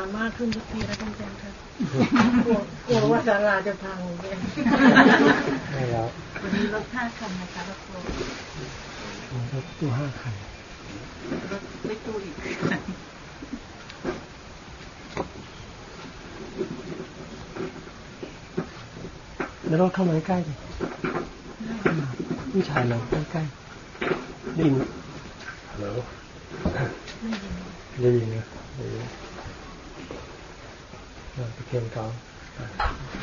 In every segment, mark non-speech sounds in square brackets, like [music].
ามากขึ้นทุกทีแล้วท่านอาจารย์ครับกลัวกลัวว่าศาลาจะพังเนี่ยไม่แล้ววันนี้รถห้าคันนะคะรถตู้รถตู้ห้าคันรถไม่ตู้อีกแล้วรถเข้ามาใกล้ๆดิผู้ชายเราใกล้ๆได้ยินฮัลโหลได้ยินนะ ได้ยินเราไปเทียนเขา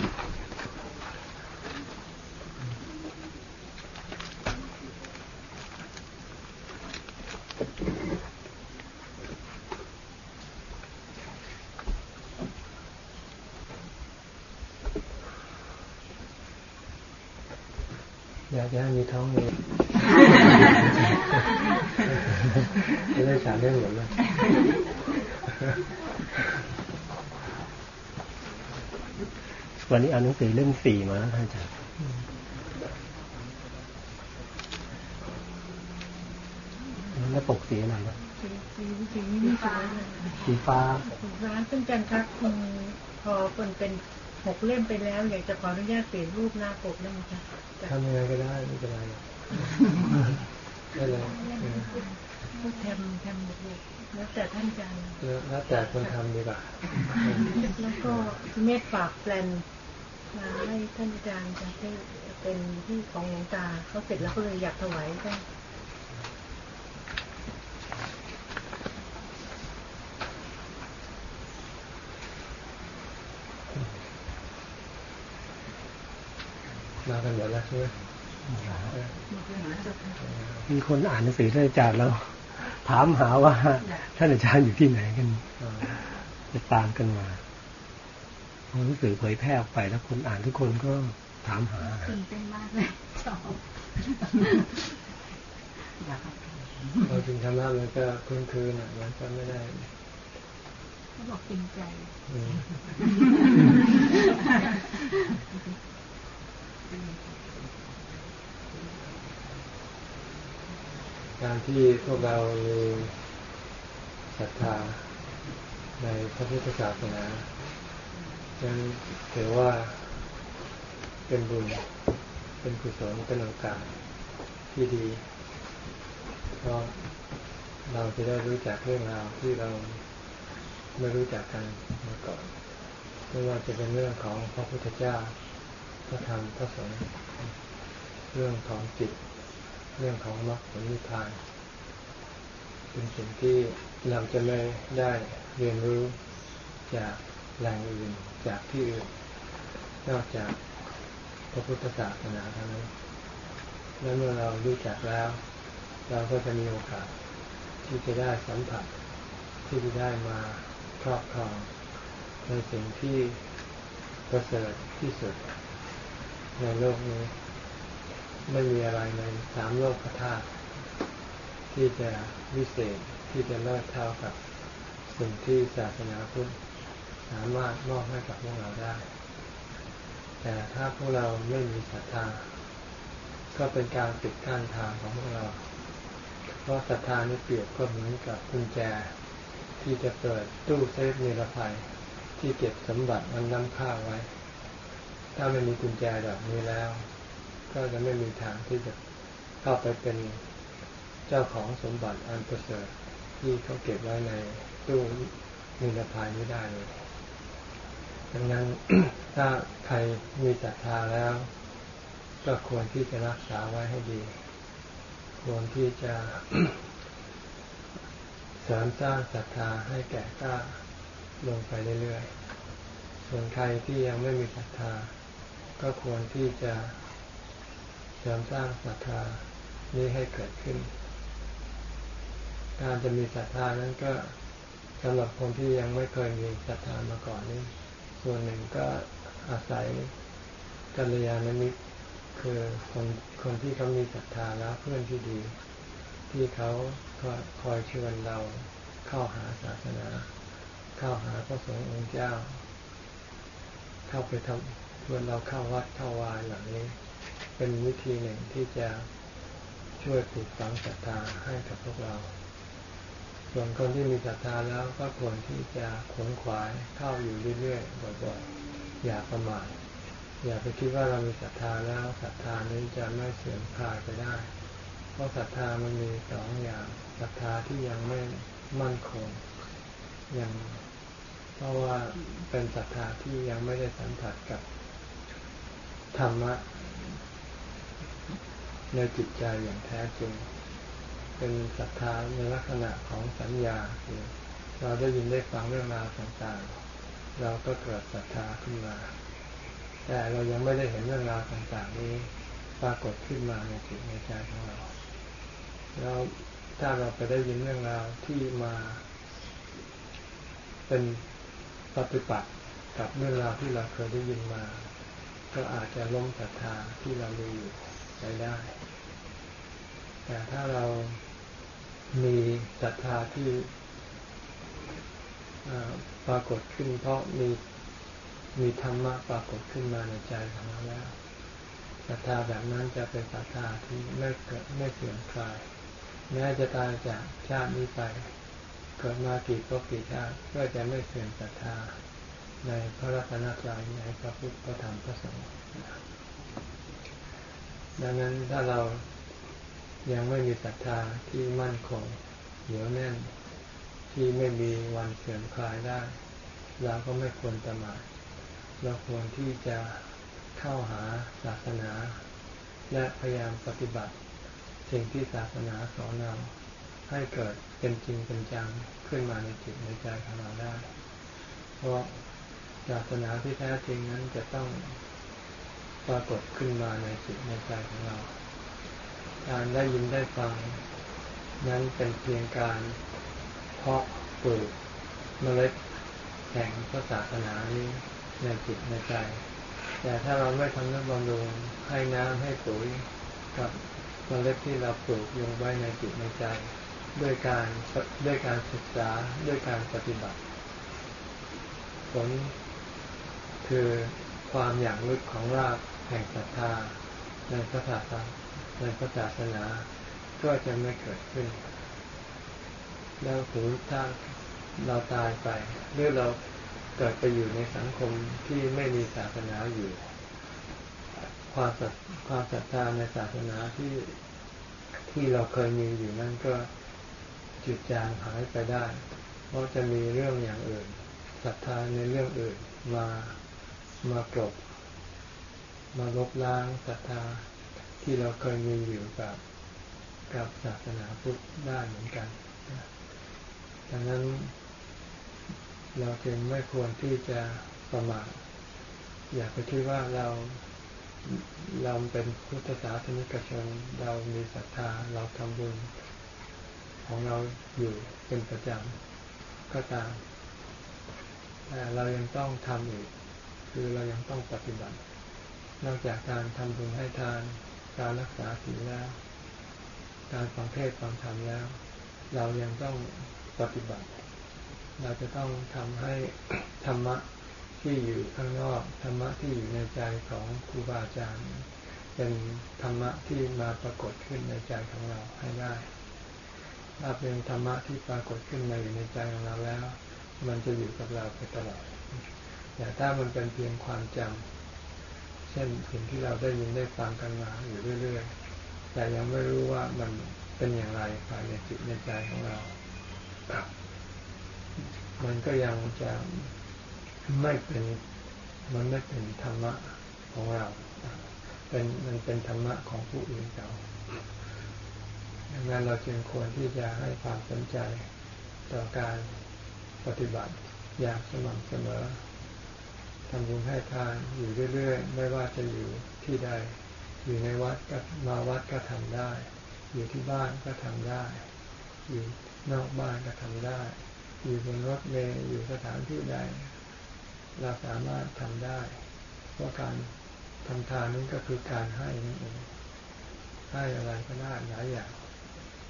อยากจะให้มีท้องเลยจะได้สารได้หมดเลย วันนี้อ่านหนังสือเล่มสี่มาแล้วท่านอาจารย์แล้วปกสีอะไรนะสีสีสีนี่สวยเลยสีฟ้าร้านซึ่งอาจารย์ครับคงพอเป็นเป็นหกเล่มไปแล้ว อยากจะขออนุญาตเปลี่ยนรูปหน้าปกได้ไหมคะจะทำยังไงก็ได้ไม่เป็นไรได้เลยเออแทมแทมหมดเลยแล้วแต่ท่านอาจารย์แล้วแต่คนทำดีกว่าแล้วก็เมตฝากแปลน มาให้ท่านอาจารย์จะให้เป็นที่ของหลวงตาเขาเสร็จแล้วก็เลยอยากถวายท่านมากันหมดแล้วใช่ไหมมีมีคนอ่านหนังสือท่านอาจารย์แล้ว ถามหาว่าท่านอาจารย์อยู่ที่ไหนกันจะตามกันมา พอหนังสือเผยแพร่ออกไปแล้วคนอ่านทุกคนก็ถามหาตื่นเต้นมากเลยชอบอยากเอาไปเราจริงทำแล้วมันก็คืนคืนอะมันก็ไม่ได้เขาบอกจริงใจอืมการที่พวกเรามีศรัทธาในพระพุทธศาสนา ยังถือว่าเป็นบุญ เป็นกุศลเป็นโอกาสที่ดีเพราะเราจะได้รู้จักเรื่องราวที่เราไม่รู้จักกันมาก่อนไม่ว่าจะเป็นเรื่องของพระพุทธเจ้า พระธรรม พระสงฆ์ เรื่องของจิต เรื่องของมรรคผลนิพพาน เป็นสิ่งที่เราจะไม่ได้เรียนรู้จาก แหล่งอื่นจากที่อื่นนอกจากพระพุทธศาสนาเท่านั้นและเมื่อเรารู้จักแล้ว เราก็จะมีโอกาสที่จะได้สัมผัสที่จะได้มาครอบครอง ในสิ่งที่ประเสริฐที่สุด ในโลกนี้ ไม่มีอะไรในสามโลกธาตุที่จะวิเศษที่จะเลิศเท่ากับสิ่งที่ศาสนาพุทธ สามารถมอบให้กับพวกเราได้ แต่ถ้าพวกเราไม่มีศรัทธา ก็เป็นการปิดกั้นทางของพวกเรา เพราะศรัทธานี่เปรียบก็เหมือนกับกุญแจ ที่จะเปิดตู้เซฟนิรภัยที่เก็บสมบัติมันน้ำค่าไว้ ถ้าไม่มีกุญแจแบบนี้แล้ว ก็จะไม่มีทางที่จะเข้าไปเป็นเจ้าของสมบัติอันประเสริฐที่เขาเก็บไว้ในตู้นิรภัยนี้ได้เลย ดังนั้นถ้าใครมีศรัทธาแล้ว ก็ควรที่จะรักษาไว้ให้ดี ควรที่จะเสริมสร้างศรัทธาให้แก่กล้าลงไปเรื่อยๆ ส่วนใครที่ยังไม่มีศรัทธา ก็ควรที่จะเสริมสร้างศรัทธานี้ให้เกิดขึ้น การจะมีศรัทธานั้นก็สำหรับคนที่ยังไม่เคยมีศรัทธามาก่อนนี้ ส่วนหนึ่งก็อาศัยกัลยาณมิตรคือคนคนที่เขามีศรัทธาแล้วเพื่อนที่ดี ที่เขาคอยชวนเราเข้าหาศาสนา เข้าหาพระสงฆ์องค์เจ้า เข้าไปทำชวนเราเข้าวัดเข้าวายเหล่านี้ เป็นวิธีหนึ่งที่จะช่วยปลูกฝังศรัทธาให้กับพวกเรา ส่วนคนที่มีศรัทธาแล้วก็ควรที่จะขวนขวายเข้าอยู่เรื่อยๆบ่อยๆอย่าประมาทอย่าไปคิดว่าเรามีศรัทธาแล้วศรัทธานี้จะไม่เสื่อมคลายไปได้ เพราะศรัทธามันมีสองอย่างศรัทธาที่ยังไม่มั่นคงยังเพราะว่าเป็นศรัทธาที่ยังไม่ได้สัมผัสกับธรรมะในจิตใจอย่างแท้จริง เป็นศรัทธาในลักษณะของสัญญาคือเราได้ยินได้ฟังเรื่องราวต่างๆ เราก็เกิดศรัทธาขึ้นมา แต่เรายังไม่ได้เห็นเรื่องราวต่างๆ นี้ปรากฏขึ้นมาในจิตในใจของเรา แล้วถ้าเราไปได้ยินเรื่องราวที่มา เป็นปฏิปักษ์กับเรื่องราวที่เราเคยได้ยินมา ก็อาจจะล้มศรัทธาที่เรามีอยู่ไปได้ แต่ถ้าเรา มีศรัทธาที่ปรากฏขึ้น เพราะมีมีธรรมะปรากฏขึ้นมาในใจของเราแล้วศรัทธาแบบนั้นจะเป็นศรัทธาที่ไม่เกิดไม่เสื่อมคลายแม้จะตายจากชาตินี้ไป เกิดมากี่ภพกี่ชาติก็จะไม่เสื่อมศรัทธาในพระรัตนตรัยในพระพุทธพระธรรมพระสงฆ์ดังนั้นถ้าเรา ยังไม่มีศรัทธาที่มั่นคงเหนียวแน่น ที่ไม่มีวันเสื่อมคลายได้เราก็ไม่ควรประมาทเราควรที่จะเข้าหาศาสนา และพยายามปฏิบัติ สิ่งที่ศาสนาสอนเราให้เกิดเป็นจริงเป็นจังขึ้นมาในจิตในใจของเราได้ เพราะศาสนาที่แท้จริงนั้นจะต้องปรากฏขึ้นมาในจิตในใจของเรา การได้ยินได้ฟัง นั้นเป็นเพียงการเพาะปลูกเมล็ดแห่งพระศาสนานี้ในจิตในใจ แต่ถ้าเราไม่ทำนุบำรุงให้น้ำให้ปุ๋ยกับเมล็ดที่เราปลูกลงไว้ในจิตในใจ ด้วยการด้วยการศึกษาด้วยการปฏิบัติ ผลคือความอย่างลึกของรากแห่งศรัทธาในพระศาสนา ในพระศาสนาก็จะไม่เกิดขึ้น แล้วถึงถ้าเราตายไปหรือเราเกิดไปอยู่ในสังคมที่ไม่มีศาสนาอยู่ ความศรัทความศรัทธาในศาสนาที่ที่เราเคยมีอยู่นั่นก็จุดจางหายไปได้ เพราะจะมีเรื่องอย่างอื่นศรัทธาในเรื่องอื่นมามากรบมาลบล้างศรัทธา ที่เราเคยมีอยู่กับกับศาสนาพุทธได้เหมือนกันดังนั้น เราจึงไม่ควรที่จะประมาทอย่าไปคิดว่าเราเราเป็นพุทธศาสนิกชนเรามีศรัทธาเราทำบุญของเราอยู่เป็นประจำก็ตาม แต่เรายังต้องทำอีก คือเรายังต้องปฏิบัติ นอกจากการทำบุญให้ทาน การรักษาศีลแล้ว การฟังเทศฟังธรรมแล้ว เรายังต้องปฏิบัติ เราจะต้องทำให้ธรรมะที่อยู่ข้างนอกธรรมะที่อยู่ในใจของครูบาอาจารย์เป็นธรรมะที่มาปรากฏขึ้นในใจของเราให้ได้ถ้าเป็นธรรมะที่ปรากฏขึ้นมาอยู่ในใจของเราแล้ว มันจะอยู่กับเราไปตลอดแต่ถ้ามันเป็นเพียงความจำ ช่นสิ่งที่เราได้ยินได้ฟังกันมาอยู่เรื่อยๆ แต่ยังไม่รู้ว่ามันเป็นอย่างไรภายในจิตในใจของเรา มันก็ยังจะไม่เป็นมันไม่เป็นธรรมะของเรา เป็นมันเป็นธรรมะของผู้อื่นเราดังนั้นเราจึงควรที่จะให้ความสนใจต่อการปฏิบัติอย่างสม่ำเสมอ ทำบุญให้ทานอยู่เรื่อยๆ ไม่ว่าจะอยู่ที่ใด อยู่ในวัดก็มาวัดก็ทำได้ อยู่ที่บ้านก็ทำได้ อยู่นอกบ้านก็ทำได้ อยู่บนรถเมล์อยู่สถานที่ใด เราสามารถทำได้เพราะการทำทานนี้ก็คือการให้นั่นเองให้อะไรก็ได้หลายอย่าง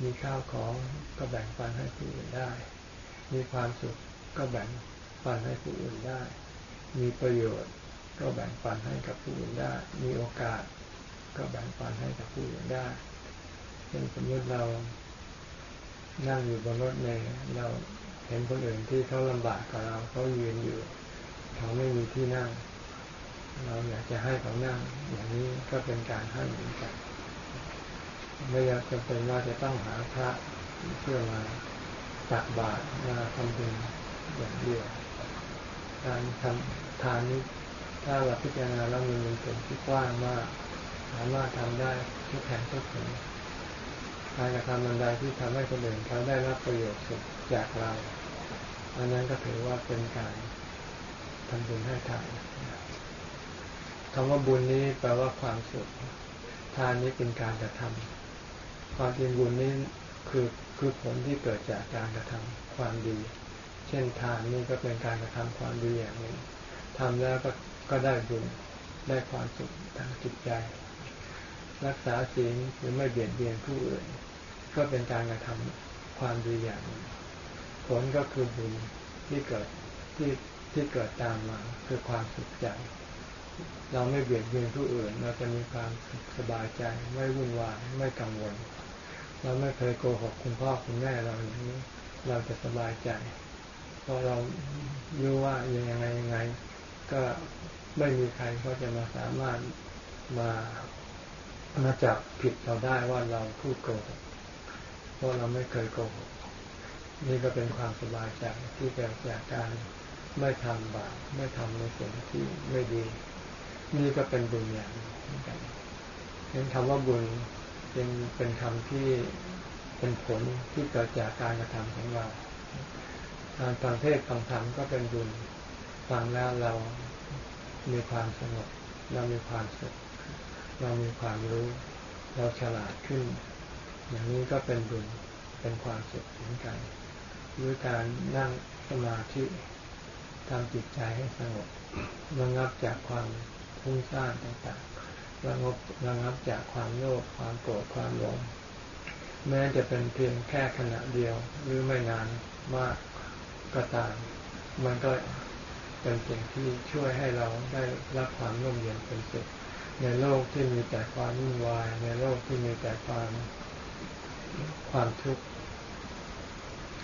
มีข้าวของก็แบ่งปันให้ผู้อื่นได้ มีความสุขก็แบ่งปันให้ผู้อื่นได้ มีประโยชน์ ก็แบ่งปันให้กับผู้อื่นได้ มีโอกาส ก็แบ่งปันให้กับผู้อื่นได้เช่นสมมติเรานั่งอยู่บนรถเมล์เราเห็นคนอื่นที่เขาลำบากกว่าเราเขายืนอยู่เขาไม่มีที่นั่ง เราอยากจะให้เขานั่ง อย่างนี้ก็เป็นการให้เหมือนกันไม่อยากจะเป็นว่าจะต้องหาพระเพื่อมาตักบาตรมาทำบุญอย่างเดียว การทำทานนี้ถ้าเราพิจารณาแล้วมันเป็นที่กว้างมาก สามารถทำได้ทุกแห่งทุกคนการกระทำอันใดที่ทำให้คนอื่นเขาได้รับประโยชน์สุดจากเราอันนั้นก็ถือว่าเป็นการทำบุญให้ทานคำว่าบุญนี้แปลว่าความสุข ทานนี้เป็นการกระทำความจริงบุญนี้คือคือผลที่เกิดจากการกระทำความดี เช่นทานนี่ก็เป็นการกระทำความดีอย่างหนึ่งทำแล้วก็ก็ได้บุญได้ความสุขทางจิตใจ รักษาศีลหรือไม่เบียดเบียนผู้อื่นก็เป็นการกระทำความดีอย่างหนึ่งผลก็คือบุญที่เกิดที่ที่เกิดตามมาคือความสุขใจ เราไม่เบียดเบียนผู้อื่น เราจะมีความสุขสบายใจ ไม่วุ่นวายไม่กังวล เราไม่เคยโกหกคุณพ่อคุณแม่เราอย่างนี้ เราจะสบายใจ เพราะเรารู้ว่ายังไงยังไง ก็ไม่มีใครเขาจะมาสามารถมามาจับผิดเราได้ว่าเราพูดโกหกเพราะเราไม่เคยโกหกนี่ก็เป็นความสบายใจที่เกิดจากการไม่ทำบาปไม่ทำในสิ่งที่ไม่ดี นี่ก็เป็นบุญอย่างเหมือนกันเป็นคำว่าบุญเป็นเป็นคำที่เป็นผลที่เกิดจากการกระทำของเรา การฟังเทศฟังธรรมก็เป็นบุญฟังแล้วเรามีความสงบเรามีความสุขเรามีความรู้ เราฉลาดขึ้น อย่างนี้ก็เป็นบุญเป็นความสุขเหมือนกันด้วยการนั่งสมาธิทำจิตใจให้สงบระงับจากความฟุ้งซ่านต่างๆระงับระงับจากความโลภความโกรธความหลงแม้จะเป็นเพียงแค่ขณะเดียวหรือไม่นานมาก ก็ตาม มันก็เป็นสิ่งที่ช่วยให้เราได้รับความร่มเย็นเป็นสุขในโลกที่มีแต่ความวุ่นวาย ในโลกที่มีแต่ความความทุกข์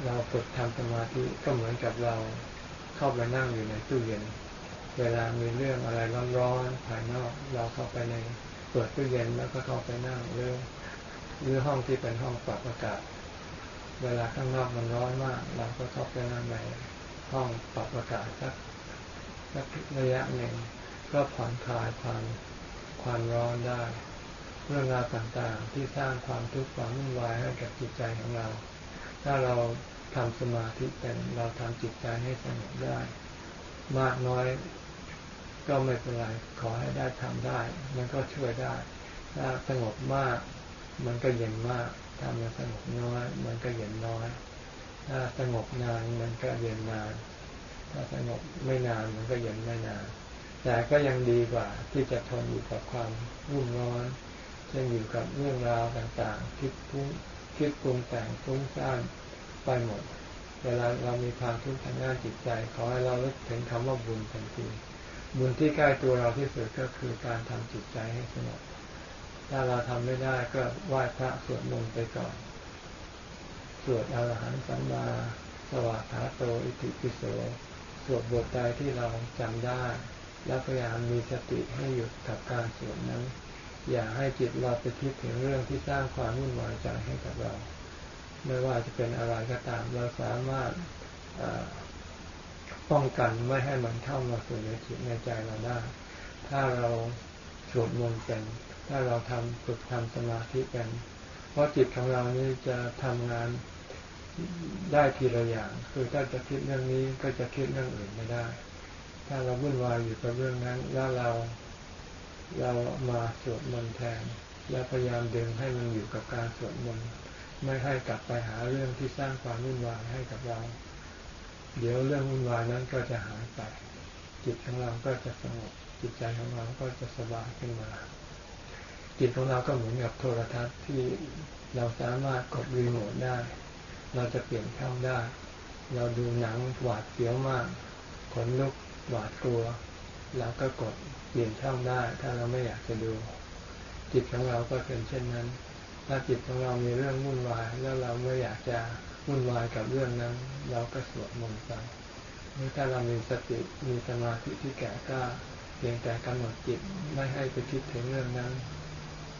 เราฝึกทำสมาธิก็เหมือนกับเราเข้าไปนั่งอยู่ในตู้เย็น เวลามีเรื่องอะไรร้อนๆภายนอก เราเข้าไปในเปิดตู้เย็นแล้วก็เข้าไปนั่งเรื่องหรือห้องที่เป็นห้องปรับอากาศ เวลาข้างนอกมันร้อนมาก เราก็เข้าไปนั่งในห้องปรับอากาศสักสักระยะหนึ่งก็ผ่อนคลายความความร้อนได้ เรื่องราวต่างๆที่สร้างความทุกข์ความวุ่นวายให้กับจิตใจของเรา ถ้าเราทำสมาธิเป็นเราทำจิตใจให้สงบได้ มากน้อยก็ไม่เป็นไรขอให้ได้ทำได้ มันก็ช่วยได้ ถ้าสงบมาก มันก็เย็นมาก ถ้ามันสงบน้อย มันก็เย็นน้อย ถ้าสงบนานมันก็เย็นนาน ถ้าสงบไม่นานมันก็เย็นไม่นาน แต่ก็ยังดีกว่า ที่จะทนอยู่กับความรุ่มร้อนเช่นอยู่กับเรื่องราวต่างๆคิดพุ่งคิดปรุงแต่งฟุ้งซ่านไปหมด เวลาเรามีความทุกข์ทางด้านจิตใจ ขอให้เราเลิกถึงคำว่าบุญทันทีบุญที่ใกล้ตัวเราที่สุดก็คือการทำจิตใจให้สงบ ถ้าเราทำไม่ได้ก็ไหว้พระสวดมนต์ไปก่อน สวดอรหันต์สัมมาสวากขาโตอิติปิโสสวดบทใดที่เราจำได้ แล้วพยายามมีสติให้หยุดกับการสวดนั้น อย่าให้จิตเราไปคิดถึงเรื่องที่สร้างความวุ่นวายใจให้กับเรา ไม่ว่าจะเป็นอะไรก็ตาม เราสามารถป้องกันไม่ให้มันเข้ามาสู่ในจิตในใจเราได้ ถ้าเราสวดมนต์เป็น ถ้าเราทำฝึกทำสมาธิเป็นเพราะจิตของเรานี่จะทำงานได้ทีละอย่าง คือถ้าจะคิดเรื่องนี้ก็จะคิดเรื่องอื่นไม่ได้ ถ้าเราวุ่นวายอยู่กับเรื่องนั้น แล้วเราเรามาสวดมนต์แทน และพยายามดึงให้มันอยู่กับการสวดมนต์ไม่ให้กลับไปหาเรื่องที่สร้างความวุ่นวายให้กับเรา เดี๋ยวเรื่องวุ่นวายนั้นก็จะหายไป จิตของเราก็จะสงบจิตใจของเราก็จะสบายขึ้นมา จิตของเราก็เหมือนกับโทรทัศน์ที่เราสามารถกดรีโมทได้ เราจะเปลี่ยนช่องได้ เราดูหนังหวาดเสียวมาก ขนลุกหวาดกลัว เราก็กดเปลี่ยนช่องได้ ถ้าเราไม่อยากจะดู จิตของเราก็เป็นเช่นนั้น ถ้าจิตของเรามีเรื่องวุ่นวาย แล้วเราไม่อยากจะวุ่นวายกับเรื่องนั้น เราก็สวดมนต์ไปนี่ถ้าเรามีสติมีสมาธิที่แก่กล้าเพียงแต่กำหนดจิตไม่ให้ไปคิดถึงเรื่องนั้น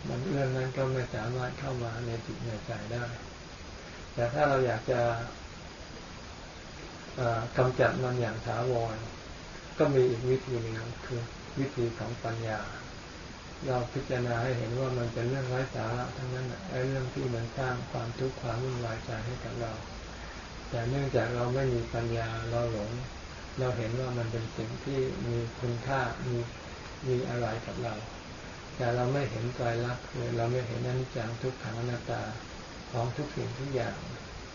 มันเรื่องนั้นก็ไม่สามารถเข้ามาในจิตในใจได้ แต่ถ้าเราอยากจะกำจัดมันอย่างถาวร ก็มีอีกวิธีหนึ่งคือวิธีของปัญญา เราพิจารณาให้เห็นว่ามันเป็นเรื่องไร้สาระทั้งนั้นไอ้เรื่องที่มันสร้างความทุกข์ความวุ่นวายใจให้กับเรา แต่เนื่องจากเราไม่มีปัญญาเราหลง เราเห็นว่ามันเป็นสิ่งที่มีคุณค่ามีมีอะไรกับเรา แต่เราไม่เห็นใจรักเลยเราไม่เห็นอนิจจังทุกขังอนัตตาของทุกสิ่งทุกอย่าง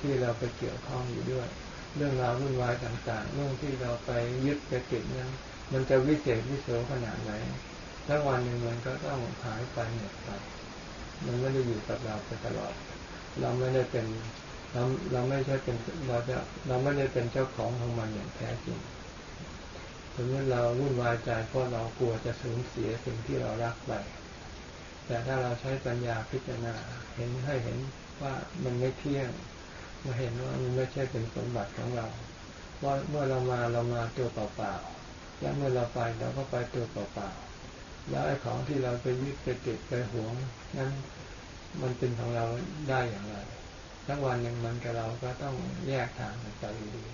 ที่เราไปเกี่ยวข้องอยู่ด้วย เรื่องราววุ่นวายต่างๆ เรื่องที่เราไปยึดไปติดนั้นมันจะวิเศษวิโสขนาดไหนถ้าวันหนึ่งมันก็ต้องหายไปหมดไปมันไม่ได้อยู่กับเราไปตลอด เราไม่ได้เป็นเราเราไม่ใช่เป็นเราจะเราไม่ได้เป็นเจ้าของของมันอย่างแท้จริง มมติเราวุ่นวายใจเพราะเรากลัวจะสูญเสียสิ่งที่เรารักไป แต่ถ้าเราใช้ปัญญาพิจารณาเห็นให้เห็นว่ามันไม่เที่ยงมาเห็นว่ามันไม่ใช่เป็นสมบัติของเราว่าเมื่อเรามาเรามาตัวเปล่าๆแล้วเมื่อเราไปเราก็ไปตัวเปล่าๆแล้วไอ้ของที่เราไปยึดไปติดไปหวงนั้นมันเป็นของเราได้อย่างไรสักวันหนึ่งมันกับเราก็ต้องแยกทางกันไปอยู่ดี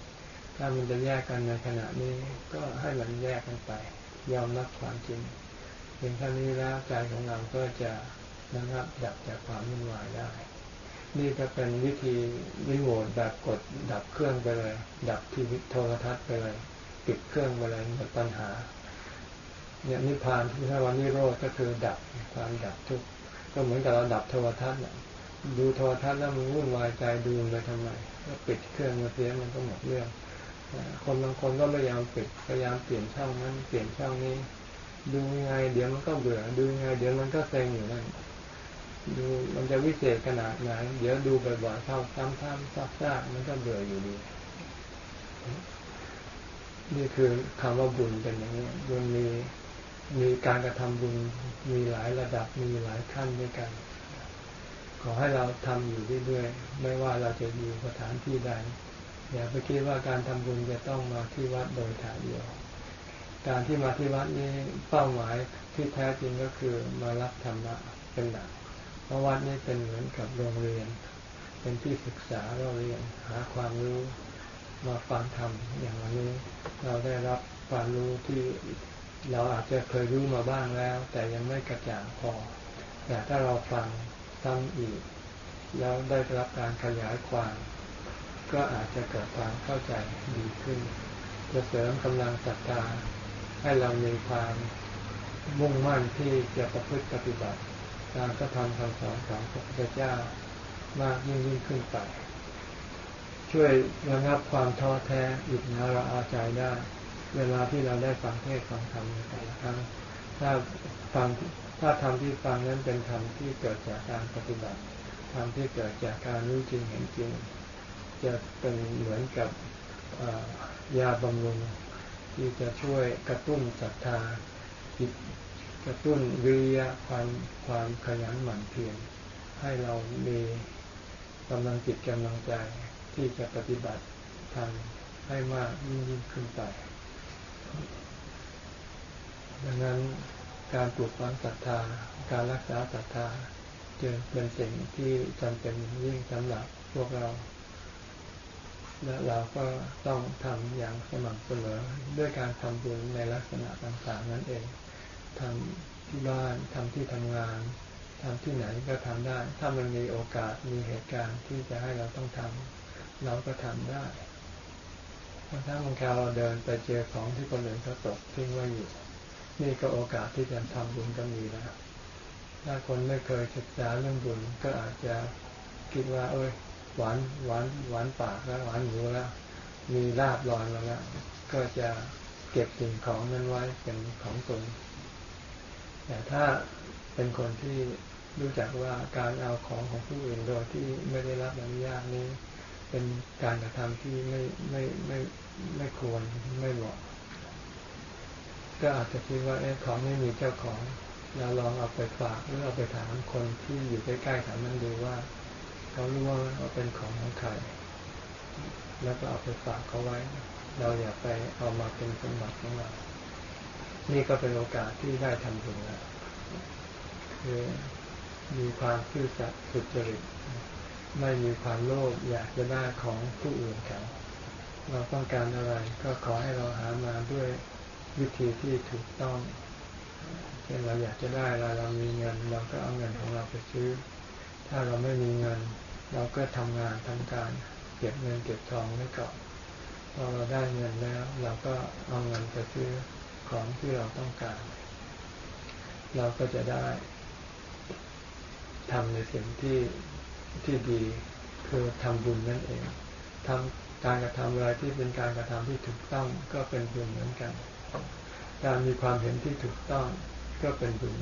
ถ้ามันจะแยกกันในขณะนี้ก็ให้มันแยกกันไป ยอมรับความจริงเพียงแค่นี้แล้วใจของเราก็จะนะครับดับจากความวุ่นวายได้ นี่ก็เป็นวิธีรีโมทแบบกดดับเครื่องไปเลย ดับทีวีโทรทัศน์ไปเลยปิดเครื่องไปเลยหมดปัญหาเนี่ยนิพพานที่ถ้าวันนิโรธก็คือดับความดับทุกข์ก็เหมือนกับเราดับโทรทัศน์ดูโทรทัศน์แล้วมันวุ่นวายใจดูไปทำไมก็ปิดเครื่องมาเสียมันก็หมดเรื่อง คนบางคนก็พยายามปิดพยายามเปลี่ยนช่องนั้นเปลี่ยนช่องนี้ ดูยังไง เดี๋ยวมันก็เบื่อ ดูยังไง เดี๋ยวมันก็เซ็งอยู่นั่นดูมันจะวิเศษขนาดไหนเดี๋ยวดูบ่อยๆเข้าซ้ำๆซักๆมันก็เบื่ออยู่ดีนี่คือคำว่าบุญเป็นอย่างนี้บุญมีมีการกระทำบุญมีหลายระดับมีหลายขั้นด้วยกัน ขอให้เราทำอยู่เรื่อยๆไม่ว่าเราจะอยู่สถานที่ใด อย่าไปคิดว่าการทำบุญจะต้องมาที่วัดโดยถ่ายเดียว การที่มาที่วัดนี้เป้าหมายที่แท้จริงก็คือมารับธรรมะเป็นหลักเพราะวัดนี้เป็นเหมือนกับโรงเรียน เป็นที่ศึกษาเราเรียนหาความรู้มาฟังธรรมอย่างวันนี้เราได้รับความรู้ที่เราอาจจะเคยรู้มาบ้างแล้ว แต่ยังไม่กระจ่างพอ แต่ถ้าเราฟังซ้ำอีก แล้วได้รับการขยายความ ก็อาจจะเกิดความเข้าใจดีขึ้น จะเสริมกำลังศรัทธาให้เรามีความมุ่งมั่นที่จะประพฤติปฏิบัติการกระทำคำสอนของพระพุทธเจ้ามากยิ่งยิ่งขึ้นไป ช่วยระงับความท้อแท้อิจนาระอาใจได้ เวลาที่เราได้ฟังเทศฟังธรรมในแต่ละครั้งถ้าฟังถ้าธรรมที่ฟังนั้นเป็นธรรมที่เกิดจากการปฏิบัติธรรมที่เกิดจากการรู้จริงเห็นจริง จะเป็นเหมือนกับยาบำรุงที่จะช่วยกระตุ้นศรัทธาจิตกระตุ้นวิริยะความความขยันหมั่นเพียรให้เรามีกำลังจิตกำลังใจที่จะปฏิบัติทำให้มากยิ่งยิ่งขึ้นไป ดังนั้นการปลูกฝังศรัทธา การรักษาศรัทธาจึงเป็นสิ่งที่จำเป็นยิ่งสำหรับพวกเรา และเราก็ต้องทำอย่างสม่ำเสมอด้วยการทำบุญในลักษณะต่างๆนั่นเองทำที่บ้านทำที่ทำงานทำที่ไหนก็ทำได้ ถ้ามันมีโอกาสมีเหตุการณ์ที่จะให้เราต้องทำเราก็ทำได้ถ้าบางคราวเราเดินไปเจอของที่คนอื่นเขาตกทิ้งไว้อยู่ นี่ก็โอกาสที่จะทำบุญก็มีแล้วถ้าคนไม่เคยศึกษาเรื่องบุญก็อาจจะคิดว่า เอ้ย หวานหวานหวานปากแล้วหวานหูแล้ว มีลาบลอยมาแล้ว ก็จะเก็บสิ่งของนั้นไว้เป็นของตนแต่ถ้าเป็นคนที่รู้จักว่าการเอาของของผู้อื่นโดยที่ไม่ได้รับอนุญาตนี้ เป็นการกระทำที่ไม่ไม่ไม่ไม่ควรไม่เหมาะก็อาจจะคิดว่าเอของไม่มีเจ้าของเราลองเอาไปฝากหรือเอาไปถามคนที่อยู่ใกล้ๆแถวนั้นดูว่า เขารู้ว่าเป็นของของใครแล้วก็เอาไปฝากเขาไว้ เราอย่าไปเอามาเป็นสมบัติของเรา นี่ก็เป็นโอกาสที่ได้ทำบุญแล้วคือมีความซื่อสัตย์สุจริต ไม่มีความโลภอยากจะได้ของผู้อื่นเขาเราต้องการอะไรก็ขอให้เราหามาด้วยวิธีที่ถูกต้องเช่นเราอยากจะได้อะไรเรามีเงินเราก็เอาเงินของเราไปซื้อ ถ้าเราไม่มีเงิน เราก็ทำงานทำการ เก็บเงินเก็บทองไว้ก่อนพอเราได้เงินแล้ว เราก็เอาเงินไปซื้อของที่เราต้องการ เราก็จะได้ทำในสิ่งที่ที่ดีคือทำบุญนั่นเองทำการกระทำอะไรที่เป็นการกระทำที่ถูกต้องก็เป็นบุญเหมือนกัน การมีความเห็นที่ถูกต้องก็เป็นบุญ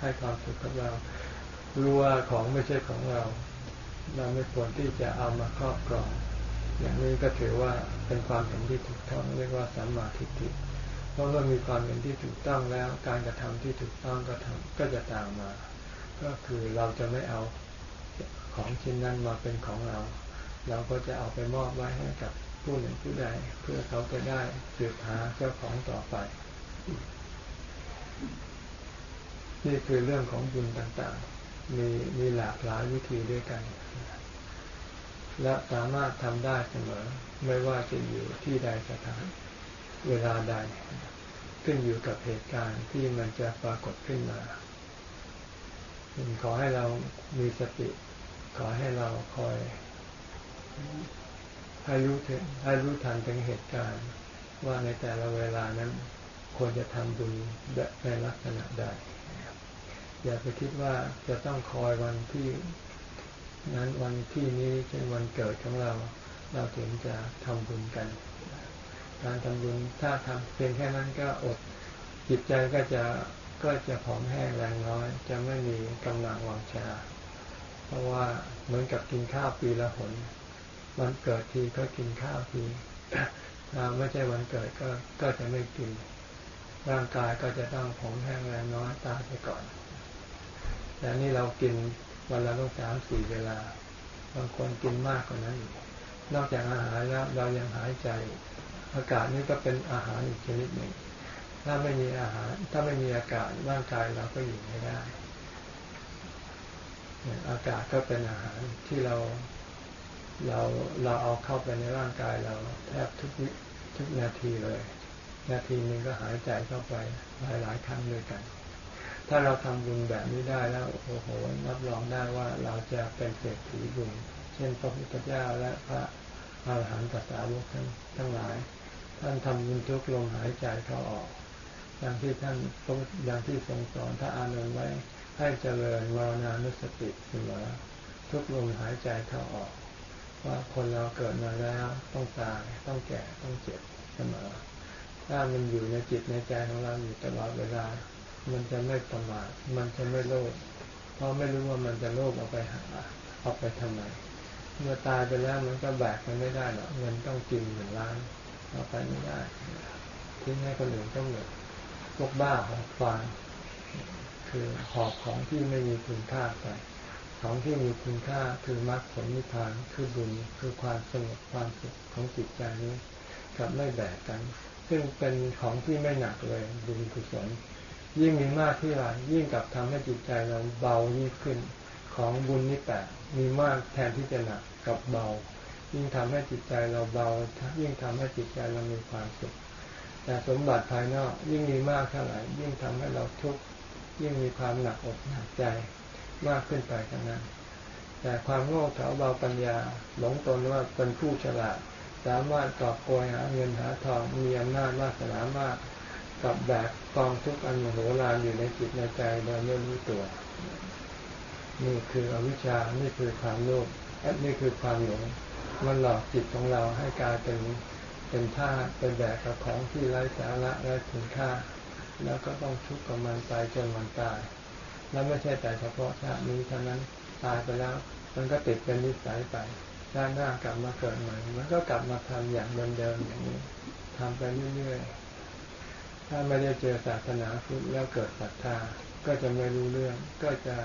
ให้ความสุขกับเรารู้ว่าของไม่ใช่ของเรา เราไม่ควรที่จะเอามาครอบครอง อย่างนี้ก็ถือว่าเป็นความเห็นที่ถูกต้องเรียกว่าสัมมาทิฏฐิเพราะว่ามีความเห็นที่ถูกต้องแล้ว การกระทำที่ถูกต้องก็ทำก็จะตามมา ก็คือเราจะไม่เอาของชิ้นนั้นมาเป็นของเรา เราก็จะเอาไปมอบไว้ให้กับผู้หนึ่งผู้ใดเพื่อเขาจะได้สืบหาเจ้าของต่อไป นี่คือเรื่องของบุญต่างๆ มีมีหลากหลายวิธีด้วยกัน และสามารถทำได้เสมอ ไม่ว่าจะอยู่ที่ใดสถานเวลาใด ขึ้นอยู่กับเหตุการณ์ที่มันจะปรากฏขึ้นมาขอให้เรามีสติ ขอให้เราคอย ให้รู้ถึงให้รู้ทันถึงเหตุการณ์ว่าในแต่ละเวลานั้น ควรจะทำบุญในลักษณะใด อย่าไปคิดว่าจะต้องคอยวันที่นั้นวันที่นี้เช่นวันเกิดของเรา เราถึงจะทำบุญกัน การทำบุญถ้าทำเพียงแค่นั้นก็อดจิตใจก็จะก็จะผอมแห้งแรงน้อย จะไม่มีกำลังวังชา เพราะว่าเหมือนกับกินข้าวปีละหนวันเกิดทีก็กินข้าวทีถ้าไม่ใช่วันเกิดก็ก็จะไม่กินร่างกายก็จะต้องผอมแห้งแรงน้อยตายไปก่อน แต่นี่เรากินวันละต้องสามสี่เวลา บางคนกินมากกว่านั้นอีกนอกจากอาหารแล้วเรายังหายใจ อากาศนี่ก็เป็นอาหารอีกชนิดหนึ่ง ถ้าไม่มีอาหาร ถ้าไม่มีอากาศร่างกายเราก็อยู่ไม่ได้ อากาศก็เป็นอาหารที่เราเราเราเอาเข้าไปในร่างกายเราแทบทุกทุกนาทีเลย นาทีนึงก็หายใจเข้าไปหลายหลายครั้งด้วยกัน ถ้าเราทำบุญแบบนี้ได้แล้วโอ้โหรับรองได้ว่าเราจะเป็นเศรษฐีบุญ เช่นพระพุทธเจ้าและพระอาหารหันตสาวกทั้งทั้งหลาย ท่านทำบุญทุกลมหายใจเข้าออก อย่างที่ท่านอย่างที่ทรงสอนถ้าอานนท์ไว้ให้เจริญมรณานุสติเสมอทุกลมหายใจเข้าออก ว่าคนเราเกิดมาแล้วต้องตายต้องแก่ต้องเจ็บเสมอถ้ามันอยู่ในจิตในใจของเราอยู่ตลอดเวลา มันจะไม่ประมาทมันจะไม่โลภเพราะไม่รู้ว่ามันจะโลภเอาไปหาเอาไปทำไมเมื่อตายไปแล้วมันก็แบกมันไม่ได้หรอกเงินต้องกินหนึ่งล้านเอาไปไม่ได้ทิ้งให้คนอื่นก็เหมือนพวกบ้าหอบฟางคือหอบของที่ไม่มีคุณค่าไป ของที่มีคุณค่าคือมรรคผลนิพพานคือบุญคือความสงบความสุขของจิตใจนี้กับไม่แบกกัน ซึ่งเป็นของที่ไม่หนักเลยบุญกุศล ยิ่งมีมากที่ไรยิ่งกับทำให้จิตใจเราเบายิ่งขึ้น ของบุญนี่แปลมีมากแทนที่จะหนักกับเบา ยิ่งทำให้จิตใจเราเบา ยิ่งทำให้จิตใจเรามีความสุขแต่สมบัติภายนอกยิ่งมีมากเท่าไหร่ยิ่งทำให้เราทุกข์ยิ่งมีความหนักอกหนักใจมากขึ้นไปกันนั้น แต่ความโง่เขลาเบาปัญญา หลงตนว่าเป็นผู้ฉลาด สามารถกอบโกยหาเงินหาทองมีอำนาจวาสนามาก กับแบกกองทุกอันมโหฬารอยู่ในจิตในใจโดยไม่รู้ตัว นี่คืออวิชชา นี่คือความโลภและนี่คือความหลง มันหลอกจิตของเราให้กลายเป็นเป็นท่าเป็นแบกกับของที่ไร้สาระไร้คุณค่า แล้วก็ต้องทุกข์กับมันไปจนวันตาย แล้วไม่ใช่แต่เฉพาะชาตินี้เท่านั้นตายไปแล้ว มันก็ติดเป็นนิสัยไปชาติหน้ากลับมาเกิดใหม่ มันก็กลับมาทำอย่างเดิมๆอย่างนี้ทำไปเรื่อยๆ ถ้าไม่ได้เจอศาสนาพุทธแล้วเกิดศรัทธาก็จะไม่รู้เรื่อง ก็จะ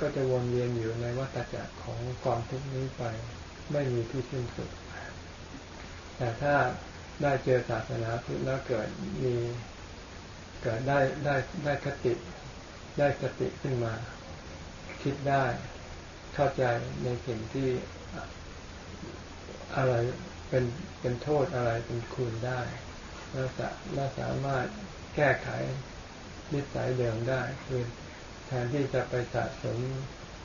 ก็จะวนเวียนอยู่ในวัฏจักรของความทุกข์นี้ไป ไม่มีที่สิ้นสุด แต่ถ้าได้เจอศาสนาพุทธแล้วเกิดมีเกิดได้ได้ได้คติได้สติขึ้นมา คิดได้เข้าใจในสิ่งที่อะไรเป็นเป็นโทษอะไรเป็นคุณได้ แล้วสาแล้วสามารถแก้ไขนิสัยเดิมได้ คือแทนที่จะไปสะสม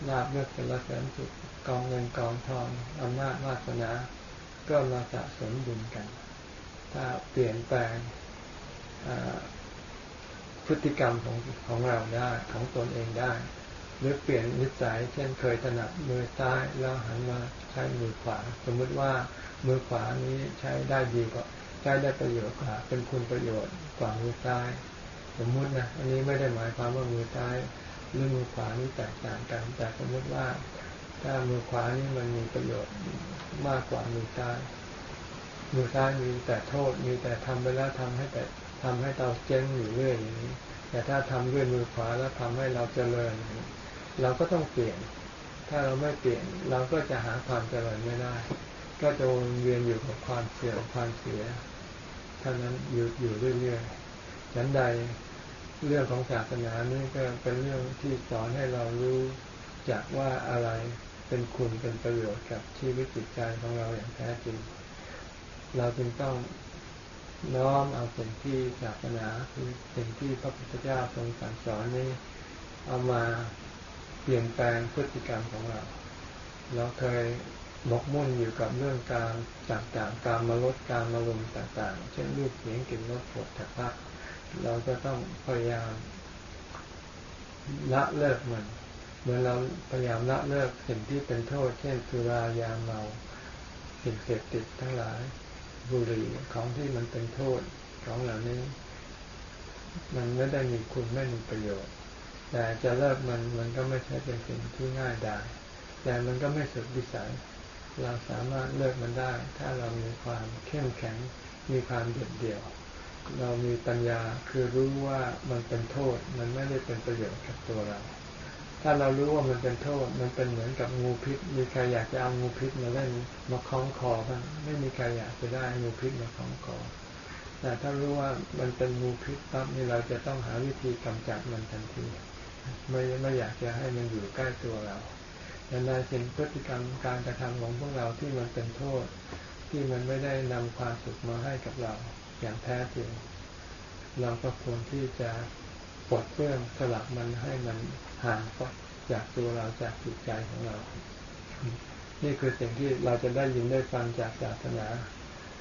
ลาบเลือกเป็นละแสนสุดกองเงินกองทองอำนาจวาสนา ก็มาสะสมบุญกัน ถ้าเปลี่ยนแปลงพฤติกรรมของของเราได้ของตนเองได้ หรือเปลี่ยนนิสัย เช่นเคยถนัดมือซ้ายแล้วหันมาใช้มือขวา สมมติว่ามือขวานี้ใช้ได้ดีกว่า ใช้ได้ประโยชน์กว่า เป็นคุณประโยชน์กว่ามือซ้าย สมมุตินะอันนี้ไม่ได้หมายความว่ามือซ้ายหรือมือขวานี้แตกต่างกัน แต่สมมติว่าถ้ามือขวานี้มันมีประโยชน์มากกว่ามือซ้าย มือซ้ายมีแต่โทษ มีแต่ทำไปแล้วทำให้แต่ทำให้เราเจ๊งอยู่เรื่อยอย่างนี้ แต่ถ้าทำด้วยมือขวาแล้วทำให้เราเจริญ เราก็ต้องเปลี่ยน ถ้าเราไม่เปลี่ยน เราก็จะหาความเจริญไม่ได้ ก็จะวนเวียนอยู่กับความเสื่อมความเสีย เท่านั้นอยู่อยู่เรื่อยๆฉันใดเรื่องของศาสนานี่ก็เป็นเรื่องที่สอนให้เรารู้จากว่าอะไรเป็นคุณเป็นประโยชน์กับชีวิตจิตใจของเราอย่างแท้จริง เราจึงต้องน้อมเอาสิ่งที่ศาสนาคือสิ่งที่พระพุทธเจ้าทรงสั่งสอนนี้ เอามาเปลี่ยนแปลงพฤติกรรมของเรา เราเคย หมกมุ่นอยู่กับเรื่องการต่างๆ การมาลดการมาลงต่างๆ เช่นรูปเสียงกลิ่นรสผดถักพะเราก็ต้องพยายามละเลิกมันเมื่อเราพยายามละเลิกสิ่งที่เป็นโทษ เช่นสุรายาเมาสิ่งเสพติดทั้งหลาย บุหรี่ของที่มันเป็นโทษของเหล่านี้ มันไม่ได้มีคุณไม่มีประโยชน์ แต่จะเลิกมันมันก็ไม่ใช่เป็นสิ่งที่ง่ายได้แต่มันก็ไม่สุดวิสัย เราสามารถเลิกมันได้ ถ้าเรามีความเข้มแข็ง มีความเด็ดเดี่ยว เรามีปัญญาคือรู้ว่ามันเป็นโทษ มันไม่ได้เป็นประโยชน์กับตัวเรา ถ้าเรารู้ว่ามันเป็นโทษ มันเป็นเหมือนกับงูพิษ มีใครอยากจะเอางูพิษมาเล่นมาคล้องคอบ้างไม่มีใครอยากจะได้งูพิษมาคล้องคอแต่ถ้ารู้ว่ามันเป็นงูพิษปั๊บนี่เราจะต้องหาวิธีกำจัดมันทันที ไม่ไม่อยากจะให้มันอยู่ใกล้ตัวเรา ดังนั้นสิ่งพฤติกรรมการกระทำของพวกเราที่มันเป็นโทษ ที่มันไม่ได้นำความสุขมาให้กับเราอย่างแท้จริง เราก็ควรที่จะปลดเปลื้องสลับมันให้มันห่างจากตัวเราจากจิตใจของเรา นี่คือสิ่งที่เราจะได้ยินได้ฟังจากศาสนา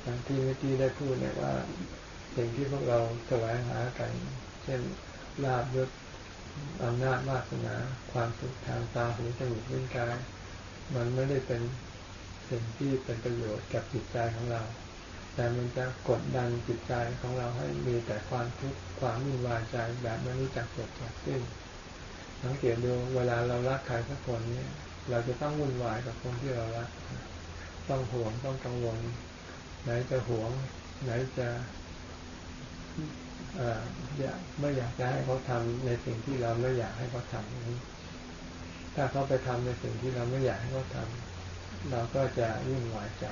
อย่างที่เมื่อกี้ได้พูดเนี่ยว่าสิ่งที่พวกเราแสวงหากัน เช่นลาบยศ อำนาจวาสนา ความสุขทางตาหูจมูกลิ้นกาย มันไม่ได้เป็นสิ่งที่เป็นประโยชน์กับจิตใจของเรา แต่มันจะกดดันจิตใจของเราให้มีแต่ความทุกข์ความวุ่นวายใจแบบไม่รู้จักจบจากสิ้นสังเกตดูเวลาเรารักใครสักคนนี้เราจะต้องวุ่นวายกับคนที่เรารัก ต้องห่วงต้องกังวล ไหนจะห่วง ไหนจะ ไม่อยากจะให้เขาทำในสิ่งที่เราไม่อยากให้เขาทำนี้ถ้าเขาไปทำในสิ่งที่เราไม่อยากให้เขาทำเราก็จะวุ่นวายใจ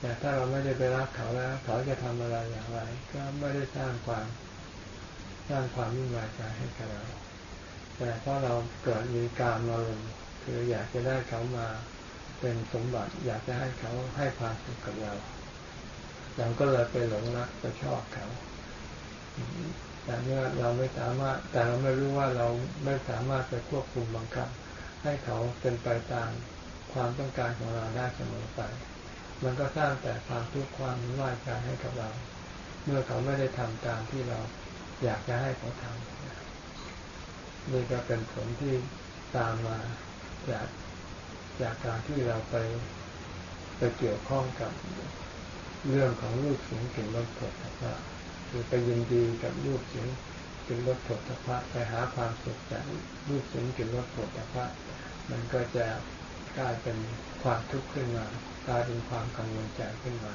แต่ถ้าเราไม่ได้ไปรักเขาแล้ว เขาจะทำอะไรอย่างไร ก็ไม่ได้สร้างความสร้างความวุ่นวายใจให้กับเราแต่เพราะเราเกิดมีการมาลงคืออยากจะได้เขามาเป็นสมบัติ อยากจะให้เขาให้ความสุขกับเราเราก็เลยไปหลงรักไปชอบเขา แต่เมื่อเราไม่สามารถ แต่เราไม่รู้ว่าเราไม่สามารถไปควบคุมบังคับ ให้เขาเป็นไปตามความต้องการของเราได้เสมอไป มันก็สร้างแต่ความทุกข์ความวุ่นวายใจให้กับเรา เมื่อเขาไม่ได้ทำตามที่เราอยากจะให้เขาทำนี่ก็เป็นผลที่ตามมาจากจากการที่เราไปไปเกี่ยวข้องกับเรื่องของรูปเสียงกลิ่นรสผลนะ คือไปยินดีกับรูปเสียงกลิ่นรสผลตภะไปหาความสุขจากรูปเสียงกลิ่นรสผลตภะมันก็จะกลายเป็นความทุกข์ขึ้นมากลายเป็นความกังวลใจขึ้นมา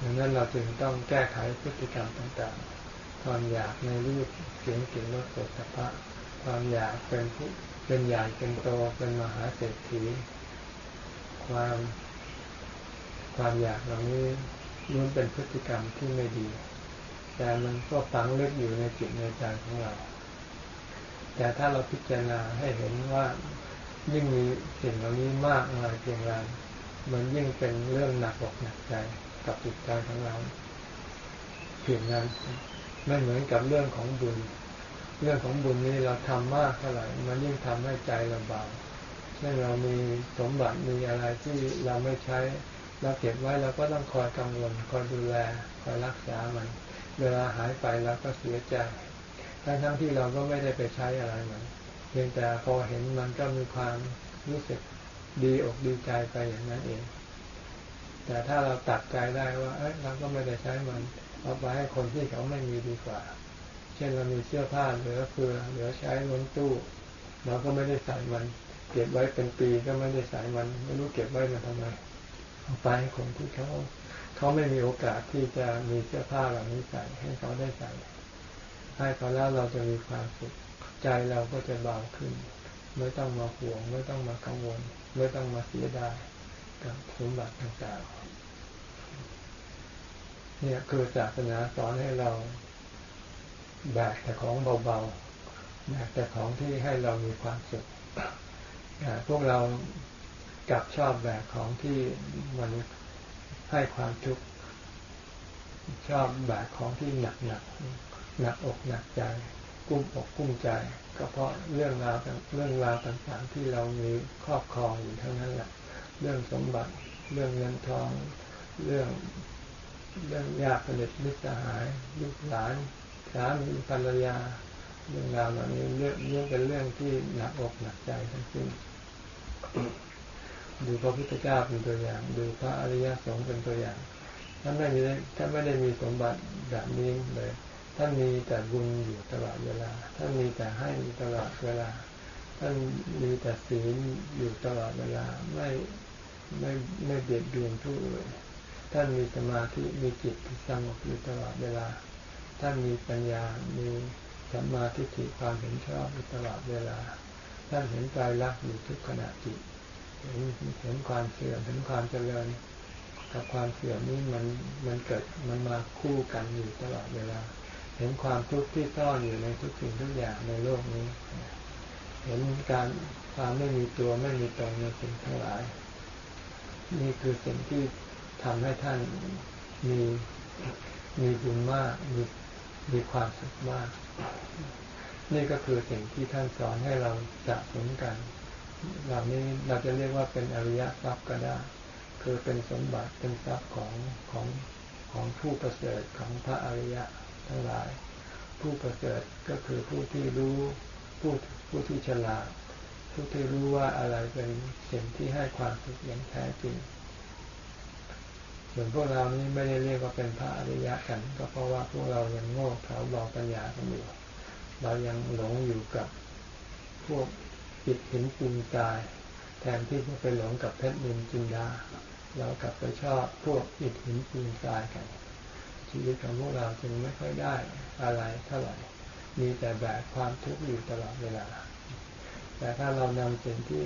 ดังนั้นเราจึงต้องแก้ไขพฤติกรรมต่างๆ ความอยากในรูปเสียงกลิ่นรสสัมผัสความอยากเป็นผู้เป็นใหญ่เป็นโตเป็นมหาเศรษฐี ความความอยากเหล่านี้ ล้วนเป็นพฤติกรรมที่ไม่ดี แต่มันก็ฝังลึกอยู่ในจิตในใจของเรา แต่ถ้าเราพิจารณาให้เห็นว่ายิ่งมีสิ่งเหล่านี้มากอะไรเพียงไรมันยิ่งเป็นเรื่องหนักอกหนักใจกับจิตใจของเราเพียงนั้นไม่เหมือนกับเรื่องของบุญ เรื่องของบุญนี้เราทำมากเท่าไหร่มันยิ่งทำให้ใจเราเบาเช่นเรามีสมบัติมีอะไรที่เราไม่ใช้ เราเก็บไว้เราก็ต้องคอยกังวลคอยดูแลคอยรักษามัน เวลาหายไปเราก็เสียใจทั้งทั้งที่เราก็ไม่ได้ไปใช้อะไรมันเพียงแต่พอเห็นมันก็มีความรู้สึกดีอกดีใจไปอย่างนั้นเอง แต่ถ้าเราตัดใจได้ว่าเอ้ยเราก็ไม่ได้ใช้มันเอาไปให้คนที่เขาไม่มีดีกว่า เช่นเรามีเสื้อผ้าเหลือเฟือเหลือใช้ล้นตู้เราก็ไม่ได้ใส่มัน เก็บไว้เป็นปีก็ไม่ได้ใส่มัน ไม่รู้เก็บไว้มันทำไม ไปให้คนที่เขาเขาไม่มีโอกาสที่จะมีเสื้อผ้าเหล่านี้ใส่ให้เขาได้ใส่ให้เขาแล้วเราจะมีความสุขใจเราก็จะเบาขึ้น ไม่ต้องมาห่วง ไม่ต้องมากังวล ไม่ต้องมาเสียดายกับสมบัติต่างๆ เนี่ยคือศาสนาสอนให้เราแบกแต่ของเบาๆแบกแต่ของที่ให้เรามีความสุขพวกเรา กลับชอบแบกของที่มันให้ความทุกข์ชอบแบกของที่หนักหนักหนักอกหนักใจ กุ้มอกกุ้มใจ ก็เพราะเรื่องราวเรื่องราวต่างๆ ที่เรามีครอบครองอยู่เท่านั้นแหละ เรื่องสมบัติ เรื่องเงินทอง เรื่องเรื่องญาติสนิทมิตรสหายลูกหลานสามีภรรยา เรื่องราวเหล่านี้เรื่องนี้เป็นเรื่องที่หนักอกหนักใจทั้งสิ้น ดูพระพุทธเจ้าเป็นตัวอย่าง ดูพระอริยสงฆ์เป็นตัวอย่าง ท่านไม่มีท่านไม่ได้มีสมบัติแบบนี้เลย ท่านมีแต่บุญอยู่ตลอดเวลา ท่านมีแต่ให้ตลอดเวลา ท่านมีแต่ศีลอยู่ตลอดเวลา ไม่ไม่ไม่เบียดเบียนผู้อื่นท่านมีสมาธิมีจิตที่สงบอยู่ตลอดเวลา ท่านมีปัญญา มีสัมมาทิฏฐิความเห็นชอบอยู่ตลอดเวลา ท่านเห็นกายรักอยู่ทุกขณะจิต เห็นความเสื่อมเห็นความเจริญ กับความเสื่อมนี้มันมันเกิดมันมาคู่กันอยู่ตลอดเวลา เห็นความทุกข์ที่ซ่อนอยู่ในทุกสิ่งทุกอย่างในโลกนี้ เห็นการความไม่มีตัวไม่มีตนในสิ่งทั้งหลาย นี่คือสิ่งที่ทำให้ท่านมีมีบุญมากมีมีความสุขมาก นี่ก็คือสิ่งที่ท่านสอนให้เราสะสมกัน เหล่านี้เราจะเรียกว่าเป็นอริยทรัพย์ก็ได้ คือเป็นสมบัติเป็นทรัพย์ของของของผู้ประเสริฐของพระอริยะทั้งหลาย ผู้ประเสริฐก็คือผู้ที่รู้ผู้ผู้ที่ฉลาดผู้ที่รู้ว่าอะไรเป็นสิ่งที่ให้ความสุขอย่างแท้จริงส่วนพวกเรานี้ไม่ได้เรียกว่าเป็นพระอริยะกัน ก็เพราะว่าพวกเรายังโง่เขลาบอปัญญากันอยู่เรายังหลงอยู่กับพวก จิตเหินปูนกาย แทนที่จะไปหลงกับเพชรนินจินดาเรากลับไปชอบพวกอิฐหินปูนกายกัน ชีวิตของพวกเราจึงไม่ค่อยได้อะไรเท่าไหร่ มีแต่แบกความทุกข์อยู่ตลอดเวลา แต่ถ้าเรานำสิ่งที่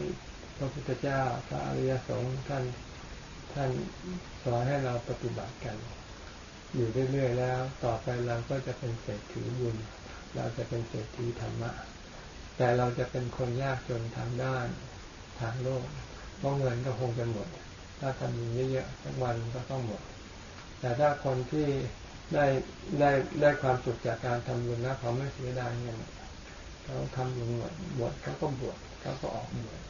พระพุทธเจ้าพระอริยสงฆ์ท่านท่านสอนให้เราปฏิบัติกัน อยู่เรื่อยๆแล้ว ต่อไปเราก็จะเป็นเศรษฐีบุญ เราจะเป็นเศรษฐีธรรมะ แต่เราจะเป็นคนยากจนทางด้านทางโลกเพราะเงินก็คงจะหมด ถ้าทำเยอะๆสักวันก็ต้องหมด แต่ถ้าคนที่ได้ได้ได้ความสุขจากการทำบุญนะเขาไม่เสียดายเงินเขาทำบุญหมดบวชเขาก็บวชเขาก็ออกบวช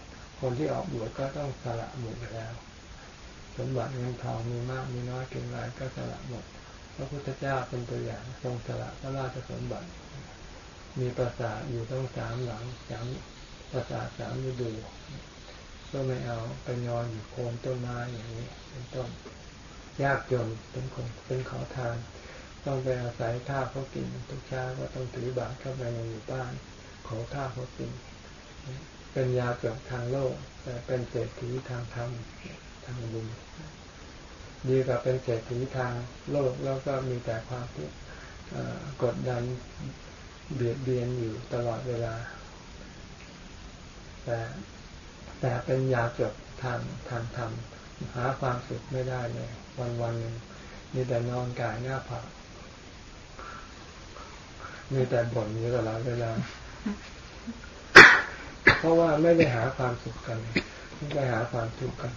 คนที่ออกบวชก็ต้องสละบวชแล้ว สมบัติเงินทองมีมากมีน้อยเพียงไรก็สละหมด พระพุทธเจ้าเป็นตัวอย่างทรงสละพระราชสมบัติ มีปราสาทอยู่ต้องสามหลังสามปราสาทสามฤดู ก็ไม่เอาไปนอนอยู่โคนต้นไม้อย่างนี้ เป็นต้นยากจนเป็นคนเป็นขอทาน ต้องไปอาศัยข้าวเขากินทุกเช้าก็ต้องถือบาตรเข้าไปในหมู่บ้านขอข้าวเขากิน เป็นยาเกิดทางโลก แต่เป็นเศรษฐีทางธรรมทางบุญดีกว่าเป็นเศรษฐีทางโลกแล้วก็มีแต่ความทุกข์กดดัน เบียดเบียนอยู่ตลอดเวลา แต่แต่เป็นยาจบทางทางธรรมหาความสุขไม่ได้เลย วันวันหนึ่งมีแต่นอนกายหน้าผากมีแต่บ่นอยู่ตลอดเวลา เพราะว่าไม่ได้หาความสุขกันไม่ได้หาความทุกข์กัน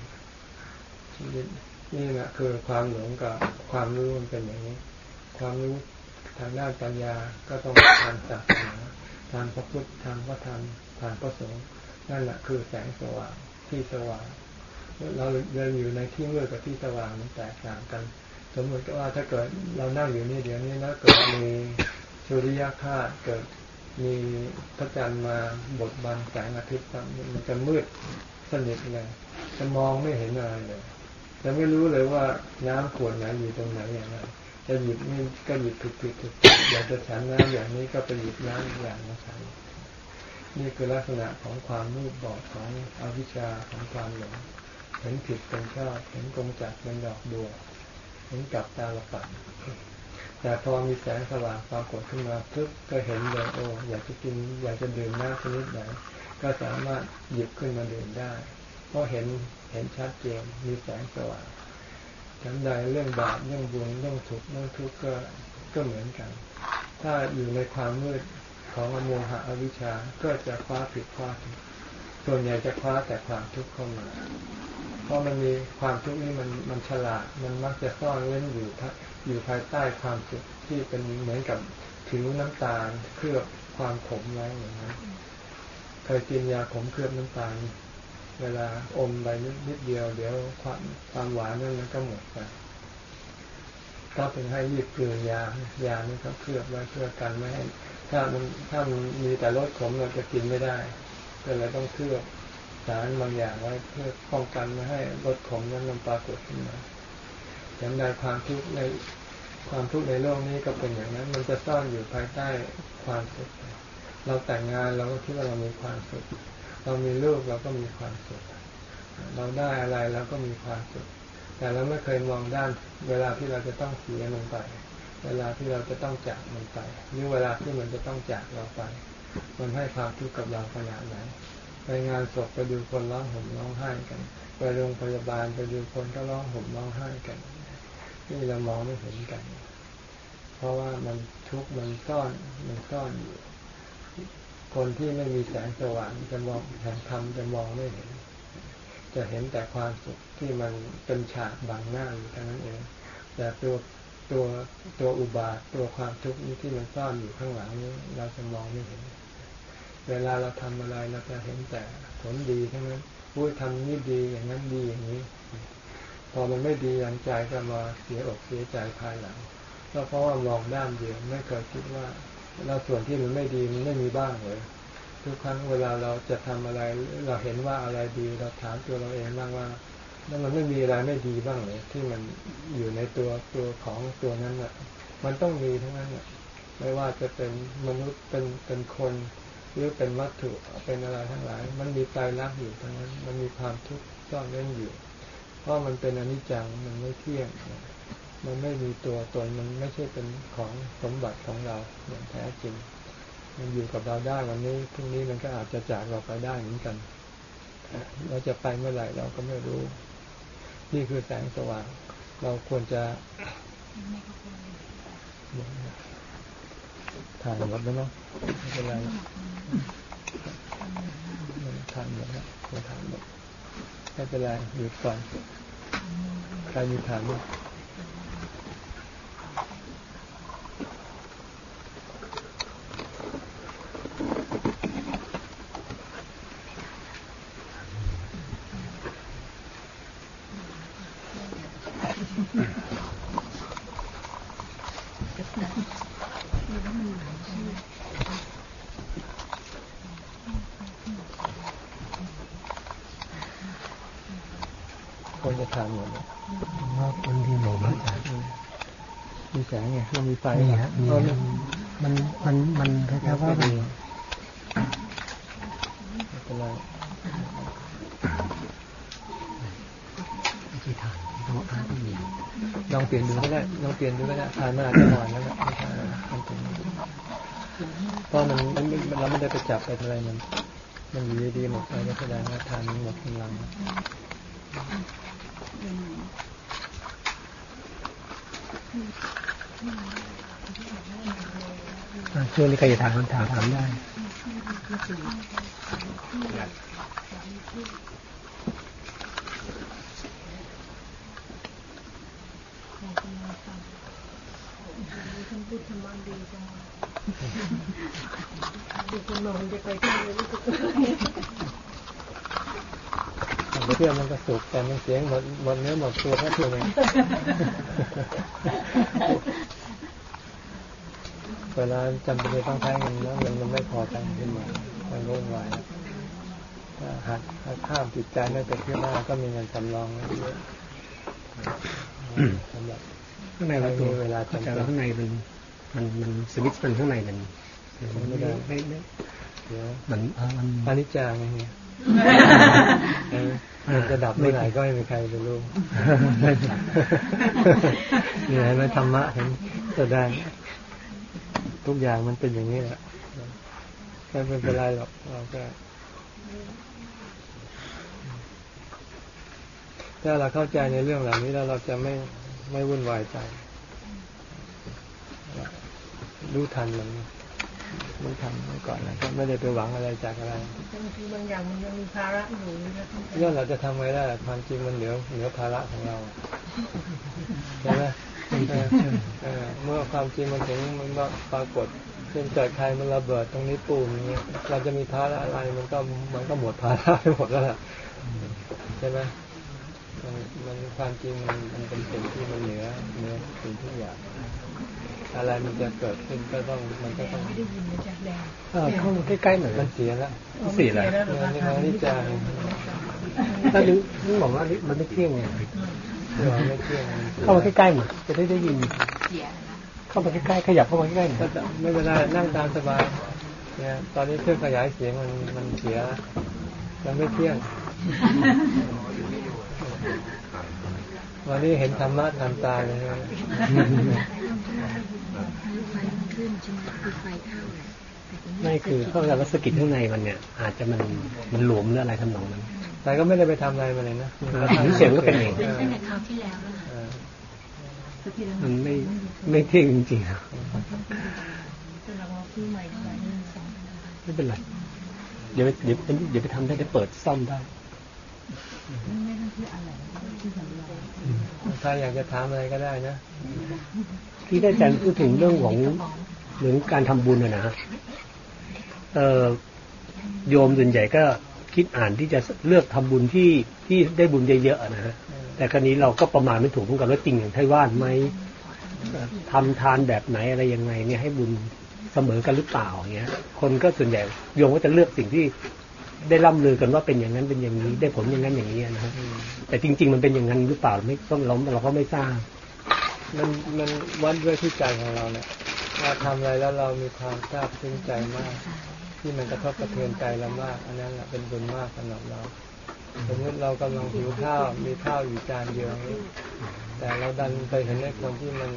นี่แหละคือความหลงกับความรู้มันเป็นอย่างนี้ ความรู้ ทางด้านปัญญาก็ต้องทางศาสนาทางพระพุทธทางพระธรรมทางพระสงฆ์นั่นแหละคือแสงสว่างที่สว่างเราเดินอยู่ในที่มืดกับที่สว่างมันแตกต่างกัน สมมติว่าถ้าเกิดเรานั่งอยู่นี่เดี๋ยวนี้แล้วเกิดมีสุริยคราเกิดมีพระจันทร์มาบดบังแสงอาทิตย์มันจะมืดสนิทเลยจะมองไม่เห็นอะไรเลยจะไม่รู้เลยว่าน้ำขวดไหนอยู่ตรงไหนอย่างไร จะหยิบนี่ก็หยิบผิดผิดอยากจะฉันน้ำอย่างนี้ก็ไปหยิบน้ำอีกอย่างมาฉันนี่คือลักษณะของความมืดบอดของอวิชชาของความหลงเห็นผิดเป็นชอบเห็นกงจักรเป็นดอกบัวเห็นกับตาละปัดแต่พอมีแสงสว่างปรากฏขึ้นมาทึบก็เห็นเลยโอ้อยากจะกินอยากจะดื่มน้ำชนิดไหนก็สามารถหยิบขึ้นมาดื่มได้เพราะเห็นเห็นชัดเจนมีแสงสว่าง ฉันใดเรื่องบาปเรื่องบุญเรื่องทุกข์เรื่องทุกข์ก็ก็เหมือนกัน ถ้าอยู่ในความมืดของอโมหะอวิชชาก็จะคว้าผิดคว้าถูกส่วนใหญ่จะคว้าแต่ความทุกข์เข้ามา เพราะมันมีความทุกข์นี่มันมันฉลาด มันมักจะซ่อนเล่นอยู่อยู่ภายใต้ความสุขที่เป็นเหมือนกับผิวน้ำตาลเคลือบความขมไว้อย่างนั้นเคยกินยาขมเคลือบน้ำตาล เวลาอมไปนิดเดียว เดี๋ยวความความหวานนั่นมันก็หมดไปก็เป็นให้ยีบเกลือยายานี่เขาเคลือบไว้เพื่อกันไม่ให้ถ้ามันถ้ามันมีแต่รสขมเราจะกินไม่ได้ก็เลยต้องเคลือบสารบางอย่างไว้เพื่อป้องกันไม่ให้รสขมนั้นมันปรากฏขึ้นมาอย่างใดความทุกข์ในความทุกข์ในโลกนี้ก็เป็นอย่างนั้น มันจะซ่อนอยู่ภายใต้ความสุขเราแต่งงานเราก็คิดว่าเรามีความสุข เรามีลูกเราก็มีความสุข เราได้อะไรเราก็มีความสุข แต่เราไม่เคยมองด้านเวลาที่เราจะต้องเสียมันไป เวลาที่เราจะต้องจากมันไปหรือเวลาที่มันจะต้องจากเราไป มันให้ความทุกข์กับเราขนาดไหนไปงานศพไปดูคนร้องห่มร้องไห้กัน ไปโรงพยาบาลไปดูคนก็ร้องห่มร้องไห้กันนี่เรามองไม่เห็นกัน เพราะว่ามันทุกข์มันซ่อนมันซ่อนอยู่ คนที่ไม่มีแสงสว่างจะมองแห่งธรรมจะมองไม่เห็น จะเห็นแต่ความสุขที่มันเป็นฉากบังหน้าอยู่เท่านั้นเอง แต่ตัวตัวตัวอุบาทตัวความทุกข์นี้ที่มันซ่อนอยู่ข้างหลังนี้เราจะมองไม่เห็น เวลาเราทำอะไรเราจะเห็นแต่ผลดีทั้งนั้นพูดทำนี่ดีอย่างนั้นดีอย่างนี้ พอมันไม่ดีอย่างใจก็มาเสียอกเสียใจภายหลังก็เพราะว่ามองด้านเดียวไม่เคยคิดว่า เราส่วนที่มันไม่ดีมันไม่มีบ้างเลยทุกครั้งเวลาเราจะทำอะไร เราเห็นว่าอะไรดีเราถามตัวเราเองบ้างว่าแล้วมันไม่มีอะไรไม่ดีบ้างเลยที่มันอยู่ในตัวตัวของตัวนั้นอะ มันต้องมีทั้งนั้นอะไม่ว่าจะเป็นมนุษย์เป็นเป็นคนหรือเป็นวัตถุเป็นอะไรทั้งหลาย มันมีใจรักอยู่ทั้งนั้น มันมีความทุกข์ซ่อนเล่นอยู่ เพราะมันเป็นอนิจจังมันไม่เที่ยง มันไม่มีตัวตนมันไม่ใช่เป็นของสมบัติของเราอย่างแท้จริง มันอยู่กับเราได้วันนี้พรุ่งนี้มันก็อาจจะจากเราไปได้เหมือนกันเราจะไปเมื่อไหร่เราก็ไม่รู้ นี่คือแสงสว่าง เราควรจะถ่ายหมดแล้วเนาะไม่เป็นไรถ่ายหมดแล้วควรถ่ายหมดไม่เป็นไรหยุดก่อนใครมีถามไหมควรจะถามหมดเลย ว่าคนที่บอกมาจาก มีแสง ไงมันมีไฟนี่ฮะมีเออมันมันมันคล้ายๆว่ามันไม่เป็นไรที่ฐานที่ต้องอ่านที่มีลองเปลี่ยนดูก็ได้ลองเปลี่ยนดูก็ได้ทานมันอาจจะนอนแล้วนะไม่ใช่มันถึงเพราะมันมันมันเราไม่ได้ไปจับไปอะไรมัน มันอยู่ดีๆหมดไปก็แสดงว่าทานมันหมดกำลัง อ่า ช่วงนี้ใครจะถามคำถามถามได้ท่านพูดธรรมะดีจังดูคนมองจะไปไปเ่มันก็สุขแต่มันเสียงหมดหมดเนื้อหมดตัวแค่เพียงเอง เวลาจำเป็นจะต้องใช้เงินแล้วเงินมันไม่พอตังค์ขึ้นมามันรุ่นวายถ้าหักหักข้ามจิตใจไม่ไปเที่ยวหน้าก็มีเงินสำรองไว้เยอะสำหรับข้างในเราตัวไม่มีเวลาจำเป็นแต่ว่าข้างในมันมันมันสวิตช์มันข้างในมันมันไม่ไม่ได้ได้ไม่ไม่เดี๋ยวมันเออมันอนิจจาไงเนี่ยเออมันจะดับเมื่อไหร่ก็ไม่มีใครจะรู้เนี่ยเห็นไหมธรรมะเห็นแสดง ทุกอย่างมันเป็นอย่างนี้แหละก็ไม่เป็นไรหรอกเราก็ถ้าเราเข้าใจในเรื่องเหล่านี้แล้วเราจะไม่ไม่วุ่นวายใจ รู้ทันมันรู้ทันไว้ก่อนนะก็ไม่ได้ไปหวังอะไรจากอะไรบางทีบางอย่างมันยังมีภาระอยู่นะท่านเรื่องเราจะทำไว้ได้ความจริงมันเหนือเหนือภาระของเราใช่ไหม เออเออเมื่อความจริงมันถึงมันมาปรากฏเช่นเกิดใครมันระเบิดตรงนี้ปูมอย่างเงี้ยเราจะมีภาระอะไรมันก็มันก็หมดภาระไปหมดแล้วล่ะใช่ไหมมันมันความจริงมันมันเป็นสิ่งที่มันเหนือเหนือสิ่งทุกอย่างอะไรมันจะเกิดขึ้นก็ต้องมันก็ต้องไม่ได้ยินนะจ๊ะแดงเออเข้ามาใกล้ๆหน่อยมันเสียแล้วเสียแล้วแล้วเหรอเงินคะในที่จะถ้านึกนึกบอกว่ามันไม่เที่ยงไง เราไม่เที่ยงมันสียเข้ามาใกล้ๆหน่อยจะได้ได้ยินเสียนะเข้ามาใกล้ๆขยับเข้ามาใกล้ๆหน่อยก็จะไม่เป็นไรนั่งตามสบายเนี่ยตอนนี้เครื่องขยายเสียงมันมันเสียมันไม่เที่ยงวันนี้เห็นธรรมะทันตาเลยนะไฟมันขึ้นใช่ไหมคือไฟเข้าแหละแต่ทีนี้ไม่คือเข้าใจว่าสกิดข้างในมันเนี่ย อาจจะมันมันหลวมหรืออะไรทำนองนั้น แต่ก็ไม่ได้ไปทำอะไรมาเลยนะเออถึงเสียงก็เป็นเองเป็นตั้งแต่คราวที่แล้วแล้วเออมันไม่ไม่เที่ยงจริงๆนะจะลองเอาซื้อใหม่ดีกว่าหนึ่งสองไม่เป็นไรเดี๋ยวเดี๋ยวเดี๋ยวไปทำได้เดี๋ยวเปิดซ่อมได้ไม่ต้องซื้ออะไรที่สำรองถ้าอยากจะถามอะไรก็ได้นะที่ได้อาจารย์พูดถึงเรื่องของเรื่องการทำบุญนะนะฮะเอ่อโยมส่วนใหญ่ก็ คิดอ่านที่จะเลือกทำบุญที่ที่ได้บุญเยอะๆนะฮะแต่ครั้นี้เราก็ประมาณไม่ถูกเหมือนกันว่าจริงอย่างไทว่านไหมเอ่อทำทานแบบไหนอะไรยังไงเนี่ยให้บุญเสมอกันหรือเปล่าอย่างเงี้ย คนก็ส่วนใหญ่โยมก็จะเลือกสิ่งที่ได้ร่ำลือกันว่าเป็นอย่างนั้นเป็นอย่างนี้ ได้ผลอย่างนั้นอย่างนี้นะฮะแต่จริง ๆ มันเป็นอย่างนั้นหรือเปล่าไม่ต้องเราเราก็ไม่ทราบมันมันวัดด้วยที่ใจของเราเนี่ยเราทำอะไรแล้วเรามีความซาบซึ้งใจมาก ที่มันกระทบกระเทือนใจเรามากอันนั้นแหละเป็นบุญมากสำหรับเราสมมติเรากำลังหิวข้าวมีข้าวอยู่จานเดียวนี้แต่เราดันไปเห็นไอ้คนที่มัน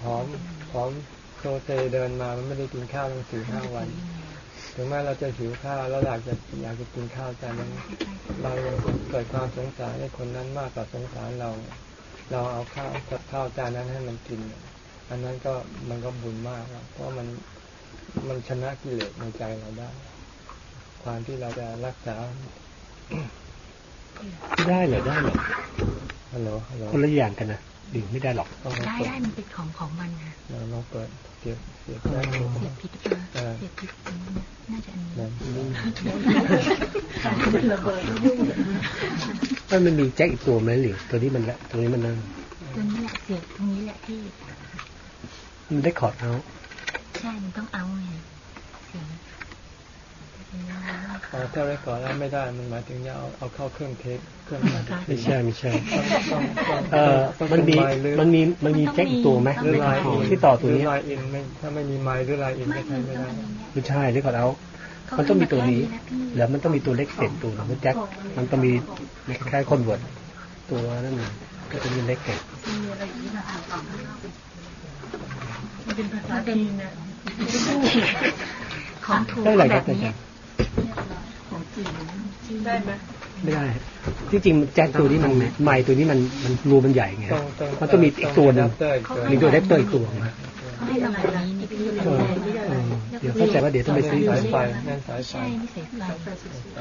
ผอมผอมโซเซเดินมามันไม่ได้กินข้าวตั้งสี่ห้าวันถึงแม้เราจะหิวข้าวแล้วอยากจะอยากจะกินข้าวจานนั้นเราเกิดความสงสารให้คนนั้นมากกว่าสงสารเรา เราเอาข้าวกับข้าวจานนั้นให้มันกิน อันนั้นก็มันก็บุญมากเพราะมัน มันชนะกิเลสในใจเราได้ ความที่เราจะรักษา ได้เหรอได้เหรอฮัลโหลฮัลโหลคนละอย่างกันนะดื่มไม่ได้หรอกต้องลองได้เปิดได้มันเป็นของของมันค่ะเราลองเปิดเสียบเสียบได้เสียบผิดหรือเปล่าเออเสียบผิดอันนี้นะน่าจะอันนี้นั่นนี่ระเบิดยุ่งถ้ามันมีแจ็คอีกตัวไหมหรือตัวนี้มันละตรงนี้มันนั่นตัวนี้แหละเสียบตรงนี้แหละที่มันได้คอร์ดเอา ใช่มันต้องเอาไงเสียงอ๋อถ้าไว้ก่อนแล้วไม่ได้ มันหมายถึงจะเอาเอาเข้าเครื่องเทปเครื่องไม่ใช่ไม่ใช่เออมันมีมันมีมันมีแจ็คตัวไหมหรือลายที่ต่อตัวนี้ลายอินไม่ถ้าไม่มีไม้หรือลายอินไม่ใช้นไม่ได้ไม่ใช่ที่คอร์ดเอามันต้องมีตัวนี้ แล้วมันต้องมีตัวเล็กเศษตัวหนึงมันแจ็คมันต้องมีคล้ายคนเวิร์ตตัวนั่นก็จะมีเล็กเศษมีอะไรอีกนะมันเป็นภาษาจีนนะ ของถูกได้อะไรครับแบบอาจานี้รย์ของจีนได้ไหมไม่ได้ที่จริงแจ็คตัวนี้มันไม้ตัวนี้มันมันรูมันใหญ่ไงต้องต้องมันต้องมีอีกตัวหนึงมีมีตัวเล็กตัวอีกตัวนะเขาให้เราแบบนี้นี่พี่เออเออเดี๋ยวเข้าใจว่าเดี๋ยวต้องไปซื้อสายไฟแน่นสายไฟใช่นี่สายไฟสายไฟ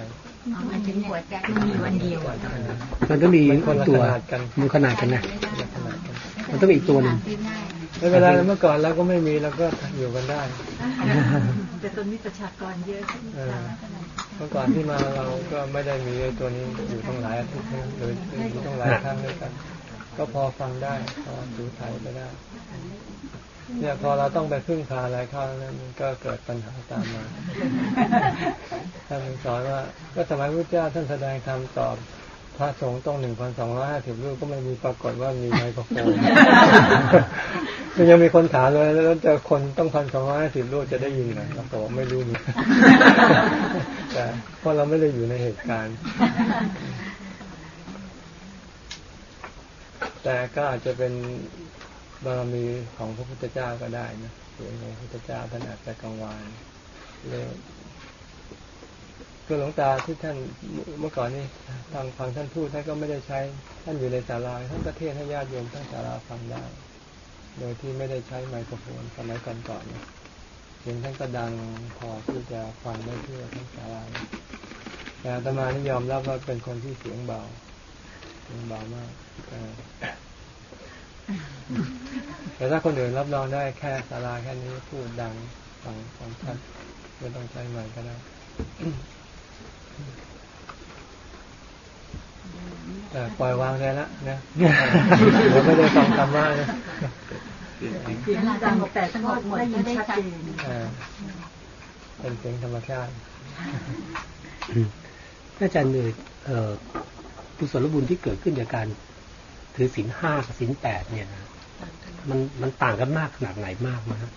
อ๋อหมายถึงหัวแจ็คมันมีวันเดียวอะมันต้องมีมันคนละตัวขนาดกันมันขนาดกันนะขนาดกันมันต้องมีอีกตัวหนึ่ง ไม่เป็นไรเมื่อก่อนเราก็ไม่มีเราก็อยู่กันได้ แต่ตอนนี้ประชากรเยอะเออเมื่อก่อนที่มาเราก็ไม่ได้มีไอ้ตัวนี้อยู่ต้องหลายอาทิตย์นะหรืออยู่ต้องหลายครั้งด้วยกัน ก็พอฟังได้พอดูไทยไปได้ เนี่ยพอเราต้องไปพึ่งพาอะไรเข้านั้นมันก็เกิดปัญหาตามมาท่านสอนว่า ก็สมัยพระเจ้าท่านแสดงธรรมตอบ พระสงฆ์ต้องหนึ่งพันสองร้อยห้าสิบรูปก็ไม่มีปรากฏว่ามีไมโครโฟนมันยังมีคนถามเลยแล้วจะคนต้องพันสองร้อยห้าสิบรูปจะได้ยินไหมเราบอกว่าไม่รู้นี่แต่เพราะเราไม่ได้อยู่ในเหตุการณ์ แต่ก็อาจจะเป็นบารมีของพระพุทธเจ้าก็ได้นะเสียงของพระพุทธเจ้าท่านอาจจะกังวานเลย คือหลวงตาที่ท่านเมื่อก่อนนี่ทางฟังท่านพูดท่านก็ไม่ได้ใช้ ท่านอยู่ในศาลาท่านก็เทศให้ญาติโยมทั้งศาลาฟังได้ โดยที่ไม่ได้ใช้ไมโครโฟนสมัยก่อนๆเนี่ยเสียงท่านก็ดังพอที่จะฟังได้ทั่วทั้งศาลาแต่อาตมานี่ยอมรับว่าเป็นคนที่เสียงเบาเสียงเบามากแต่ถ้าคนอื่นรับรองได้แค่ศาลาแค่นี้พูดดังฟังฟังชัดไม่ต้องใช้ไมค์ก็ได้ แต่ปล่อยวางได้ละนะเดี๋ยวไม่ได้ฟังธรรมะนะเสียงดังแต่สงบหมดได้ชัดเจนอ่าเป็นเสียงธรรมชาติอาจารย์เลยเอ่อกุศลบุญที่เกิดขึ้นจากการถือศีลห้ากับศีลแปดเนี่ยนะมันมันต่างกันมากขนาดไหนมากนะครับ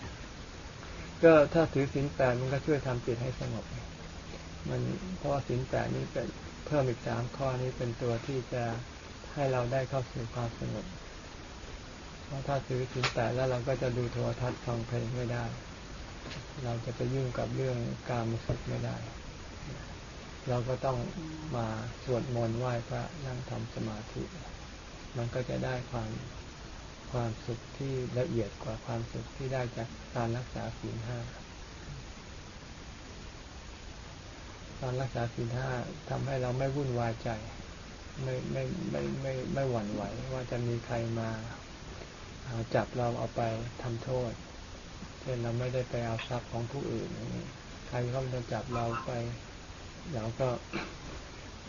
ก็ถ้าถือศีลแปดมันก็ช่วยทำจิตให้สงบ มันเพราะว่าศีลแปดนี้เป็นเพิ่มอีกสามข้อนี้เป็นตัวที่จะให้เราได้เข้าสู่ความสงบเพราะถ้าถือศีลแปดแล้วเราก็จะดูโทรทัศน์ฟังเพลงไม่ได้ เราจะไปยุ่งกับเรื่องการมสุขไม่ได้ เราก็ต้องมาสวดมนต์ไหว้พระนั่งทำสมาธิ มันก็จะได้ความความสุขที่ละเอียดกว่าความสุขที่ได้จากการรักษาศีลห้า การรักษาศีลห้าทำให้เราไม่วุ่นวายใจ ไม่ไม่ไม่ไม่ไม่หวั่นไหว ว่าจะมีใครมาเอาจับเราเอาไปทำโทษ เช่นเราไม่ได้ไปเอาทรัพย์ของผู้อื่นใครเขาจะจับเราไปเราก็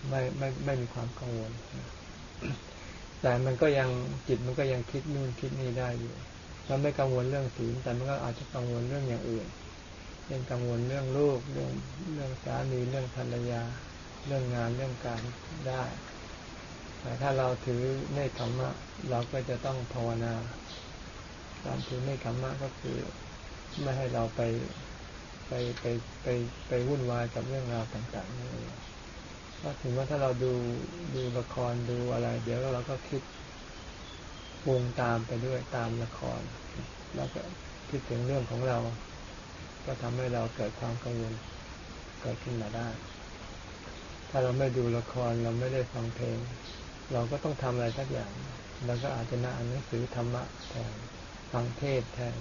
ไม่ไม่ไม่มีความกังวล แต่มันก็ยังจิตมันก็ยังคิดนู่นคิดนี่ได้อยู่มันไม่กังวลเรื่องศีลแต่มันก็อาจจะกังวลเรื่องอย่างอื่น เช่นกังวลเรื่องลูกเรื่องเรื่องสามีเรื่องภรรยา เรื่องงานเรื่องการได้แต่ถ้าเราถือเนคขมมะเราก็จะต้องภาวนาการถือเนคขมมะก็คือไม่ให้เราไปไปไปไปไปวุ่นวายกับเรื่องราวต่างๆนั่นเองก็ถึงว่าถ้าเราดูดูละครดูอะไร เดี๋ยวเราก็คิดปรุงตามไปด้วยตามละคร แล้วก็คิดถึงเรื่องของเรา ก็ทำให้เราเกิดความกังวลเกิดขึ้นมาได้ ถ้าเราไม่ดูละครเราไม่ได้ฟังเพลง เราก็ต้องทำอะไรสักอย่างเราก็อาจจะน่าอ่านหนังสือธรรมะแทนฟังเทศแทน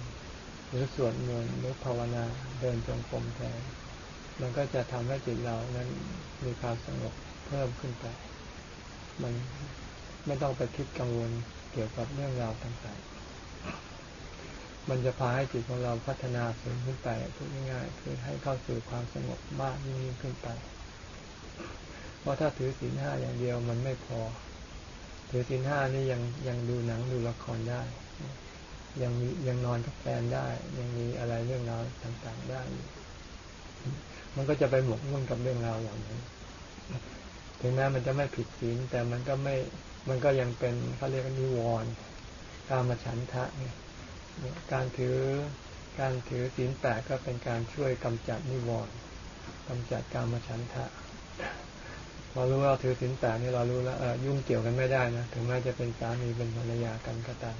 หรือสวดมนต์หรือภาวนาเดินจงกรมแทน มันก็จะทำให้จิตเรานั้นมีความสงบเพิ่มขึ้นไป มันไม่ต้องไปคิดกังวลเกี่ยวกับเรื่องราวต่างๆ มันจะพาให้จิตของเราพัฒนาสูงขึ้นไปพูดง่ายๆคือให้เข้าสู่ความสงบมากยิ่งขึ้นไป เพราะถ้าถือศีลห้าอย่างเดียวมันไม่พอ ถือศีลห้านี่ยังยังดูหนังดูละครได้ ยังมียังนอนกับแฟนได้ ยังมีอะไรเรื่องราวต่างๆได้ มันก็จะไปหมกมุ่นกับเรื่องราวอย่างนั้นถึงแม้มันจะไม่ผิดศีลแต่มันก็ไม่มันก็ยังเป็นเขาเรียกว่านิวรณ์กามฉันทะเนี่ย การถือการถือศีลแปดก็เป็นการช่วยกำจัดนิวรณ์กำจัดกามฉันทะพอรู้ว่าถือศีลแปดนี่เรารู้แล้วยุ่งเกี่ยวกันไม่ได้นะถึงแม้จะเป็นสามีเป็นภรรยากันก็ตาม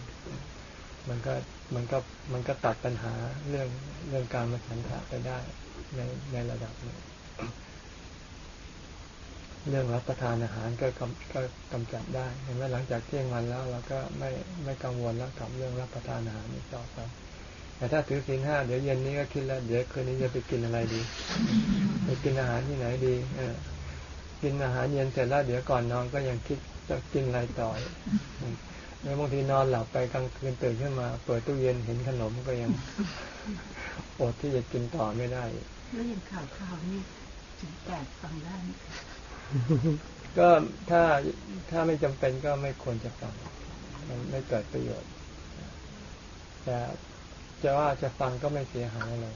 มันก็มันก็มันก็ตัดปัญหาเรื่องเรื่องการมาฉันทะไปได้ในในระดับหนึง เรื่องรับประทานอาหารก็กำก็กำจัดได้ เห็นไหมหลังจากเที่ยงวันแล้วเราก็ไม่ไม่กังวลแล้วกับเรื่องรับประทานอาหารนี้ต่อไปแต่ถ้าถือศีลห้าเดี๋ยวเย็นนี้ก็คิดแล้วเดี๋ยวคืนนี้จะไปกินอะไรดีไปกินอาหารที่ไหนดี เออกินอาหารเย็นเสร็จแล้วเดี๋ยวก่อนนอนก็ยังคิดจะกินอะไรต่อแล้วบางทีนอนหลับไปกลางคืนตื่นขึ้นมา เปิดตู้เย็นเห็นขนมก็ยังอดที่จะกินต่อไม่ได้ แล้วอย่างข่าวข่าวนี่ถึงแปดฟังได้ ก็ถ้าถ้าไม่จำเป็นก็ไม่ควรจะฟัง มันไม่เกิดประโยชน์แต่จะว่าจะฟังก็ไม่เสียหายอะไร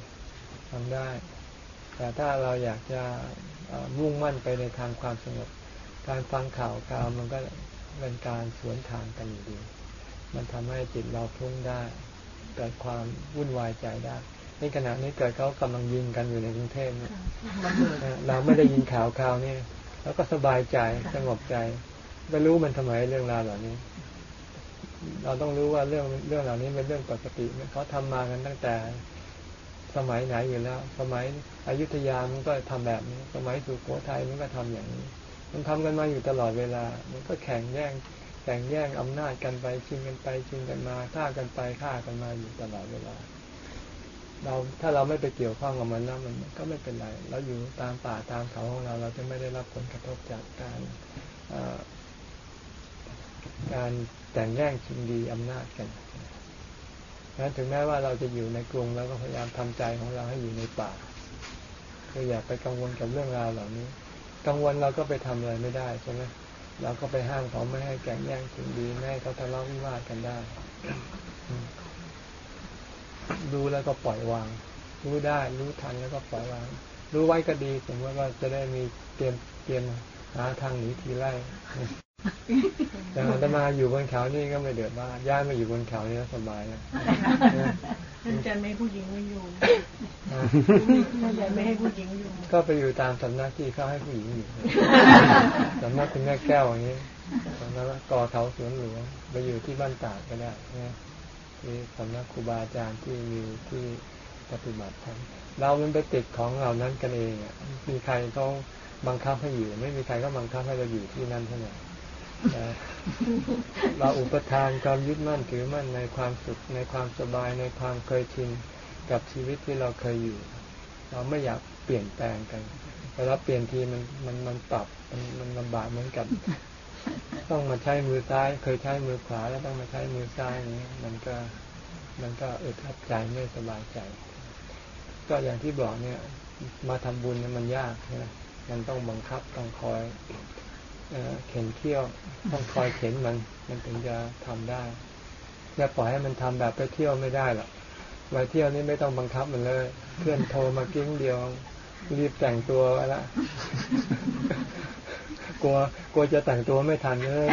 ฟังได้ แต่ถ้าเราอยากจะเอ่อมุ่งมั่นไปในทางความสงบ การฟังข่าวข่าวมันก็เป็นการสวนทางกันอยู่ดี มันทำให้จิตเราพุ่งได้ เกิดความวุ่นวายใจได้ในขณะนี้เกิดเขากำลังยิงกันอยู่ในกรุงเทพเนี่ยระเบิดนะเราไม่ได้ยินข่าวข่าวนี่ แล้วก็สบายใจสงบใจไม่รู้มันทำไมเรื่องราวเหล่านี้ เราต้องรู้ว่าเรื่องเรื่องเหล่านี้เป็นเรื่องปกติเขาทำมากันตั้งแต่สมัยไหนอยู่แล้ว สมัยอยุธยามันก็ทำแบบนี้ สมัยสุโขทัยมันก็ทำอย่างนี้ มันทำกันมาอยู่ตลอดเวลา มันก็แข่งแย่งแข่งแย่งอำนาจกันไปชิงกันไปชิงกันมาฆ่ากันไปฆ่ากันมาอยู่ตลอดเวลา เราถ้าเราไม่ไปเกี่ยวข้องกับมันแล้วมันก็ไม่เป็นไร เราอยู่ตามป่าตามเขาของเราเราจะไม่ได้รับผลกระทบจากการการแต่งแย่งชิงดีอำนาจกันนั้นถึงแม้ว่าเราจะอยู่ในกรุงเราก็พยายามทำใจของเราให้อยู่ในป่าคืออย่าไปกังวลกับเรื่องราวเหล่านี้ กังวลเราก็ไปทำอะไรไม่ได้ใช่ไหมเราก็ไปห้ามเขาไม่ให้แก่งแย่งชิงดีไม่ให้เขาทะเลาะวิวาทกันได้ รู้แล้วก็ปล่อยวาง รู้ได้ รู้ทันแล้วก็ปล่อยวาง รู้ไว้ก็ดีสมมติว่าจะได้มีเตรียมเตรียมหาทางหนีทีไล่แต่อาตมาอยู่บนเขานี่ก็ไม่เดือดร้อนย้ายมาอยู่บนเขานี่ก็สบายแล้วท่านอาจารย์ไม่ให้ผู้หญิงมาอยู่ท่านอาจารย์ไม่ให้ผู้หญิงอยู่ ก็ไปอยู่ตามสำนักที่เขาให้ผู้หญิงอยู่สำนักคุณแม่แก้วอย่างนี้สำนักกอเขาสวนหลวงไปอยู่ที่บ้านตากก็ได้นะ ที่สำนักครูบาอาจารย์ที่มีที่ปฏิบัติธรรมเรามันไปติดของเหล่านั้นกันเองอะมีใครเขาบังคับให้อยู่ ไม่มีใครก็บังคับให้เราอยู่ที่นั่นเท่าไหร่แต่เราอุปทานความยึดมั่นถือมั่นในความสุขในความสบายในความเคยชินกับชีวิตที่เราเคยอยู่ เราไม่อยากเปลี่ยนแปลงกันเวลาเปลี่ยนทีมันมันมันปรับมันมันลำบากเหมือนกับ ต้องมาใช้มือซ้าย เคยใช้มือขวาแล้วต้องมาใช้มือซ้ายอย่างนี้ มันก็มันก็อึดอัดใจไม่สบายใจ ก็อย่างที่บอกเนี่ย มาทำบุญเนี่ยมันยากใช่ไหมมันต้องบังคับต้องคอยเอเข็นเที่ยวต้องคอยเข็นมัน มันถึงจะทำได้อย่าปล่อยให้มันทำแบบไปเที่ยวไม่ได้หรอกไปเที่ยวนี่ไม่ต้องบังคับมันเลย เพื่อนโทรมากิ้งเดียว รีบแต่งตัวไว้ละ กลัวกลัวจะแต่งตัวไม่ทันเออ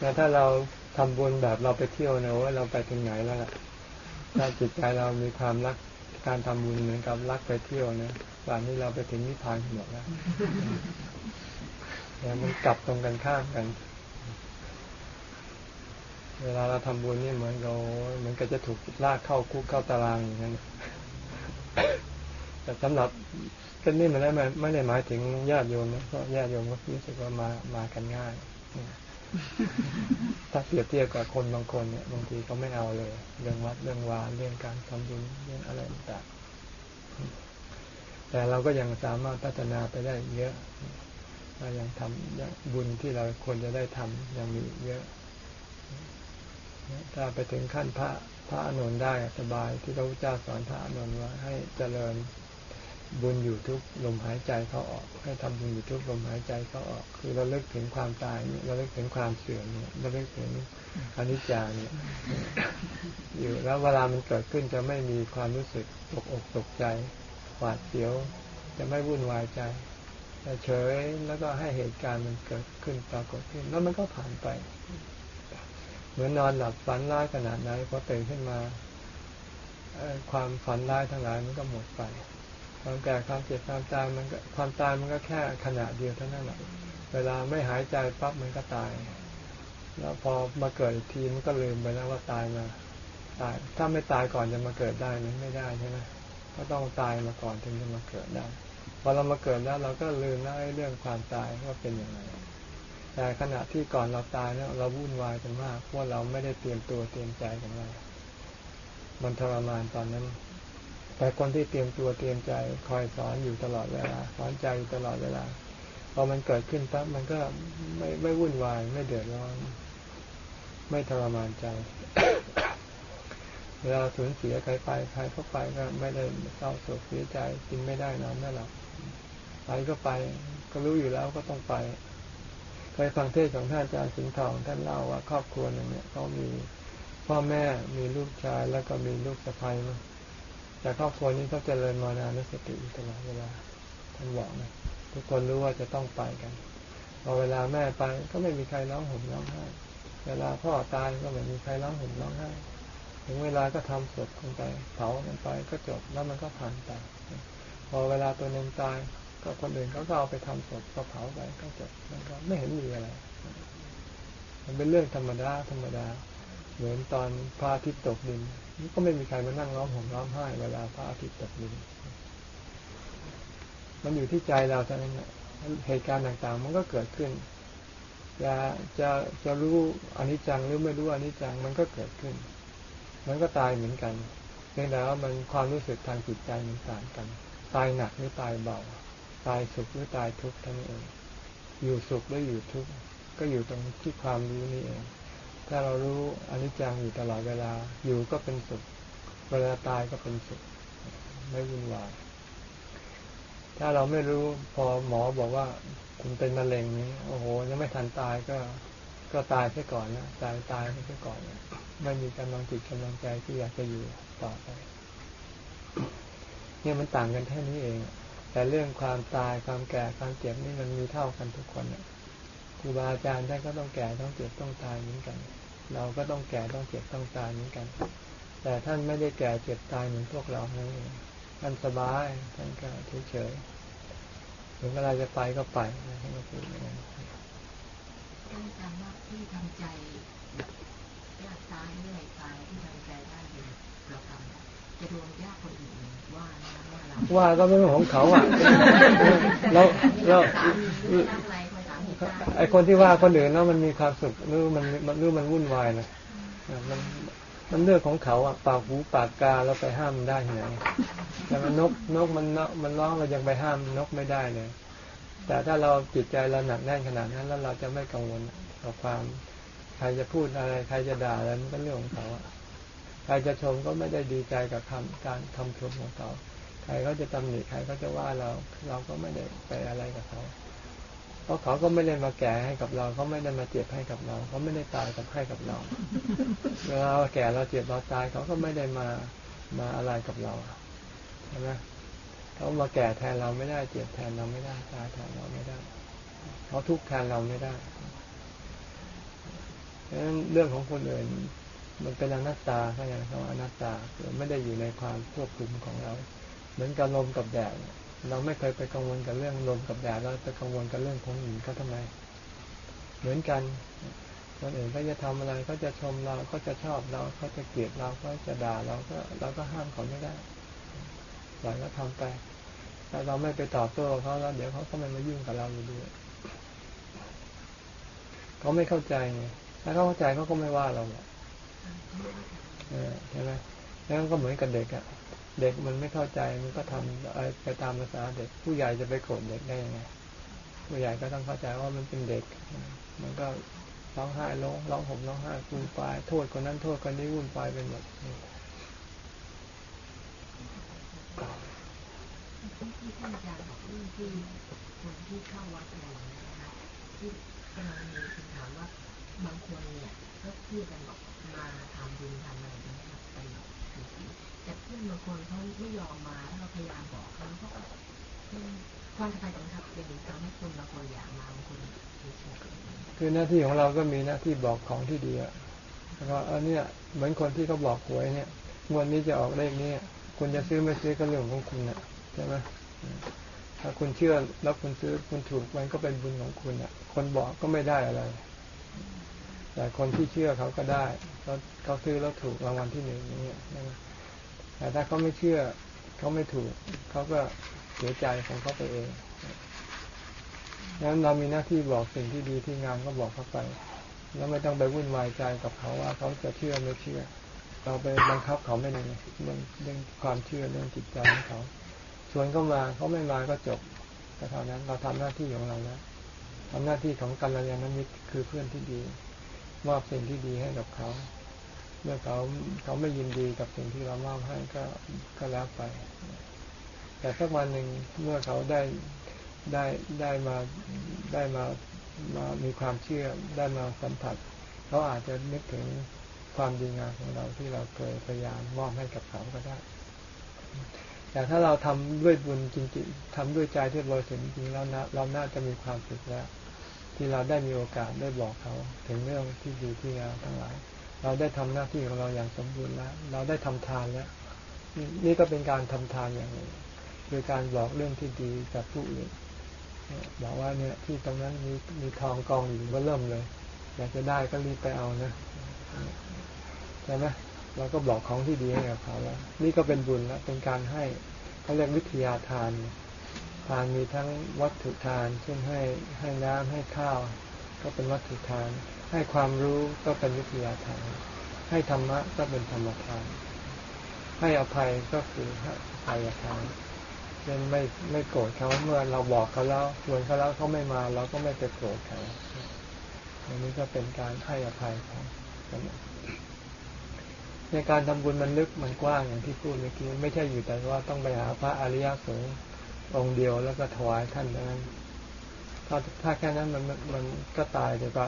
แล้วถ้าเราทำบุญแบบเราไปเที่ยวนะว่าเราไปถึงไหนแล้วล่ะถ้าจิตใจเรามีความรักการทำบุญเหมือนกับรักไปเที่ยวนะป่านนี้เราไปถึงนิพพานหมดแล้วแต่มันกลับตรงกันข้ามกัน เวลาเราทำบุญนี่เหมือนเราเหมือนกับจะถูกลากเข้าคุกเข้าตารางอย่างนั้นแต่สำหรับ ก็นี่มันไม่ได้ไม่ได้หมายถึงญาติโยมนะเพราะญาติโยมก็รู้สึกว่ามามากันง่ายถ้าเปรียบเทียบกับคนบางคนเนี่ยบางทีเขาไม่เอาเลย เรื่องวัดเรื่องวาเรื่องการทำบุญเรื่องอะไรต่างแต่เราก็ยังสามารถพัฒนาไปได้เยอะเรายังทำบุญที่เราควรจะได้ทำยังมีเยอะถ้าไปถึงขั้นพระพระอานนได้สบายที่พระพุทธเจ้าสอนพระอานนว่าให้เจริญ บุญอยู่ทุกลมหายใจเขาออก ให้ทำบุญอยู่ทุกลมหายใจเขาออก คือเราเลิกถึงความตายเนี่ยเราเลิกถึงความเสื่อมเนี่ยเราเลิกถึงอนิจจาเนี่ยอยู่แล้วเวลามันเกิดขึ้นจะไม่มีความรู้สึกตกอกตกใจหวาดเสียว จะไม่วุ่นวายใจจะเฉยแล้วก็ให้เหตุการณ์มันเกิดขึ้นปรากฏขึ้น แล้วมันก็ผ่านไป เหมือนนอนหลับฝันร้ายขนาดไหนพอตื่นขึ้นมาความฝันร้ายทั้งหลายมันก็หมดไป ความแก่ความเจ็บความตายมันก็ความตายมันก็แค่ขณะเดียวเท่านั้นแหละเวลาไม่หายใจปั๊บมันก็ตาย แล้วพอมาเกิดอีกทีมันก็ลืมไปแล้วว่าตายมาตาย ถ้าไม่ตายก่อนจะมาเกิดได้มันไม่ได้ใช่ไหมก็ต้องตายมาก่อนถึงจะมาเกิดได้พอเรามาเกิดแล้วเราก็ลืมแล้วเรื่องความตายว่าเป็นอย่างไรแต่ขณะที่ก่อนเราตายเนี่ยเราวุ่นวายกันมากเพราะเราไม่ได้เตรียมตัวเตรียมใจกันมามันทรมานตอนนั้น แต่คนที่เตรียมตัวเตรียมใจคอยสอนอยู่ตลอดเวลาสอนใจอยู่ตลอดเวลาพอมันเกิดขึ้นปั๊บมันก็ไม่ไม่วุ่นวาย ไม่เดือดร้อน ไม่ทรมานใจ เวลาสูญเสียใครไปใครเข้าไปก็ไม่ได้เศร้าโศกเสียใจกินไม่ได้นอนไม่หลับไปก็ไป ก็รู้อยู่แล้วก็ต้องไปเคยฟังเทศของท่านอาจารย์สิงห์ทองท่านเล่าว่าครอบครัวหนึ่งเนี่ยเขามีพ่อแม่มีลูกชายแล้วก็มีลูกสะใภ้มา แต่ครอบครัวนี้เขาเจริญมานานุสติตลอดเวลาท่านบอกนะทุกคนรู้ว่าจะต้องไปกันพอเวลาแม่ไปก็ไม่มีใครร้องห่มร้องไห้เวลาพ่อตายก็ไม่มีใครร้องห่มร้องไห้ถึงเวลาก็ทำศพกันไปเผากันไปก็จบแล้วมันก็ผ่านไปพอเวลาตัวหนึ่งตาย ก็คนอื่นเขาก็เอาไปทำศพก็เผาไปก็จบมันก็ไม่เห็นมีอะไร มันเป็นเรื่องธรรมดาธรรมดา เหมือนตอนพระอาทิตย์ตกดินก็ไม่มีใครมานั่งร้องห่มร้องไห้เวลาพระอาทิตย์ตกดิน มันอยู่ที่ใจเราเท่านั้นนะเหตุการณ์ต่างๆ มันก็เกิดขึ้น จะจะจะรู้อนิจจังหรือไม่รู้อนิจจังมันก็เกิดขึ้น มันก็ตายเหมือนกันเพียงแต่ว่ามันความรู้สึกทางจิตใจมันต่างกัน ตายหนักหรือตายเบา ตายสุขหรือตายทุกข์ทั้งเอง อยู่สุขหรืออยู่ทุกข์ก็อยู่ตรงที่ความรู้นี่เอง ถ้าเรารู้อนิจจังอยู่ตลอดเวลา อยู่ก็เป็นสุข เวลาตายก็เป็นสุข ไม่วุ่นวายถ้าเราไม่รู้พอหมอบอกว่า คุณเป็นมะเร็งนี้ โอ้โห ยังไม่ทันตายก็ ก็ตายซะก่อนนะตายตายไปซะก่อนนะไม่มีกำลังจิตกำลังใจที่อยากจะอยู่ต่อไป เนี่ยมันต่างกันแค่นี้เอง แต่เรื่องความตายความแก่ความเจ็บนี่มันมีเท่ากันทุกคนเนี่ยครูบาอาจารย์ท่านก็ต้องแก่ต้องเจ็บต้องตายเหมือนกัน เราก็ต้องแก่ต้องเจ็บต้องตายเหมือนกัน แต่ท่านไม่ได้แก่เจ็บตายเหมือนพวกเรานั่นเองท่านสบายท่านก็เฉยๆถึงเวลาจะไปก็ไปท่านก็พูดอย่างนั้นต้องการว่าที่ทำใจแบบยากตายเรื่อยตายที่ทำใจได้เป็นเราทำจะโดนยากคนอื่นว่านะว่าเราว่าก็เป็นเรื่องของเขาอะแล้วแล้วสามีทำอะไรคอยสามีตาย ไอคนที่ว่าคนอื่นแล้วมันมีความสุขหรือมันมันหรือมันวุ่นวายนะอะมันมันเรื่องของเขาอะปากหูปากกาเราไปห้ามมันได้ที่ไหนแต่มันนกนกมันเนาะมันร้องเรายังไปห้ามนกไม่ได้เลย แต่ถ้าเราจิตใจเราหนักแน่นขนาดนั้น แล้วเราจะไม่กังวลกับความใครจะพูดอะไร ใครจะด่าอะไรมันก็เรื่องของเขาอะใครจะชมก็ไม่ได้ดีใจกับคำการคำชมของเขา ใครเขาจะตำหนิใครเขาจะว่าเราเราก็ไม่ได้ไปอะไรกับเขา เพราะเขาก็ไม่ได้มาแก่ให้กับเราเขาไม่ได้มาเจ็บให้กับเราเขาไม่ได้ตายกับให้กับเรา เวลาเราแก่เราเจ็บเราตายเขาก็ไม่ได้มามาอะไรกับเราใช่ไหมเขามาแก่แทนเราไม่ได้เจ็บแทนเราไม่ได้ตายแทนเราไม่ได้เขาทุกข์แทนเราไม่ได้เพราะฉะนั้นเรื่องของคนอื่นมันเป็นอนัตตาเขาอย่างเขาอนัตตาคือไม่ได้อยู่ในความควบคุมของเรา เหมือนกับลมกับแดด เราไม่เคยไปกังวลกับเรื่องลมกับแดดเราไปกังวลกับเรื่องคนอื่นเขาทำไม เหมือนกันคนอื่นเขาจะทำอะไรเขาจะชมเราเขาจะชอบเราเขาจะเกลียดเราเขาจะด่าเราก็เราก็ห้ามเขาไม่ได้ปล่อยเขาทำไปถ้าเราไม่ไปตอบโต้เขาแล้วเดี๋ยวเขาก็ไม่มายุ่งกับเราอยู่ดีเขาไม่เข้าใจไงถ้าเขาเข้าใจเขาก็ไม่ว่าเราหรอกเออใช่ไหมแล้วก็เหมือนกับเด็กอะ เด็กมันไม่เข้าใจมันก็ทำอะไรไปตามภาษาเด็ก ผู้ใหญ่จะไปโกรธเด็กได้ยังไงผู้ใหญ่ก็ต้องเข้าใจว่ามันเป็นเด็ก มันก็ร้องไห้ร้องร้องห่มร้องไห้วุ่นวายโทษคนนั้นโทษคนนี้วุ่นวายไปหมดที่ท่านอาจารย์บอกเรื่องที่คนที่เข้าวัดอะไรนะคะที่กำลังมีคำถามว่าบางคนเนี่ยก็พูดกันบอกมาทำบุญทำอะไรอย่างเงี้ยไปถือศีล แต่เพื่อนบางคนเขาไม่ยอมมาถ้าเราพยายามบอกเขาเขาก็ความสบายของเขาเป็นทำให้คนบางคนอยากมาบางคนเฉยๆคือหน้าที่ของเราก็มีหน้าที่บอกของที่ดีอะแล้วก็เออเนี่ยเหมือนคนที่เขาบอกหวยเนี่ยงวดนี้จะออกเลขนี้คุณจะซื้อไม่ซื้อก็เรื่องของคุณนะใช่ไหมถ้าคุณเชื่อแล้วคุณซื้อคุณถูกมันก็เป็นบุญของคุณอะ คนบอกก็ไม่ได้อะไร แต่คนที่เชื่อเขาก็ได้เขาเขาซื้อแล้วถูกรางวัลที่หนึ่งอย่างเงี้ยใช่ไหม แต่ถ้าเขาไม่เชื่อเขาไม่ถูก เขาก็เสียใจของเขาไปเองดังนั้นเรามีหน้าที่บอกสิ่งที่ดีที่งามก็บอกเขาไป แล้วไม่ต้องไปวุ่นวายใจกับเขาว่าเขาจะเชื่อไม่เชื่อ เราไปบังคับเขาไม่ได้เรื่องเรื่องความเชื่อเรื่องจิตใจของเขาชวนเขามาเขาไม่มาก็จบแต่เท่านั้นเราทำหน้าที่ของเราแล้วทำหน้าที่ของกัลยาณมิตรคือเพื่อนที่ดี มอบสิ่งที่ดีให้กับเขา เมื่อเขาเขาไม่ยินดีกับสิ่งที่เรามอบให้ก็ก็แล้วไป แต่สักวันหนึ่งเมื่อเขาได้ได้ได้มาได้มามามีความเชื่อได้มาสัมผัสเขาอาจจะนึกถึงความดีงามของเราที่เราเคยพยายามมอบให้กับเขาก็ได้ แต่ถ้าเราทำด้วยบุญจริงๆทำด้วยใจที่บริสุทธิ์จริงแล้วนะเราน่าจะมีความสุขแล้ว ที่เราได้มีโอกาสได้บอกเขา ถึงเรื่องที่ดีที่งามทั้งหลาย เราได้ทำหน้าที่ของเราอย่างสมบูรณ์แล้ว เราได้ทำทานแล้วนี่ก็เป็นการทำทานอย่างหนึ่งโดยการบอกเรื่องที่ดีกับผู้อื่นบอกว่าเนี่ยที่ตรงนั้นมีมีทองกองอยู่ก็เริ่มเลย อยากจะได้ก็รีบไปเอานะใช่ไหมเราก็บอกของที่ดีให้กับเขาแล้ว นี่ก็เป็นบุญแล้วเป็นการให้เขาเรียกวิทยาทาน ทานมีทั้งวัตถุทาน เช่นให้ให้น้ำให้ข้าว ก็เป็นวัตถุทาน ให้ความรู้ก็เป็นวิทยาทาน ให้ธรรมะก็เป็นธรรมทาน ให้อภัยก็คือให้อภัยทานเช่นไม่ไม่โกรธเขาเมื่อเราบอกเขาแล้วชวนเขาแล้วเขาไม่มาเราก็ไม่ไปโกรธเขาอันนี้ก็เป็นการให้อภัยเขาในการทำบุญมันลึกมันกว้างอย่างที่พูดเมื่อกี้ไม่ใช่อยู่แต่ว่าต้องไปหาพระอริยสงฆ์องค์เดียวแล้วก็ถวายท่านนั้น ถ้าถ้าแค่นั้นมันมันก็ตายเดี๋ยวก็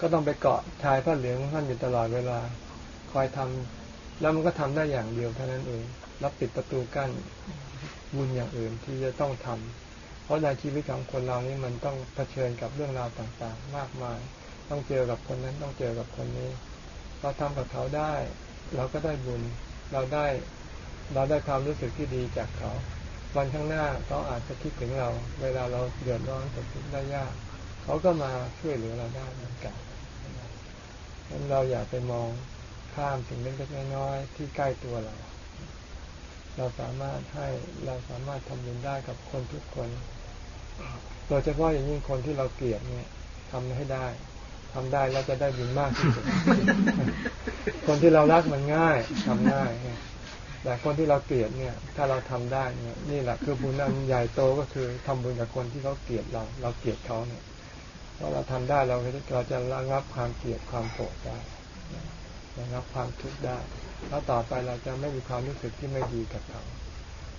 ก็ต้องไปเกาะชายพระเหลืองท่านอยู่ตลอดเวลา คอยทำแล้วมันก็ทำได้อย่างเดียวเท่านั้นเองรับปิดประตูกั้นบุญอย่างอื่นที่จะต้องทำเพราะในชีวิตของคนเรานี่มันต้องเผชิญกับเรื่องราวต่างๆ มากมาย ต้องเจอกับคนนั้นต้องเจอกับคนนี้ เราทำกับเขาได้ เราก็ได้บุญ เราได้ เราได้ความรู้สึกที่ดีจากเขา วันข้างหน้าเขาอาจจะคิดถึงเรา เวลาเราเดือดร้อนตกทุกข์ได้ยากเขาก็มาช่วยเหลือเราได้เหมือนกันดังนั้นเราอย่าไปมองข้ามสิ่งเล็กๆน้อยๆที่ใกล้ตัวเรา เราสามารถให้เราสามารถทำบุญได้กับคนทุกคนโดยเฉพาะอย่างยิ่งคนที่เราเกลียดเนี่ยทำให้ได้ทำได้เราจะได้บุญมากที่สุด คนที่เรารักมันง่ายทำง่าย แต่คนที่เราเกลียดเนี่ย ถ้าเราทำได้เนี่ยนี่แหละคือบุญอันใหญ่โตก็คือทำบุญกับคนที่เขาเกลียดเรา เราเกลียดเขาเนี่ยพอเราทำได้เราเราจะระงับความเกลียดความโกรธได้ระงับความทุกข์ได้ แล้วต่อไปเราจะไม่มีความรู้สึกที่ไม่ดีกับเขา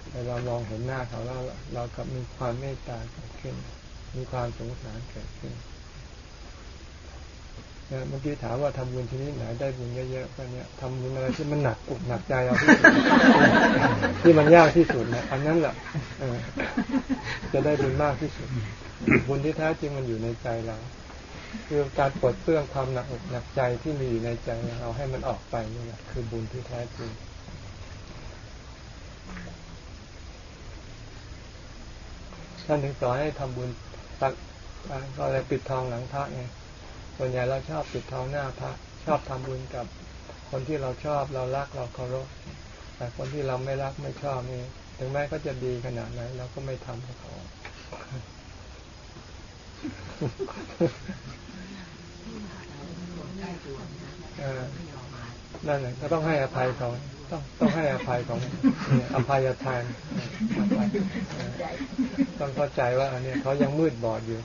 แต่เรามองเห็นหน้าเขาแล้วเรากับมีความเมตตาเกิดขึ้น มีความสงสารเกิดขึ้น นี่ยเมื่อกี้ถามว่าทำบุญที่นี่ไหนได้บุญเยอะๆก็เนี่ยทำบุญอะไรที่มันหนักอกหนักใจเราที่สุดที่มันยากที่สุดเนี่ยอันนั้นแหละจะได้บุญมากที่สุด บุญที่แท้จริงมันอยู่ในใจเราคือการปลดเปลื้องความหนักอกหนักใจที่มีอยู่ในใจเราให้มันออกไปนี่แหละคือบุญที่แท้จริงท่านถึงสอนให้ทำบุญตักก็เลยปิดทองหลังพระไง ส่วนใหญ่เราชอบปิดทองหน้าพระชอบทำบุญกับคนที่เราชอบเรารักเราเคารพแต่คนที่เราไม่รักไม่ชอบนี่ถึงแม้ก็จะดีขนาดไหนเราก็ไม่ทำกับเขานั่นแหละก็ต้องให้อภัยเขา ต้องต้องให้อภัยของอภัยทานต้องเข้าใจว่าอันนี้เขายังมืดบอดอยู่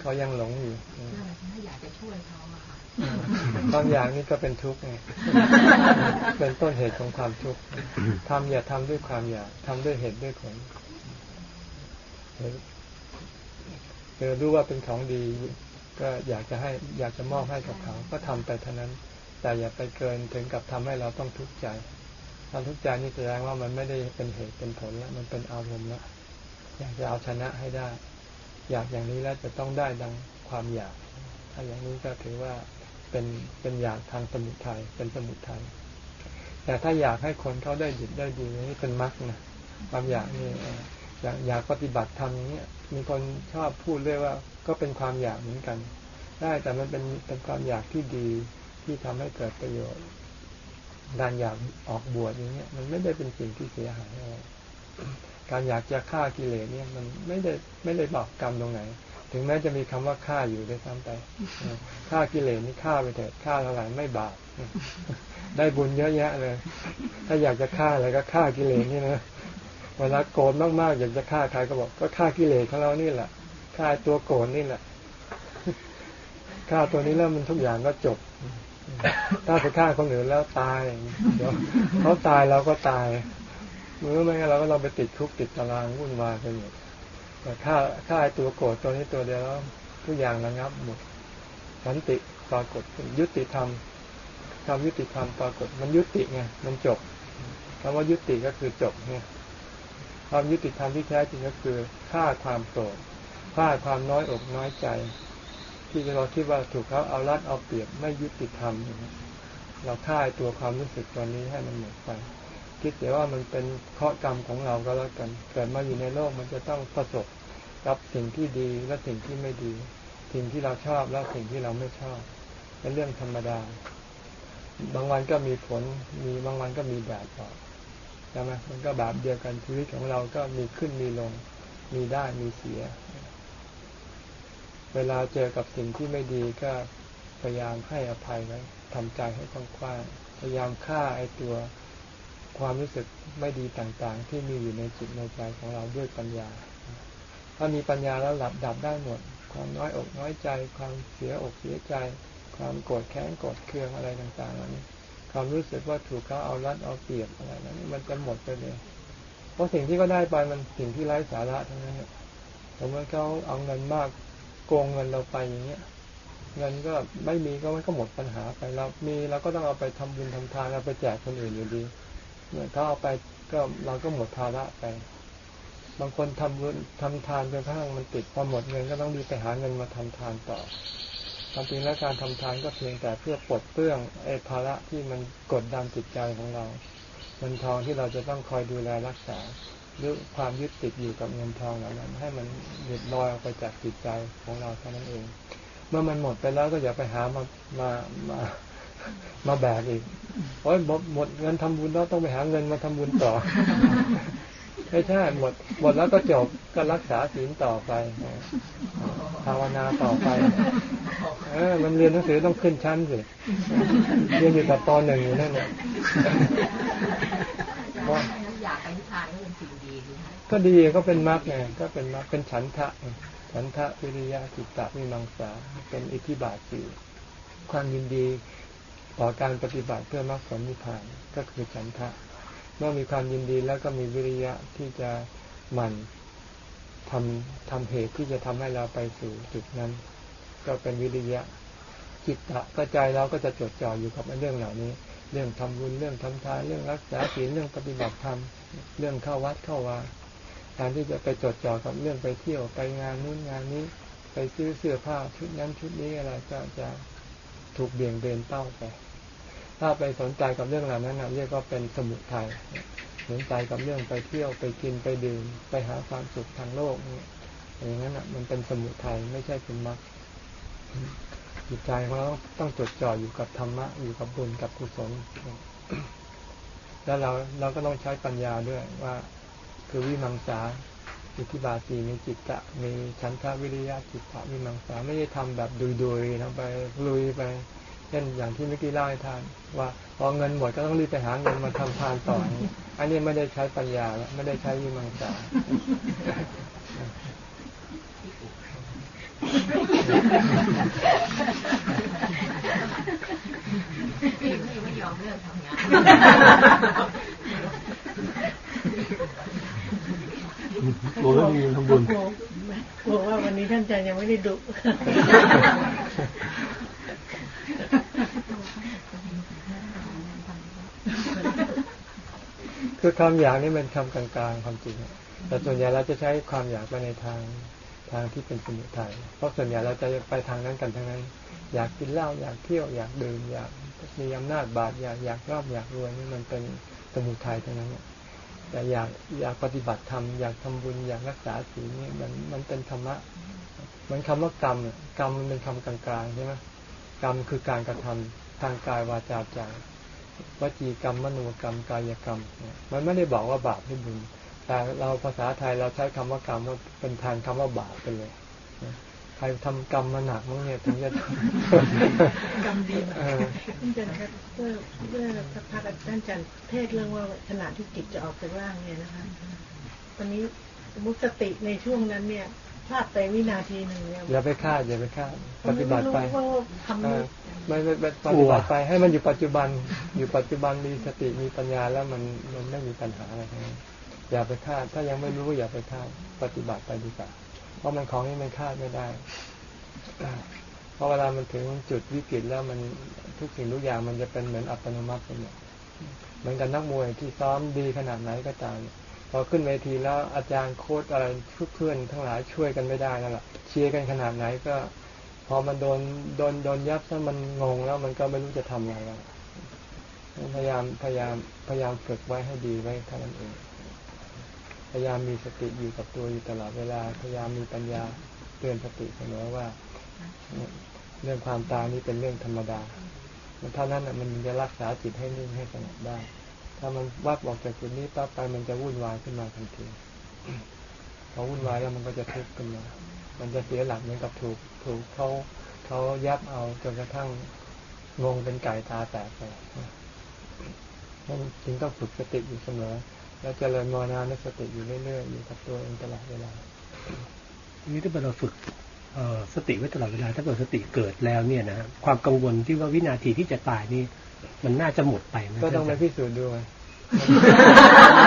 เขายังหลงอยู่อยากจะช่วยเขาอะค่ะบางอย่างนี่ก็เป็นทุกข์ไงเป็นต้นเหตุของความทุกข์ทำอย่าทำด้วยความอยากทำด้วยเหตุด้วยผลเออรู้ว่าเป็นของดี ก็อยากจะให้อยากจะมอบให้กับเขา ก็ทำไปเท่านั้น แต่อย่าไปเกินถึงกับทำให้เราต้องทุกข์ใจ ความทุกข์ใจนี่แสดงว่ามันไม่ได้เป็นเหตุเป็นผลแล้วมันเป็นอารมณ์แล้วอยากจะเอาชนะให้ได้ อยากอย่างนี้แล้วจะต้องได้ดังความอยากถ้าอย่างนี้ก็ถือว่าเป็นเป็นอยากทางสมุทัยเป็นสมุทัยแต่ถ้าอยากให้คนเขาได้ดีได้ดีนี่เป็นมรรคนะความอยากนี่อยากอยากปฏิบัติธรรมอย่างนี้มีคนชอบพูดเรื่อยว่า ก็เป็นความอยากเหมือนกัน ได้แต่มันเป็นเป็นความอยากที่ดีที่ทำให้เกิดประโยชน์ การอยากออกบวชอย่างเงี้ยมันไม่ได้เป็นสิ่งที่เสียหายอะไรการอยากจะฆ่ากิเลสเนี่ยมันไม่ได้ไม่ได้บอกกรรมตรงไหน ถึงแม้จะมีคำว่าฆ่าอยู่ด้วยซ้ำไปฆ่ากิเลสนี่ฆ่าไปเถิดฆ่าเท่าไหร่ไม่บาปได้บุญเยอะแยะเลย ถ้าอยากจะฆ่าอะไรก็ฆ่ากิเลสนี่นะเวลาโกรธมากๆอยากจะฆ่าใครก็บอกก็ฆ่ากิเลสของเรานี่แหละฆ่าตัวโกรธนี่แหละฆ่าตัวนี้แล้วมันทุกอย่างก็จบ ถ้าไปฆ่าคนอื่นแล้วตายเดี๋ยวเขาตายเราก็ตายเมื่อไม่งั้นเราก็เราไปติดคุกติดตารางวุ่นวายไปหมดแต่ฆ่าฆ่าตัวโกรธตัวนี้ตัวเดียวแล้วทุกอย่างระงับหมดสันติปรากฏยุติธรรมทำยุติธรรมปรากฏมันยุติไงมันจบคำว่ายุติก็คือจบเนี่ยความยุติธรรมที่แท้จริงก็คือฆ่าความโกรธฆ่าความน้อยอกน้อยใจ ที่เราคิดว่าถูกเขาเอารัดเอาเปรียบไม่ยุติธรรมเราฆ่าตัวความรู้สึกตัวนี้ให้มันหมดไป คิดแต่ว่ามันเป็นเคราะกรรมของเราก็แล้วกันเกิดมาอยู่ในโลกมันจะต้องประสบกับสิ่งที่ดีและสิ่งที่ไม่ดี สิ่งที่เราชอบและสิ่งที่เราไม่ชอบ เป็นเรื่องธรรมดา บางวันก็มีผลมีบางวันก็มีแบบต่อใช่ไหมมันก็แบบเดียวกันชีวิตของเราก็มีขึ้นมีลง มีได้มีเสีย เวลาเจอกับสิ่งที่ไม่ดีก็พยายามให้อภัยไว้ทำใจให้กว้างๆพยายามฆ่าไอ้ตัวความรู้สึกไม่ดีต่างๆ ที่มีอยู่ในจิตในใจของเราด้วยปัญญา ถ้ามีปัญญาแล้วหลับดับได้หมด ความน้อยอกน้อยใจ ความเสียอกเสียใจ ความโกรธแค้นโกรธเคืองอะไรต่างๆเหล่านี้ความรู้สึกว่าถูกเขาเอารัดเอาเปรียบอะไรนั้นมันจะหมดไปเลย เพราะสิ่งที่ก็ได้ไปมันสิ่งที่ไร้สาระทั้งนั้นเนี่ยสมมติเขาเอาเงินมาก โกงเงินเราไปอย่างเงี้ยเงินก็ไม่มีก็มันก็หมดปัญหาไปเรามีเราก็ต้องเอาไปทำบุญทำทานเอาไปแจกคนอื่นอยู่ดีเมื่อเขาเอาไปก็เราก็หมดภาระไป บางคนทำบุญทำทานจนกระทั่งมันติดพอหมดเงินก็ต้องรีบไปหาเงินมาทำทานต่อความจริงแล้วการทำทานก็เพียงแต่เพื่อปลดเปลื้องไอ้ภาระที่มันกดดันจิตใจของเราเงินทองที่เราจะต้องคอยดูแลรักษา หรือความยึดติดอยู่กับเงินทองเหล่านั้น ให้มันหยุดลอยออกไปจากจิตใจของเราเท่านั้นเอง เมื่อมันหมดไปแล้วก็อย่าไปหามามามามาแบกอีกโอ้ยหมดเงินทำบุญแล้วต้องไปหาเงินมาทำบุญต่อไม่ใช่หมดหมดแล้วก็จบก็รักษาศีลต่อไปภาวนาต่อไป เออ มันเรียนหนังสือต้องขึ้นชั้นสิเรียนอยู่กับตอนหนึ่งอยู่นั่นแหละ อยากไปนิพพานก็เป็นสิ่งดีดีก็ดีก็เป็นมรรคไงก็เป็นมรรคเป็นฉันทะฉันทะวิริยะจิตตะวิมังสาเป็นอิทธิบาทสี่ความยินดีต่อการปฏิบัติเพื่อมรรคผลนิพพานก็คือฉันทะเมื่อมีความยินดีแล้วก็มีวิริยะที่จะหมั่นทำทำเหตุที่จะทำให้เราไปสู่จุดนั้น ก็เป็นวิริยะจิตตะก็ใจเราก็จะจดจ่ออยู่กับเรื่องเหล่านี้ เรื่องทำบุญเรื่องทำทานเรื่องรักษาศีลเรื่องปฏิบัติธรรมเรื่องเข้าวัดเข้าวาการที่จะไปจดจ่อกับเรื่องไปเที่ยวไปงานนู้นงานนี้ ไปซื้อเสื้อผ้าชุดนั้นชุดนี้อะไรก็จะถูกเบี่ยงเบนเป้าไป ถ้าไปสนใจกับเรื่องเหล่านั้นเรียกว่าเป็นสมุทัยสนใจกับเรื่องไปเที่ยวไปกินไปดื่มไปหาความสุขทางโลกเนี่ยอย่างนั้นอะมันเป็นสมุทัยไม่ใช่เป็นมรรค จิตใจของเราต้องจดจ่ออยู่กับธรรมะอยู่กับบุญกับกุศลแล้วเราเราก็ต้องใช้ปัญญาด้วยว่า คือวิมังสาอิทธิบาสีมีจิตตะมีฉันทะวิริยะจิตตะวิมังสาไม่ได้ทำแบบดุยๆนะไปลุยไปเช่นอย่างที่เมื่อกี้เล่าให้ทานว่าพอเงินหมดก็ต้องรีบไปหาเงินมาทำทานต่ออันนี้ไม่ได้ใช้ปัญญาแล้วไม่ได้ใช้ยิมังสา พี่ไม่ยอมเลิกทำงานกลัวไม่มีทำบุญกลัวว่าวันนี้ท่านอาจารย์ยังไม่ได้ดุคือความอยากนี่เป็นคำกลางๆความจริงแต่ส่วนใหญ่เราจะใช้ความอยากไปในทาง ทางที่เป็นสมุทัยเพราะส่วนใหญ่เราจะไปทางนั้นกันทั้งนั้น อยากกินเหล้าอยากเที่ยวอยากดื่มอยากมีอำนาจบาดอยากอยากรอบอยากรวยนี่มันเป็นสมุทัยทั้งนั้นแต่อยากอยากปฏิบัติธรรมอยากทำบุญอยากรักษาศีลนี่มันมันเป็นธรรมะมือนคำว่ากรรมกรรมมันเป็นคำกลางๆใช่ไหมกรรมคือการกระทำทางกายวาจาใจวจีกรรมมโนกรรมกายกรรม มันไม่ได้บอกว่าบาปหรือบุญ แต่เราภาษาไทยเราใช้คำว่ากรรมว่าเป็นแทนคำว่าบาปไปเลยนะใครทำกรรมมาหนักมั้งเนี่ยถึงจะกรรมดีเออท่านอาจารย์ครับเมื่อเมื่อสักพักท่านอาจารย์เทศเรื่องว่าขณะที่จิตจะออกจากร่างเนี่ยนะคะตอนนี้สมมติสติในช่วงนั้นเนี่ยพลาดไปวินาทีหนึ่งเนี่ยอย่าไปคาดอย่าไปคาดปฏิบัติไปม่รู้ว่าทำเอนี้อไม่ไม่ไม่ปฏิบัติไปให้มันอยู่ปัจจุบัน อยู่ปัจจุบันมีสติมีปัญญาแล้วมันมันไม่มีปัญหาอะไรทั้งนั้น อย่าไปคาด ถ้ายังไม่รู้อย่าไปคาดปฏิบัติไปดีกว่าเพราะมันของนี้มันคาดไม่ได้เพราะเวลามันถึงจุดวิกฤตแล้วมันทุกสิ่งทุกอย่างมันจะเป็นเหมือนอัตโนมัติไปหมดเหมือนกับนักมวยที่ซ้อมดีขนาดไหนก็ตามพอขึ้นเวทีแล้วอาจารย์โค้ชอะไรเพื่อนทั้งหลายช่วยกันไม่ได้แล้วล่ะเชียร์กันขนาดไหนก็ พอมันโดนโดนโดนยับถ้ามันงงแล้วมันก็ไม่รู้จะทำอะไรแล้วพยายามพยายามพยายามฝึกไว้ให้ดีไว้เท่านั้นเอง ยายามมีสติอยู่กับตัวอยู่ตลอดเวลา พยายามมีปัญญาเตือนสติเสมอว่า เรื่องความตายนี่เป็นเรื่องธรรมดาเท่านั้นน่ะมันจะรักษาจิตให้นิ่งให้สงบได้ ถ้ามันวับออกจากจุดนี้ปั๊บไปมันจะวุ่นวายขึ้นมาทันทีพอวุ่นวายแล้วมันก็จะทุกข์ขึ้นมา มันจะเสียหลักเหมือนกับถูกถูกเขาเขายับเอาจนกระทั่งงงเป็นไก่ตาแตกไปนั่นจึงต้องฝึกสติอยู่เสมอ แล้วเจริญมรณานุสติอยู่เรื่อยๆอยู่กับตัวเองตลอดเวลาทีนี้ถ้าเราฝึกเอ่อสติไว้ตลอดเวลา ถ้าเกิดสติเกิดแล้วเนี่ยนะความกังวลที่ว่าวินาทีที่จะตายนี่ มันน่าจะหมดไปไหมก็ต้องไปท่านอาจารย์พิสูจน์ดูไง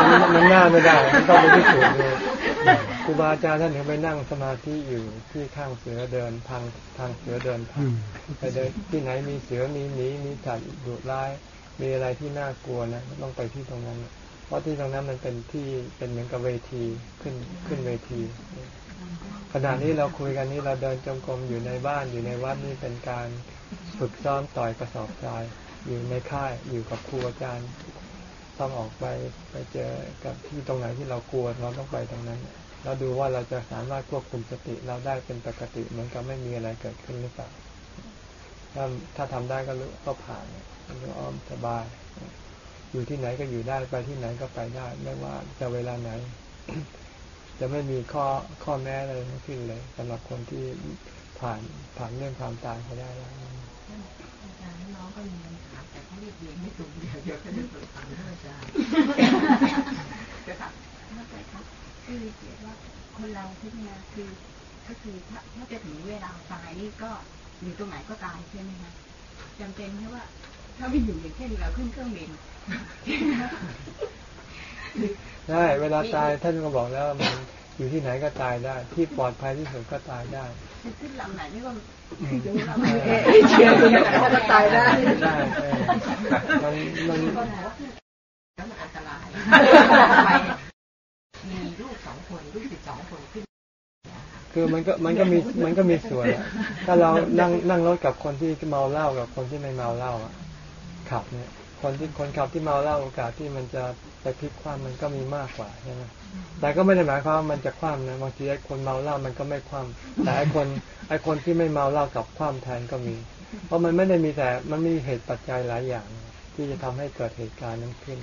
มันมันง่ายไม่ได้มันต้องไปพิสูจน์ดูครูบาอาจารย์ท่านถึงไปนั่งสมาธิอยู่ที่ข้างเสือเดินทางทางเสือเดินอืมไปเดินที่ไหนมีเสือมีหมีมีสัตว์ดุร้าย มีอะไรที่น่ากลัวนะต้องไปที่ตรงนั้น เพราะที่ตรงนั้นมันเป็นที่เป็นเหมือนกับเวทีขึ้นขึ้นเวที ขณะนี้เราคุยกันนี้เราเดินจงกรมอยู่ในบ้านอยู่ในวัดนี่เป็นการฝึกซ้อมต่อยกระสอบทราย อยู่ในค่ายอยู่กับครูอาจารย์ต้องออกไปไปเจอกับที่ตรงไหนที่เรากลัวเราต้องไปตรงนั้นเราดูว่าเราจะสามารถควบคุมสติเราได้เป็นปกติเหมือนกับไม่มีอะไรเกิดขึ้นหรือเปล่าถ้าถ้าทำได้ก็รู้ก็ผ่านก็อ้อมสบาย อยู่ที่ไหนก็อยู่ได้ไปที่ไหนก็ไปได้ ไม่ว่าจะเวลาไหน จะไม่มีข้อข้อแม้อะไรทั้งสิ้นเลยสำหรับคนที่ผ่านผ่านเรื่องความตายเขาได้แล้วน้องก็มีปัญหาแต่เขาเรียนไม่ถูกเดี๋ยวเดี๋ยวจะไปถามท่านอาจารย์จะถามท่านอาจารย์ครับคือเขียนว่าคนเราที่เนี่ยคือก็คือถ้าถ้าจะถึงเวลาตายนี่ก็อยู่ตรงไหนก็ตายใช่ไหมคะจำเป็นแค่ว่า ถ้าไม่อยู่อย่างเช่นเราขึ้นเครื่องบิน ใช่เวลาตายท่านก็บอกแล้วว่ามันอยู่ที่ไหนก็ตายได้ ที่ปลอดภัยที่สุดก็ตายได้ขึ้นลำไหนนี่ก็อืมอยู่ลำเอไหนอเชื่อคุณว่าจะตายได้ได้มันมันมันอันตรายมีลูกสองคนลูกสิบสองคนขึ้นคือมันก็มันก็มีมันก็มีส่วนถ้าเรานั่งนั่งรถกับคนที่เมาเหล้ากับคนที่ไม่เมาเหล้าขับเนี่ย คนที่คนขับที่เมาเหล้าโอกาสที่มันจะไปพลิกคว่ำมันก็มีมากกว่าใช่ไหมแต่ก็ไม่ได้หมายความว่ามันจะคว่ำนะบางทีไอ้คนเมาเหล้ามันก็ไม่คว่ำแต่ไอ้คนไอ้คนที่ไม่เมาเหล้ากับคว่ำแทนก็มี เพราะมันไม่ได้มีแต่มันมีเหตุปัจจัยหลายอย่าง ที่จะทำให้เกิดเหตุการณ์นั้นขึ้น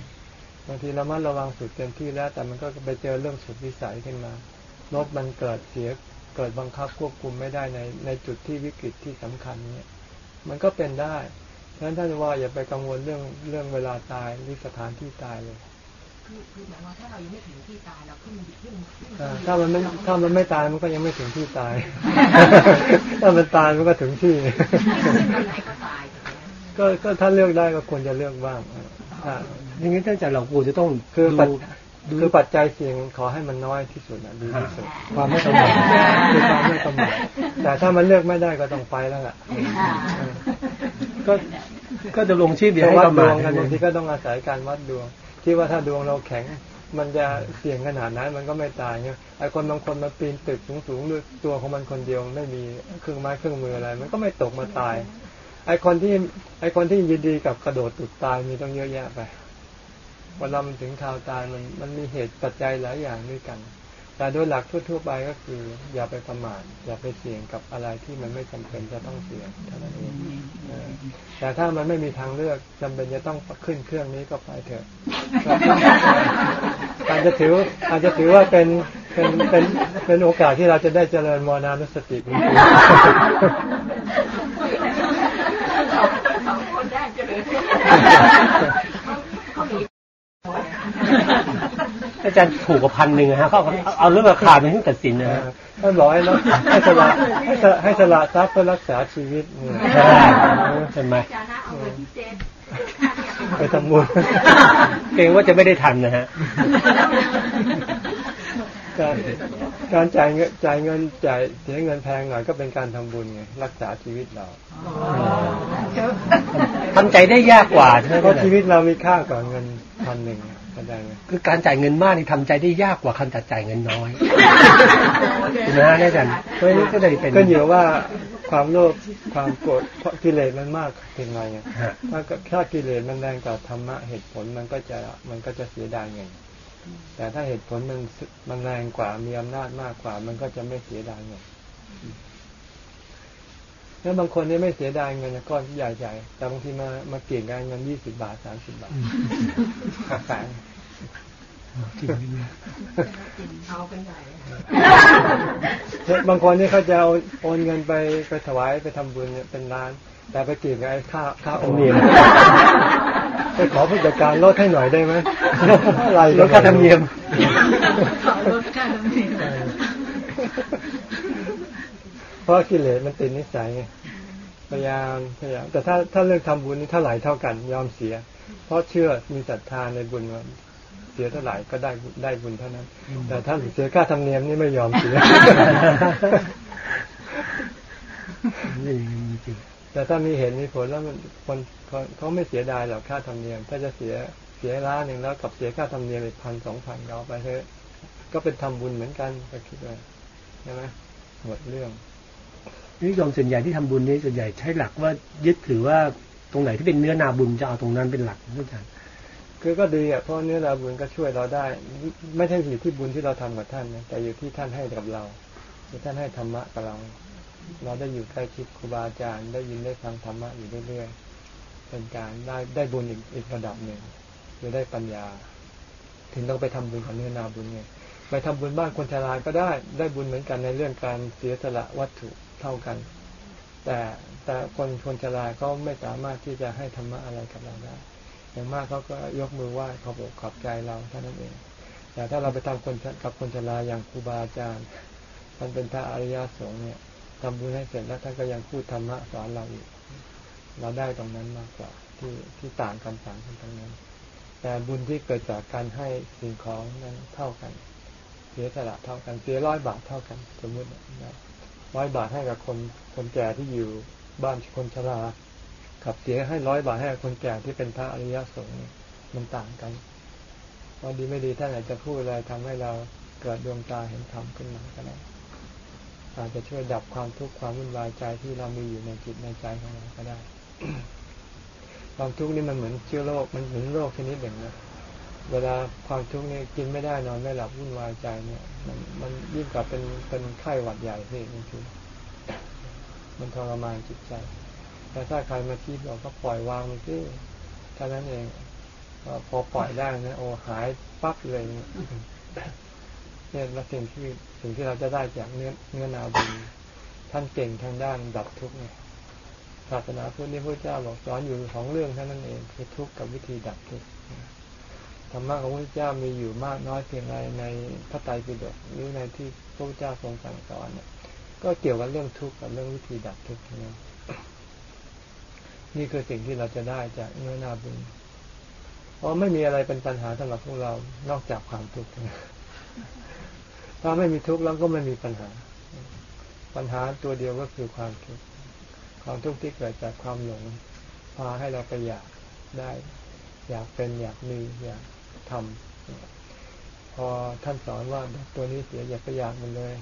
บางทีเรามาระวังสุดเต็มที่แล้ว แต่มันก็ไปเจอเรื่องสุดวิสัยขึ้นมารถมันเกิดเสียเกิดบังคับควบคุมไม่ได้ในในจุดที่วิกฤตที่สำคัญเนี่ยมันก็เป็นได้ ฉะนั้นท่านว่าอย่าไปกังวลเรื่องเรื่องเวลาตายหรือสถานที่ตายเลยคือคือหมายว่าถ้าเรายังไม่ถึงที่ตายเราขึ้นขึ้นขึ้นอ่าถ้ามันไม่ถ้ามันไม่ตายมันก็ยังไม่ถึงที่ตาย ถ้ามันตายมันก็ถึงที่ขึ้นไหนก็ตายถูกไหมก็ก็ถ้าเลือกได้ก็ควรจะเลือกบ้างอ่าอย่างนี้ท่านอาจารย์เราควรจะต้องคือปัจดูคือปัจจัยเสี่ยงขอให้มันน้อยที่สุดนะดีที่สุดความไม่ประมาทคือความไม่ประมาทแต่ถ้ามันเลือกไม่ได้ก็ต้องไปแล้วล่ะเออ ก็ก็จะลงชีพเดียวจะให้วัดประดมาทวงกันบางทีก็ต้องอาศัยการวัดดวง ที่ว่าถ้าดวงเราแข็งมันจะเสี่ยงขนาดนั้นมันก็ไม่ตายไงไอ้คนบางคนมาปีนตึกสูงๆด้วยตัวของมันคนเดียวไม่มีเครื่องไม้เครื่องมืออะไร มันก็ไม่ตกมาตาย ไอ้คนที่ไอ้คนที่ยินดีกับกระโดดตึกตายมีต้องเยอะแยะไปเวลามันถึงข่าวตายมันมันมีเหตุปัจจัยหลายอย่างด้วยกันพ แต่โดยหลักทั่วๆไปก็คือ อย่าไปประมาทอย่าไปเสี่ยงกับอะไรที่มันไม่จำเป็นจะต้องเสี่ยงเท่านั้นเองเออแต่ถ้ามันไม่มีทางเลือกจำเป็นจะต้องขึ้นเครื่องนี้ก็ไปเถอะอาจจะถืออาจจะถือว่าเป็นเป็นเป็นเป็นโอกาสที่เราจะได้เจริญมรณานุสติจริงส องคนได้เจริญเขามีอาจารย์ถูกกว่าพันหนึ่งนะฮะเขาเอาเอาเรื่องราคาเป็นที่ตัดสินนะฮะๆท่านบอกให้เราให้สละให้สละให้สละทรัพย์เพื่อรักษาชีวิตเนี่ยใช่ใช่ไหมจานะเอาเงินที่เจนไปทำบุญเกรงว่าจะไม่ได้ทันนะฮะการการจ่ายเงินจ่ายเงินจ่ายเสียเงินแพงหน่อยก็เป็นการทำบุญไงรักษาชีวิตเราทำใจได้ยากกว่าใช่ไหมเพราะชีวิตเรามีค่ากว่าเงินพันหนึ่งเข้าใจไหม คือการจ่ายเงินมากนี่ทำใจได้ยากกว่าการจ่ายเงินน้อยถูกไหมฮะอาจารย์เพราะฉะนี้ก็เลยเป็นก็อยู่ว่าความโลภความโกรธเพราะกิเลสมันมากเพียงไรไงฮะถ้าถ้ากิเลสมันแรงกว่าธรรมะเหตุผลมันก็จะมันก็จะเสียดายเงินแต่ถ้าเหตุผลมันมันแรงกว่ามีอำนาจมากกว่า มันก็จะไม่เสียดายเงินแล้วบางคนนี่ไม่เสียดายเงินก้อนใหญ่ๆแต่บางทีมามาเกี่ยงกันเงินยี่สิบาทสามสิบบาทหักแสนจริง ไหมเนี่ยเอากันใหญ่บางคนนี่เขาจะเอาโอนเงินไปไปถวายไปทำบุญเนี่ยเป็นล้าน แต่ไปเกี่ยงกับไอ้ค่าค่าโอนเนียมไปขอผู้จัดการลดให้หน่อยได้ไหมอะไรลดค่าธรรมเนียมขอลดค่าธรรมเนียมเพราะกิเลสมันติดนิสัยไงพยายามพยายามแต่ถ้าถ้าเรื่องทำบุญนี่เท่าไหร่เท่ากันยอมเสีย เพราะเชื่อมีศรัทธาในบุญว่า เสียเท่าไหร่ก็ได้บุญได้บุญเท่านั้น แต่ถ้าเสียค่าธรรมเนียมนี่ไม่ยอมเสียนี่จริงแต่ถ้ามีเห็นมีผลแล้วมันคนเขาเขาไม่เสียดายหรอกค่าธรรมเนียม ถ้าจะเสียเสียล้านหนึ่งแล้วกับเสียค่าธรรมเนียมอีกพันสองพันเราไปเถอะก็เป็นทำบุญเหมือนกันก็คิดว่าใช่ไหมหมดเรื่องนิยมส่วนใหญ่ที่ทำบุญนี่ส่วนใหญ่ใช้หลักว่ายึดถือว่าตรงไหนที่เป็นเนื้อนาบุญจะเอาตรงนั้นเป็นหลักนะอาจารย์ คือก็ดีอะเพราะเนื้อเราบุญก็ช่วยเราได้ ไม่ใช่อยู่ที่บุญที่เราทำกับท่านนะแต่อยู่ที่ท่านให้กับเราที่ท่านให้ธรรมะกับเรา เราได้อยู่ใกล้ชิดครูบาอาจารย์ ได้ยินได้ฟังธรรมะอยู่เรื่อยๆเป็นการได้ได้บุญอีกอีกระดับหนึ่งจะได้ปัญญา ถึงต้องไปทำบุญกับเนื้อนาบุญไงไปทำบุญบ้านคนชราก็ได้ได้บุญเหมือนกันในเรื่องการเสียสละวัตถุเท่ากัน แต่แต่คนคนชราก็ไม่สามารถที่จะให้ธรรมะอะไรกับเราได้ อย่างมากเขาก็ยกมือไหว้ขอบอกขอบใจเราเท่านั้นเองแต่ถ้าเราไปทำคนกับคนชราอย่างครูบาอาจารย์ท่านเป็นพระอริยสงฆ์เนี่ยทำบุญให้เสร็จแล้วท่านก็ยังพูดธรรมะสอนเราอีก เราได้ตรงนั้นมากกว่าที่ที่ต่างกันต่างกันตรงนั้น แต่บุญที่เกิดจากการให้สิ่งของนั้นเท่ากัน เสียสละเท่ากันเสียร้อยบาทเท่ากัน สมมตินะร้อยบาทให้กับคนคนแก่ที่อยู่บ้านคนชรา กับเสียให้ร้อยบาทให้คนแก่ที่เป็นพระอริยสงฆ์มันต่างกันพอดีไม่ดีท่านอาจจะพูดอะไรทำให้เราเกิดดวงตาเห็นธรรมขึ้นมาก็ได้อาจจะช่วยดับความทุกข์ความวุ่นวายใจที่เรามีอยู่ในจิตในใจของเราก็ได้ความทุกข์นี่มันเหมือนเชื้อโรคมันเหมือนโรคชนิดหนึ่งนะเวลาความทุกข์นี่กินไม่ได้นอนไม่หลับวุ่นวายใจเนี่ย มันมันยิ่งกว่าเป็นเป็นไข้หวัดใหญ่ที่จริงมันทรมานจิตใจ แต่ถ้าใครมาคิดเราก็ปล่อยวางมันที่เท่านั้นเองพอปล่อยได้นะโอ้หายปั๊บเลยเนี่ยเนี่ยแล้วสิ่งที่สิ่งที่เราจะได้จากเนื้อเนื้อนาบุญท่านเก่งทางด้านดับทุกข์เนี่ยศาสนาพุทธนี่พระเจ้าบอกสอนอยู่สองเรื่องเท่านั้นเองคือทุกข์กับวิธีดับทุกข์ธรรมะของพระเจ้ามีอยู่มากน้อยเพียงไรในพระไตรปิฎกหรือในที่พระเจ้าทรงสั่งสอนเนี่ยก็เกี่ยวกับเรื่องทุกข์กับเรื่องวิธีดับทุกข์นะ นี่คือสิ่งที่เราจะได้จากเนื้อนาบุญ เพราะไม่มีอะไรเป็นปัญหาสำหรับพวกเรา นอกจากความทุกข์ถ้าไม่มีทุกข์แล้วก็ไม่มีปัญหา ปัญหาตัวเดียวก็คือความทุกข์ ความทุกข์ที่เกิดจากความหลงพาให้เราไปอยากได้ อยากเป็นอยากมีอยากทำพอท่านสอนว่าตัวนี้เสียอย่าไปอยากมันเลย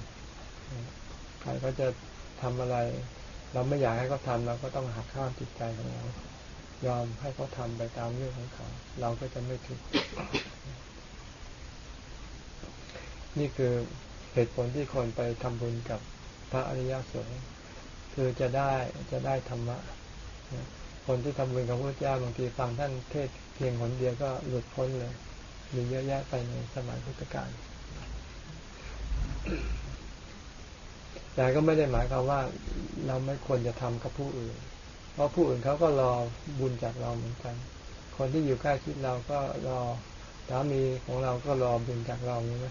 ใครก็จะทำอะไร เราไม่อยากให้เขาทำเราก็ต้องหักข้ามจิตใจของเรา ยอมให้เขาทำไปตามเรื่องของเขา เราก็จะไม่ทุกข์นี่คือเหตุผลที่คนไปทำบุญกับพระอริยสงฆ์คือจะได้จะได้ธรรมะ คนที่ทำบุญกับพระเจ้าบางทีฟังท่านเทศเพียงหนเดียวก็หลุดพ้นเลย มีเยอะแยะไปในสมัยพุทธกาล แต่ก็ไม่ได้หมายความว่าเราไม่ควรจะทำกับผู้อื่น เพราะผู้อื่นเขาก็รอบุญจากเราเหมือนกัน คนที่อยู่ใกล้ชิดเราก็รอสามีของเราก็รอบุญจากเราใช่ไหม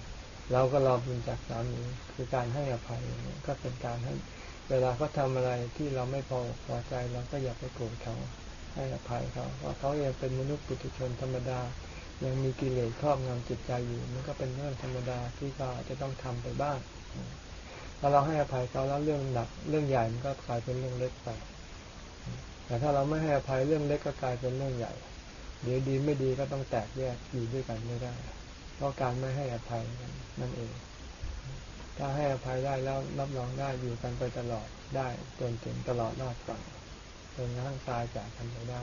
เราก็รอบุญจากสามีคือการให้อภัยก็เป็นการให้ เวลาเขาทาอะไรที่เราไม่พอพอใจเราก็อย่าไปโกรธเขาให้อภัยเขาเพราะเขายังเป็นมนุษย์ปุถุชนธรรมดา ยังมีกิเลสครอบงำจิตใจอยู่ มันก็เป็นเรื่องธรรมดาที่เราจะต้องทำไปบ้าง พอเราให้อภัยเขาแล้วเรื่องหนักเรื่องใหญ่มันก็กลายเป็นเรื่องเล็กไป แต่ถ้าเราไม่ให้อภัยเรื่องเล็กก็กลายเป็นเรื่องใหญ่ เดี๋ยวดีไม่ดีก็ต้องแตกแยกอยู่ด้วยกันไม่ได้ เพราะการไม่ให้อภัยนั่นเอง ถ้าให้อภัยได้แล้วรับรองได้อยู่กันไปตลอดได้จนถึงตลอดรอดฝั่งจนกระทั่งตายจากกันไปได้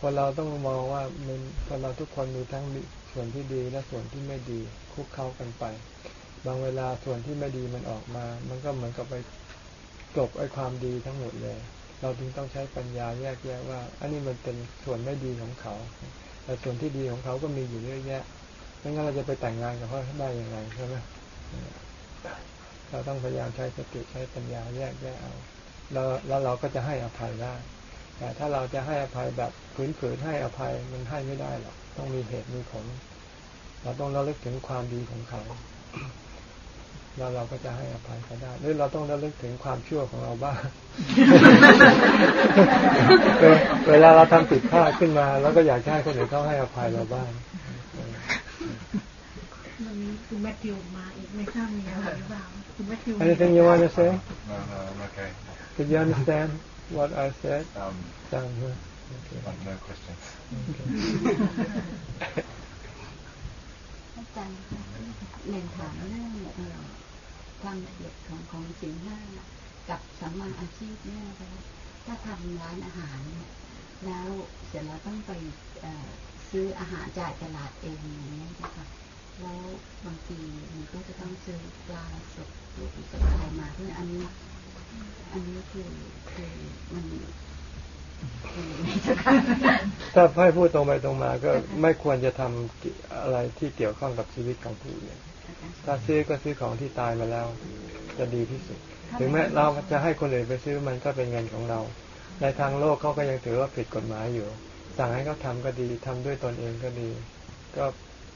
คนเราต้องมองว่ามันคนเราทุกคนมีทั้งส่วนที่ดีและส่วนที่ไม่ดีคุกเข้ากันไป บางเวลาส่วนที่ไม่ดีมันออกมา มันก็เหมือนกับไปกลบไอ้ความดีทั้งหมดเลย เราจึงต้องใช้ปัญญาแยกแยะว่า อันนี้มันเป็นส่วนไม่ดีของเขา แต่ส่วนที่ดีของเขาก็มีอยู่เยอะแยะไม่งั้นเราจะไปแต่งงานกับเขาได้ยังไงใช่ไหมเราต้องพยายามใช้สติใช้ปัญญาแยกแยะเอาแล้วแล้วเราก็จะให้อภัยได้ แต่ถ้าเราจะให้อภัยแบบฝืนๆให้อภัยมันให้ไม่ได้หรอก ต้องมีเหตุมีผล เราต้องระลึกถึงความดีของเขา แล้วเราก็จะให้อภัยเขาได้หรือเราต้องระลึกถึงความชั่วของเราบ้าง เวลาเราทำผิดพลาดขึ้นมา แล้วก็อยากให้คนอื่นเขาให้อภัยเราบ้างวันนี้คุณแมทธิวมาอีกไม่ทราบมีอะไรหรือเปล่าคุณแมทธิว Anything you want to say? No, no, I'm okay. Did you understand what I said? Um, Down here. Okay. uh, no questions. อาจารย์คะเรียนถามเรื่องเอ่อ ความละเอียดของของสินห้ากับสัมมาอาชีพเนี่ยนะคะถ้าทำร้านอาหารเนี่ยแล้วเสร็จแล้วต้องไปซื้ออาหารจ่ายตลาดเองอย่างนี้นะคะแล้วบางทีมันก็จะต้องซื้อปลาสดหรืออะไรมาเพื่ออันนี้ อันนี้คือคือมันคือไม่ใช่ค่ะถ้าให้พูดตรงไปตรงมาก็ไม่ควรจะทำอะไรที่เกี่ยวข้องกับชีวิตของผู้อื่น ถ้าซื้อก็ซื้อของที่ตายมาแล้ว จะดีที่สุด ถึงแม้เราจะให้คนอื่นไปซื้อมันก็เป็นเงินของเรา ในทางโลกเขาก็ยังถือว่าผิดกฎหมายอยู่ สั่งให้เขาทาก็ดีทำด้วยตนเองก็ดี ก็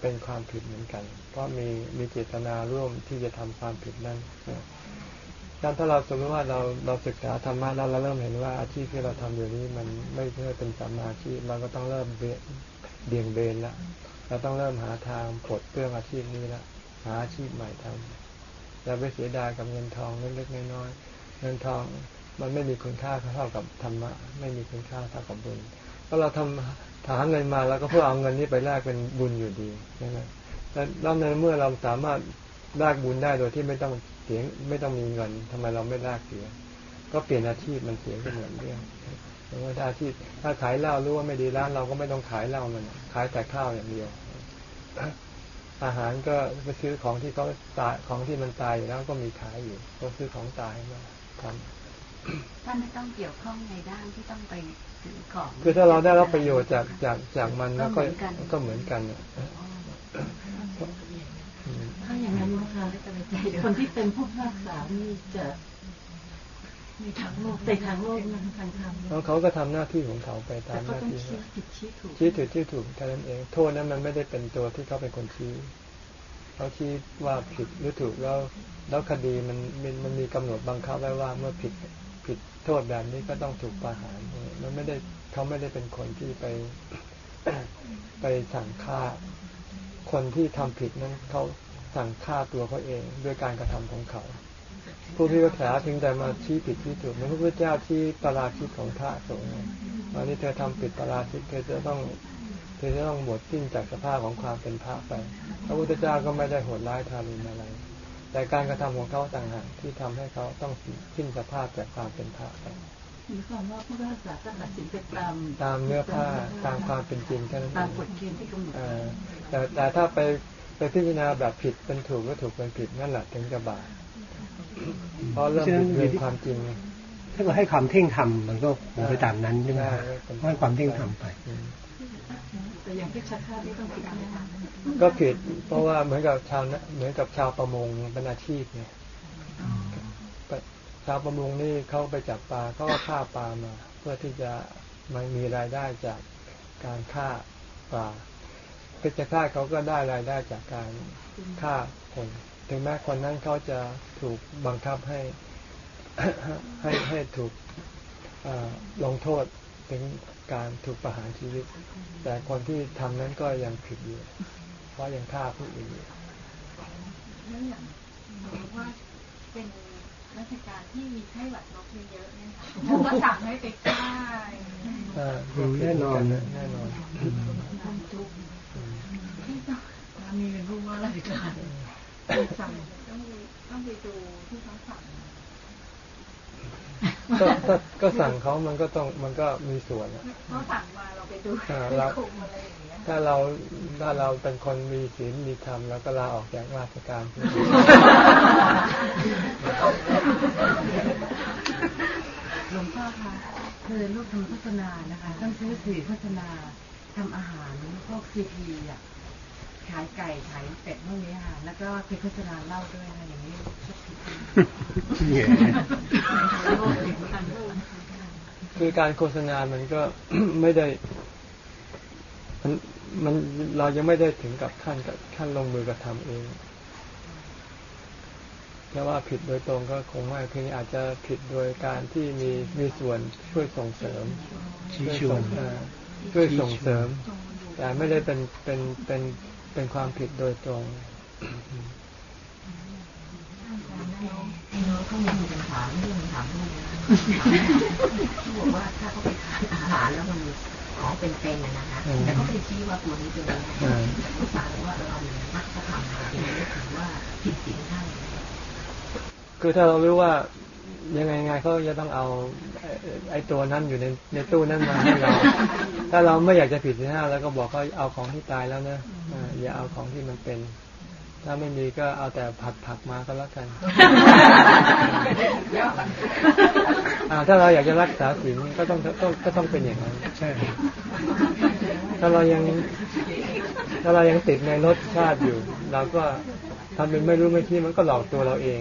เป็นความผิดเหมือนกัน เพราะมีมีเจตนาร่วมที่จะทำความผิดนั้นดังนั้นถ้าเราสมมติว่าเราเราศึกษาธรรมะแล้วเราเริ่มเห็นว่าอาชีพที่เราทำอยู่นี้มันไม่ใช่เป็นสัมมาอาชีพเราก็ต้องเริ่มเบี่ยงเบนละเราต้องเริ่มหาทางปลดเปลื้องอาชีพนี้ละ หาอาชีพใหม่ทำอย่าไปเสียดายกับเงินทองเล็กๆน้อยๆเงินทองมันไม่มีคุณค่าเท่ากับธรรมะไม่มีคุณค่าเท่ากับบุญเพราะเราทำหาเงินมาแล้วก็เพื่อเอาเงินนี้ไปแลกเป็นบุญอยู่ดีใช่ไหมแล้วในเมื่อเราสามารถแลกบุญได้โดยที่ไม่ต้องเสียไม่ต้องมีเงินทำไมเราไม่แลกเสีย ก็เปลี่ยนอาชีพมันเสียก็เหมือนเรื่องสมมติอาชีพถ้าขายเหล้ารู้ว่าไม่ดีร้านเราก็ไม่ต้องขายเหล้ามันขายแต่ข้าวอย่างเดียว อาหารก็ไปซื้อของที่เขาตายของที่มันตายอยู่แล้วก็มีขายอยู่ก็ซื้อของตายมาทำถ้าไม่ต้องเกี่ยวข้องในด้านที่ต้องไปซื้อของ คือถ้าเราได้รับประโยชน์จากจากจากมันแล้วก็ก็เหมือนกันถ้าอย่างนั้นนะคะคนที่เป็นผู้พิพากษานี่จะ ในทางโลกในทางโลกนะทางธรรมแล้วเขาก็ทำหน้าที่ของเขาไปตาแต่มหก็น้าต้องที่ชี้ผิดชี้ถูกชี้ถูกที่ถูกแค่นั้นเอง โทษนั้นมันไม่ได้เป็นตัวที่เขาเป็นคนชี้เขาชี้ว่าผิดหรือถูกแล้วแล้วคดีมันมันมันมีกำหนดบังคับไว้ว่าเมื่อผิดผิดโทษแบบนี้ก็ต้องถูกประหารมันไม่ได้เขาไม่ได้เป็นคนที่ไปไปสั่งฆ่า คนที่ทำผิดนั้นเขาสั่งฆ่าตัวเขาเองด้วยการกระทำของเขา ผู้พิพากษาเพียงแต่มาชี้ผิดที่ถูกเหมือนพระพุทธเจ้าที่ปราชิกของพระสงฆ์วันนี้เธอทำผิดปราชิกเธอจะต้องเธอจะต้องหมดสิ้นจากสภาพของความเป็นพระไป พระพุทธเจ้าก็ไม่ได้โหดร้ายทารุณอะไร แต่การกระทำของเขาต่างหากที่ทำให้เขาต้องสิ้นสภาพจากความเป็นพระไปหมายความว่าผู้พิพากษาก็ตัดสินไปตามตามเนื้อผ้าตามความเป็นจริงแค่นั้นเอตามงกฎเกณฑ์ที่กำหนดเออแต่แต่ถ้าไปไปพิจารณาแบบผิดเป็นถูกก็ถูกเป็นผิดนั่นแหละถึงจะบาป เพราะเริ่มบิดเบือนความจริงไงถ้าเราให้ความเท่งทำมันก็หมไปตามนั้นใช่ไหมฮะใช่ให้ความเท่งทำไปอืมแต่อย่างที่ชัดชาตินี่ต้องผิดไหมคะก็ผิดเพราะว่าเหมือนกับชาวนะเหมือนกับชาวประมงเป็นอาชีพไงชาวประมงนี่เขาไปจับปลาเขาก็ฆ่าปลามา เพื่อที่จะมามีรายได้จากการฆ่าปลาเพชฌฆาตเขาก็ได้รายได้จากการฆ่าคน ถึงแม้คนนั้นเขาจะถูกบังคับให้ให้ให้ถูกเอ่อลงโทษถึงการถูกประหารชีวิต แต่คนที่ทำนั้นก็ยังผิดอยู่ เพราะยังฆ่าผู้อื่นอยู่แล้วอย่างสมมติว่าเป็นราชการที่มีไข้หวัดนกเยอะๆเนี่ยค่ะแล้วก็สั่งให้ไปฆ่าอ่าอืมแน่นอนแน่นอนที่ต้องสามีเป็นผู้ว่าราชการ สั่งต้องไปต้องไปดูที่เขาสั่งก็ก็ก็สั่งเขามันก็ต้องมันก็มีส่วนอะเขาสั่งมาเราไปดูอ่าที่เราคุมอะไรอย่างเงี้ยถ้าเราถ้าเราเป็นคนมีศีลมีธรรมแล้วก็ลาออกจากราชการหลวงพ่อคะเคยลูกทำโฆษณานะคะ ต้องซื้อสื่อโฆษณาทำอาหารพวกซีพีอะ ขายไก่ขายเป็ดพวกนี้ค่ะแล้วก็เคยโฆษณาเหล้าด้วยค่ะอย่างนี้ก็ผิดไหมเนี่ยคือการโฆษณามันก็ไม่ได้ มันมันเรายังไม่ได้ถึงกับขั้นกับขั้นลงมือกระทำเองแต่ว่าผิดโดยตรงก็คงไม่เพียงอาจจะผิดโดยการที่มีมีส่วนช่วยส่งเสริมชี้ช่วยชวส่นงเอ่อช่วยส่งเสริม แต่ไม่ได้เป็นเป็นเป็น เป็นความผิดโดยตรงไอ้น้องเขามีปัญหาเรื่องถามลูกนะเขาบอกว่าถ้าเขาไปทานอาหารแล้วมันของเป็นๆนะนะคะแต่เขาไปชี้ว่าตัวนี้ตัวนี้อ่าเขาถามว่าเรามักจะทำอะไรอย่างนี้ถือว่าผิดศีลห้าไหมคือถ้าเรารู้ว่า ยังไงไงเขาจะต้องเอาไอ้ตัวนั้นอยู่ในในตู้นั้นมาให้เรา ถ้าเราไม่อยากจะผิดที่ห้าแล้วก็บอกเขาเอาของที่ตายแล้วนะอย่าเอาของที่มันเป็น ถ้าไม่มีก็เอาแต่ผักผักมาก็แล้วกันถ้าเราอยากจะรักษาศีลก็ต้องต้องก็ต้องเป็นอย่างนั้นใช่ถ้าเรายังถ้าเรายังติดในรสชาติอยู่ เราก็ทำเป็นไม่รู้ไม่ชี้มันก็หลอกตัวเราเอง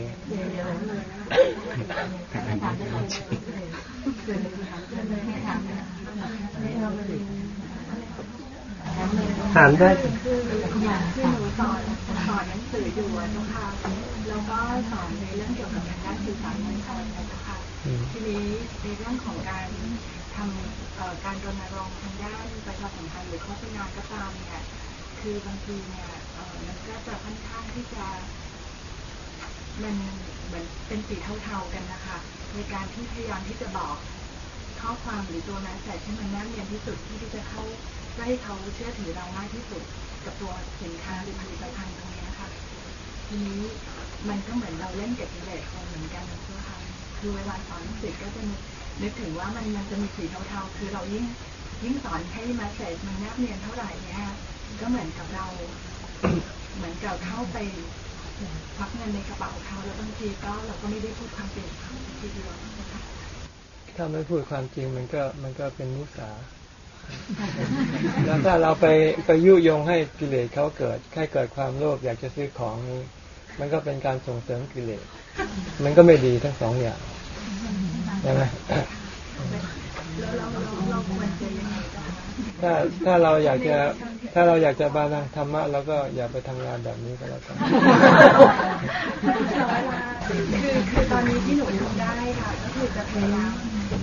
ถามได้คือคือหนูสอนสอนหนังสืออยู่อะเจ้าค่ะแล้วก็สอนในเรื่องเกี่ยวกับการสื่อสารมวลชนนะเจ้าค่ะอืมทีนี้ในเรื่องของการทำเอ่อการรณรงค์ทางด้านประชาสัมพันธ์หรือโฆษณาก็ตามเนี่ยคือบางทีเนี่ยเอ่อมันก็จะค่อนข้างที่จะ มันเหมือนเป็นสีเทาๆกันนะคะในการที่พยายามที่จะบอกข้อความหรือตัวนั้นแต่ที่มันแนบเนียนที่สุดที่ที่จะเข้าให้เขาเชื่อถือเรามากที่สุดกับตัวสินค้าหรือผลิตภัณฑ์ตรงนี้นะคะทีนี้มันก็เหมือนเราเล่นกับกิเลสคนเหมือนกันนะคะคือเวลาสอนหนังสือก็จะนึกนึกถึงว่ามันมันจะมีสีเทาๆคือเรายิ่งยิ่งสอนให้มาเสจมันแนบเนียนเท่าไหร่เนี่ยก็เหมือนกับเรา เหมือนกับเข้าไป ควักเงินในกระเป๋าเขาแล้วบางทีก็เราก็ไม่ได้พูดความจริงเขาทีเดียวนะคะถ้าไม่พูดความจริงมันก็มันก็เป็นมุสาแล้วถ้าเราไปไปยุยงให้กิเลสเขาเกิดให้เกิดความโลภอยากจะซื้อของนี้ มันก็เป็นการส่งเสริมกิเลส มันก็ไม่ดีทั้งสองอย่างใช่ไหมแล้วเราเราเราควรจะยังไงก็ ถ้าถ้าเราอยากจะ ถ้าเราอยากจะบาลังธรรมะเราก็อย่าไปทำงานแบบนี้ก็แล้วกันคือคือตอนนี้ที่หนูทำได้ค่ะก็คือจะพยายาม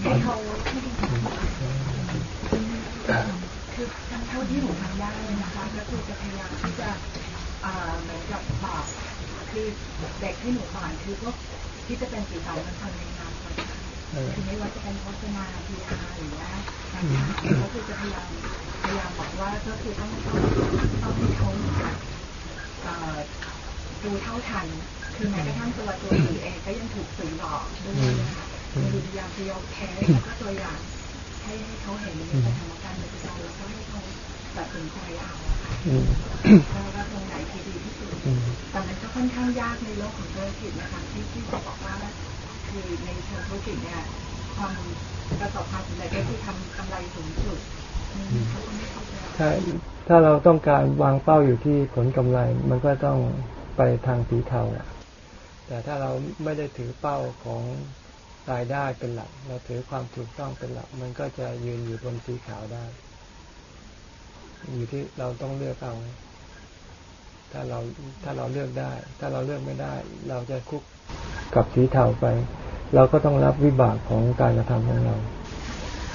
ให้เขาคือเท่าที่หนูทำได้นะคะก็คือจะพยายามที่จะเอ่อเหมือนกับบอกคือเด็กที่หนูสอนคือพวกที่จะเป็นสีสันของคนในงานคือไม่ว่าจะเป็นโฆษณา PR หรือว่า ก็คือจะพยายามพยายามบอกว่าก็คือต้องต้องให้เขาเหมือนเอ่อดูเท่าทัน คือแม้กระทั่งตัวตัวสื่อเองก็ยังถูกสื่อหลอกด้วยนะคะคือพยายามพยายามแคสแล้วก็ตัวอย่างให้ให้เขาเห็นในสถานการณ์ปัจจุบันแล้วก็ให้เขาตัดสินใจเอาอะค่ะอืมว่าตรงไหนที่ดีที่สุดแต่มันก็ค่อนข้างยากในโลกของธุรกิจนะคะที่ที่จะบอกว่าคือในเชิงธุรกิจเนี่ยความ ประสบความสำเร็จก็คือทำกำไรสูงสุดอืมเขาก็ไม่เข้าใจถ้าถ้าเราต้องการวางเป้าอยู่ที่ผลกำไร มันก็ต้องไปทางสีเทาอะแต่ถ้าเราไม่ได้ถือเป้าของรายได้เป็นหลัก เราถือความถูกต้องเป็นหลัก มันก็จะยืนอยู่บนสีขาวได้ อยู่ที่เราต้องเลือกเอา ถ้าเราถ้าเราเลือกได้ ถ้าเราเลือกไม่ได้ เราจะคุกกับสีเทาไป เราก็ต้องรับวิบากของการกระทำของเรา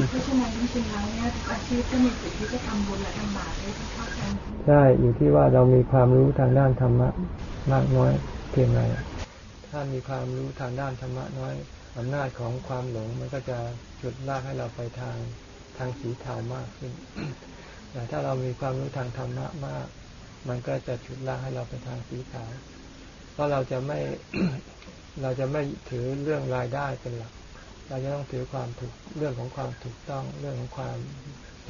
เพราะฉะนั้นจริงๆแล้วเนี่ยทุกอาชีพก็มีสิทธิ์ที่จะทำบุญและทำบาปได้เท่ากันใช่อยู่ที่ว่าเรามีความรู้ทางด้านธรรมะมากน้อยเพียงไรถ้ามีความรู้ทางด้านธรรมะน้อยอำนาจของความหลงมันก็จะจุดลากให้เราไปทางทางสีเทามากขึ้นแต่ถ้าเรามีความรู้ทางธรรมะมาก มันก็จะจุดลากให้เราไปทางสีขาวเพราะเราจะไม่ เราจะไม่ถือเรื่องรายได้เป็นหลัก เราจะต้องถือความถูกเรื่องของความถูกต้องเรื่องของความ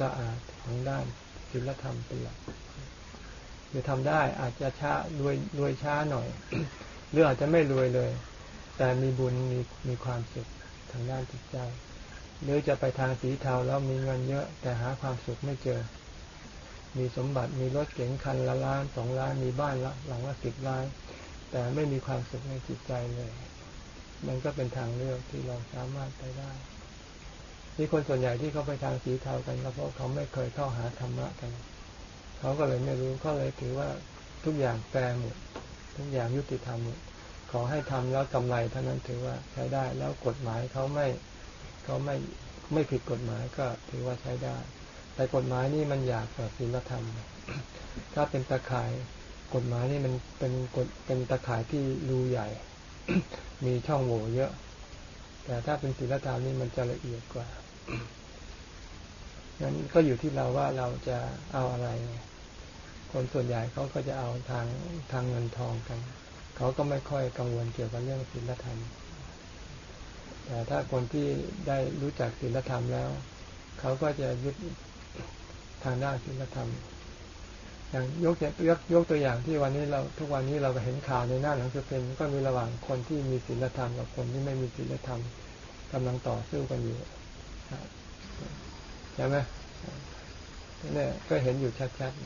สะอาดของด้านศีลธรรมเป็นหลักคือทำได้อาจจะช้ารวยรวยช้าหน่อยหรืออาจจะไม่รวยเลย แต่มีบุญมีมีความสุขทางด้านจิตใจหรือจะไปทางสีเทาแล้วมีเงินเยอะ แต่หาความสุขไม่เจอ มีสมบัติมีรถเก๋งคันละล้านสองล้านมีบ้านละหลังละสิบล้าน แต่ไม่มีความสุขในจิตใจเลย มันก็เป็นทางเลือกที่เราสามารถไปได้ที่คนส่วนใหญ่ที่เขาไปทางสีเทากันก็เพราะเขาไม่เคยเข้าหาธรรมะกัน เขาก็เลยไม่รู้เขาเลยถือว่าทุกอย่างแฟร์หมดทุกอย่างยุติธรรมหมดขอให้ทำแล้วกำไรเท่านั้นถือว่าใช้ได้แล้วกฎหมายเขาไม่เขาไม่ไม่ผิดกฎหมายก็ถือว่าใช้ได้ แต่กฎหมายนี่มันอยากกับศีลธรรม ถ้าเป็นตะข่าย กฎหมายนี่มันเป็นกฎเป็นตะข่ายที่รูใหญ่ มีช่องโหว่เยอะ แต่ถ้าเป็นศีลธรรมนี่มันจะละเอียดกว่านั้นก็อยู่ที่เราว่าเราจะเอาอะไร คนส่วนใหญ่เขาก็จะเอาทางทางเงินทองกัน เขาก็ไม่ค่อยกังวลเกี่ยวกับเรื่องศีลธรรม แต่ถ้าคนที่ได้รู้จักศีลธรรมแล้ว เขาก็จะยึดทางด้านศีลธรรม อย่างยกยกยกตัวอย่างที่วันนี้เราทุกวันนี้เราเห็นข่าวในหน้าหนังสือพิมพ์ก็มีระหว่างคนที่มีศีลธรรมกับคนที่ไม่มีศีลธรรมกำลังต่อสู้กันอยู่ใช่ไหมเนี่ยก็เห็นอยู่ชัดๆ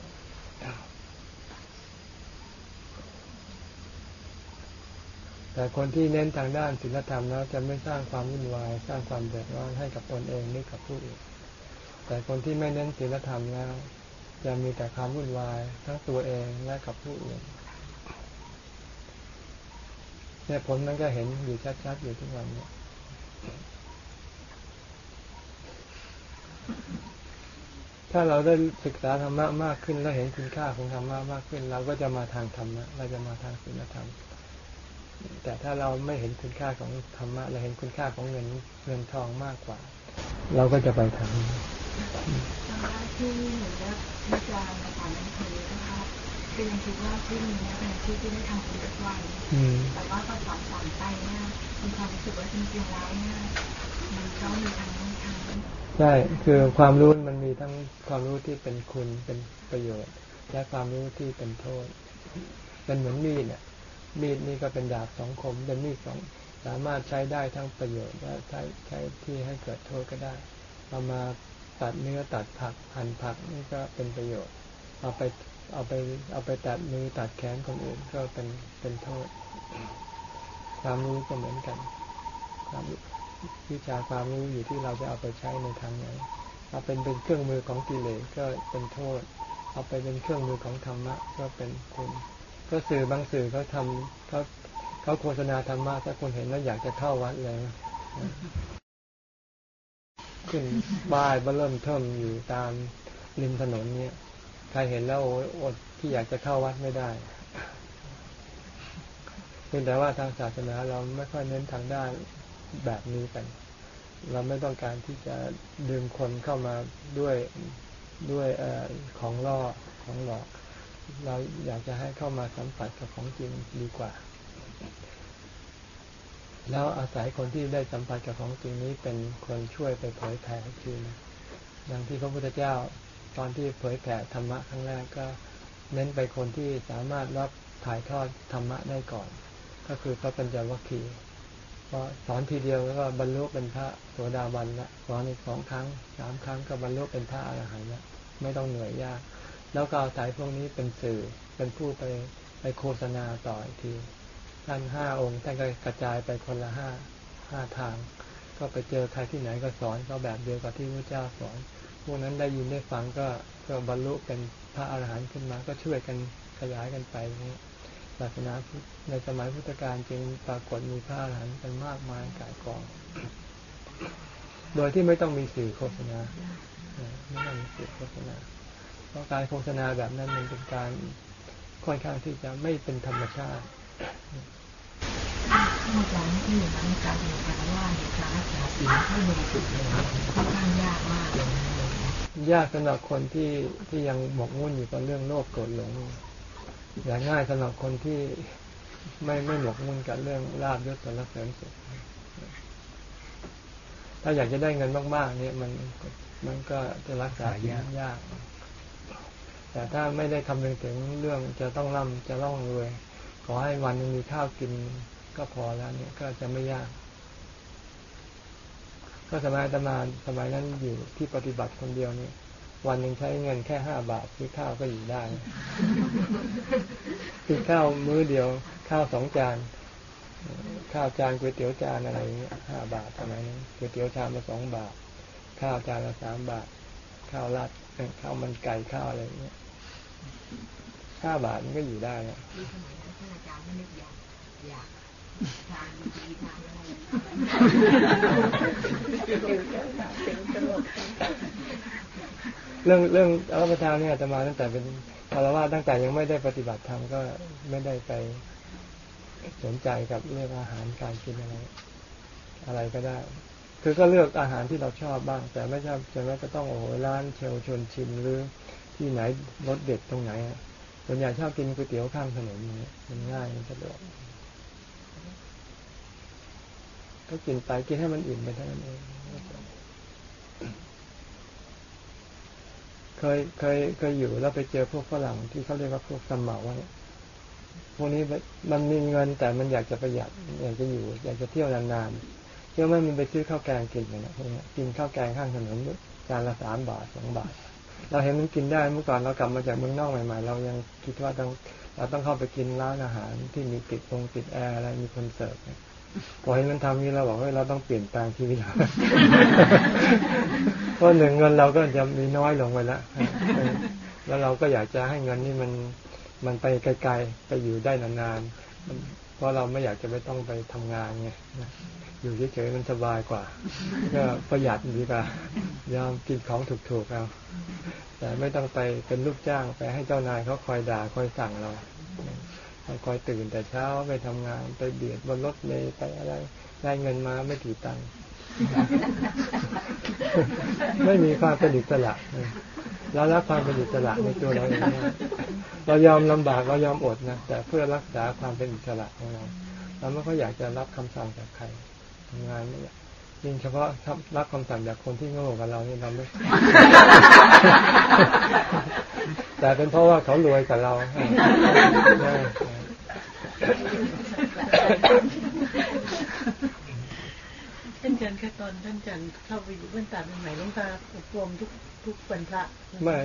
แต่คนที่เน้นทางด้านศีลธรรมแล้วจะไม่สร้างความวุ่นวายสร้างความเดือดร้อนให้กับตนเองหรือกับผู้อื่นแต่คนที่ไม่เน้นศีลธรรมแล้ว จะมีแต่ความวุ่นวาย ทั้งตัวเองและกับผู้อื่นเนี่ยผลมันก็เห็นอยู่ชัดๆอยู่ทุกวันเนี่ยถ้าเราได้ศึกษาธรรมะมากขึ้น แล้วเห็นคุณค่าของธรรมะมากขึ้น เราก็จะมาทางธรรมะเราจะมาทางศีลธรรม แต่ถ้าเราไม่เห็นคุณค่าของธรรมะเราเห็นคุณค่าของเงินเงินทองมากกว่า เราก็จะไปทาง ตอนแรกที่หนูได้วิจารณ์มาสอนหนังสือนะคะคือยังคิดว่าที่นี้เป็นอาชีพที่ได้ทำทุกวันแต่ว่าพอสอนสอนไปเนี่ยมีความรู้สึกว่าจริงๆแล้วเนี่ยมันก็มีทั้งทั้งใช่คือความรู้มันมีทั้งความรู้ที่เป็นคุณเป็นประโยชน์ และความรู้ที่เป็นโทษเป็นเหมือนมีดเนี่ยมีดนี่ก็เป็นดาบสองคมเป็นมีดสองสามารถใช้ได้ทั้งประโยชน์และใช้ใช้ที่ให้เกิดโทษก็ได้เอามา ตัดเนื้อตัดผักหั่นผักนี่ก็เป็นประโยชน์ เอาไปเอาไปเอาไปตัดมือตัดแขนคนอื่นก็เป็นเป็นโทษ ความรู้ก็เหมือนกัน ความรู้วิชาความรู้อยู่ที่เราจะเอาไปใช้ในทางไหนเอาเป็นเป็นเครื่องมือของกิเลสก็เป็นโทษ เอาไปเป็นเครื่องมือของธรรมะก็เป็นคุณก็สื่อบางสื่อเขาทำเขาเขาโฆษณาธรรมะถ้าคนเห็นแล้วอยากจะเข้าวัดเลย ขึ้นบ้ายมาเริ่มเทิมอยู่ตามริมถนนเนี่ยใครเห็นแล้วโอ้ยอดที่อยากจะเข้าวัดไม่ได้เพียงแต่ว่าทางศาสนาเราไม่ค่อยเน้นทางด้านแบบนี้กัน เราไม่ต้องการที่จะดึงคนเข้ามาด้วยด้วยอของล่อของหลอก เราอยากจะให้เข้ามาสัมผัสกับของจริงดีกว่า แล้วอาศัยคนที่ได้สัมผัสกับของจริงนี้เป็นคนช่วยไปเผยแผ่ทีนะอย่างที่พระพุทธเจ้าตอนที่เผยแผ่ธรรมะครั้งแรกก็เน้นไปคนที่สามารถรับถ่ายทอดธรรมะได้ก่อน ก็คือพระปัญจวัคคีย์พอสอนทีเดียวแล้วก็บรรลุเป็นพระโสดาบันละสอนอีกสองครั้งสามครั้งก็บรรลุเป็นพระอรหันต์ละไม่ต้องเหนื่อยยาก แล้วก็อาสายพวกนี้เป็นสื่อเป็นผู้ไปไปโฆษณาต่ออีกที ท่านห้าองค์ท่านก็กระจายไปคนละห้าห้าทาง ก็ไปเจอใครที่ไหนก็สอนก็แบบเดียวกับที่พระเจ้าสอนพวกนั้นได้ยินได้ฟังก็ก็บรรลุเป็นพระอาหารหันต์ขึ้นมาก็ช่วยกันขยายกันไปนี่ศาสนาในสมัยพุทธกาลจึงปรากฏมีพระอาหารหันต์เป็นมากมายกายกอง โดยที่ไม่ต้องมีสื่อโฆษณาไม่ต้องมีสื่อโฆษณาเพราะการโฆษณาแบบนั้นมันเป็นการค่อนข้างที่จะไม่เป็นธรรมชาติ อาจารย์ที่อยู่ในการรียนการว่าในการรักษาศีลให้บริสุทธิ์เลยค่อนข้างยากมากเลยนะเลยนะยากสำหรับคนที่ที่ยังหมกมุ่นอยู่กับเรื่องโลภโกรธหลงอย่างง่ายสำหรับคนที่ไม่ไม่หมกมุ่นกับเรื่องลาบยศสรรเสริญสุขถ้าอยากจะได้เงินมากๆ เนี่ยมันมันก็จะรักษายากยาก แต่ถ้าไม่ได้คำนึงถึงเรื่องจะต้องร่ำจะร่องรวย ขอให้วันนึงมีข้าวกินก็พอแล้วเนี่ยก็จะไม่ยาก ก็สมัยตมาสมัยนั้นอยู่ที่ปฏิบัติคนเดียวเนี่ยวันหนึ่งใช้เงินแค่ห้าบาทซื้อข้าวก็อยู่ได้ซื้อข้าวมื้อเดียว ข้าวสองจาน ข้าวจานก๋วยเตี๋ยวจานอะไรเงี้ยห้าบาทสมัยนั้นก๋วยเตี๋ยวชามละสองบาท ข้าวจานละสามบาท ข้าวราดข้าวมันไก่ข้าวอะไรเงี้ยห้าบาทมันก็อยู่ได้นะ อยากทานดีทานอะไรเรื่องเรื่องรับประทานเนี่ยอาตมาตั้งแต่เป็นคารวะตั้งแต่ยังไม่ได้ปฏิบัติธรรมก็ไม่ได้ไปสนใจกับเรื่องอาหารการกินอะไร อะไรก็ได้ คือก็เลือกอาหารที่เราชอบบ้าง แต่ไม่ใช่จะว่จะต้องโอ้โหร้านเชลชนชิมหรือที่ไหนรสเด็ดตรงไหนอะ ส่วนใหญ่ชอบกินก๋วยเตี๋ยวข้างถนนอย่างเงี้ยมันง่ายมันสะดวกก็กินไปกินให้มันอิ่มไปเท่านั้นเอง เคยเคยเคยอยู่แล้วไปเจอพวกฝรั่งที่เขาเรียกว่าพวกสมเหมาเนี่ยพวกนี้มันมีเงินแต่มันอยากจะประหยัดอยากจะอยู่ อยากจะเที่ยวนานๆเที่ยวไม่มันไปซื้อข้าวแกงกินอย่างเงี้ยพวกเนี้ยกินข้าวแกงข้างถนนจานละสามบาทสองบาท เราเห็นมันกินได้เมื่อก่อนเรากลับมาจากเมืองนอกใหม่ๆ เรายังคิดว่าต้องเราต้องเข้าไปกินร้านอาหารที่มีติดตรงติดแอร์อะไรมีคนเสิร์ฟเนี่ยพอเห็นมันทำนี้เราบอกว่าเราต้องเปลี่ยนแปลงชีวิตเราเพราะหนึ่งเงินเราก็จะมีน้อยลงไปแล้วแล้วเราก็อยากจะให้เงินนี่มันมันไปไกลๆไปอยู่ได้นานๆเพราะเราไม่อยากจะไม่ต้องไปทำงานไง อยู่เฉยๆมันสบายกว่า ก็ประหยัดดีกว่ายอมกินของถูกๆเอาแต่ไม่ต้องไปเป็นลูกจ้างไปให้เจ้านายเขาคอยด่าคอยสั่งเราคอยตื่นแต่เช้าไปทำงานไปเบียดบนรถเมล์ไปอะไร ได้เงินมาไม่กี่ตังค์ไม่มีความเป็นอิสระเรารักความเป็นอิสระในตัวเราเองนะเรายอมลำบากเรายอมอดนะแต่เพื่อรักษาความเป็นอิสระของเราเราไม่ค่อยอยากจะรับคำสั่งจากใครทำ งานไม่อยากยิ่งเฉพาะรับคำสั่งจากคนที่โง่กับเรานี่เราไม่แต่เป็นเพราะว่าเขารวยกับเราใช่ท่านอาจารย์แค่ตอนท่านอาจารย์เข้าไปอยู่บ้านตาใหม่ๆหลวงตาอบรมทุกทุกวันพระ ไม่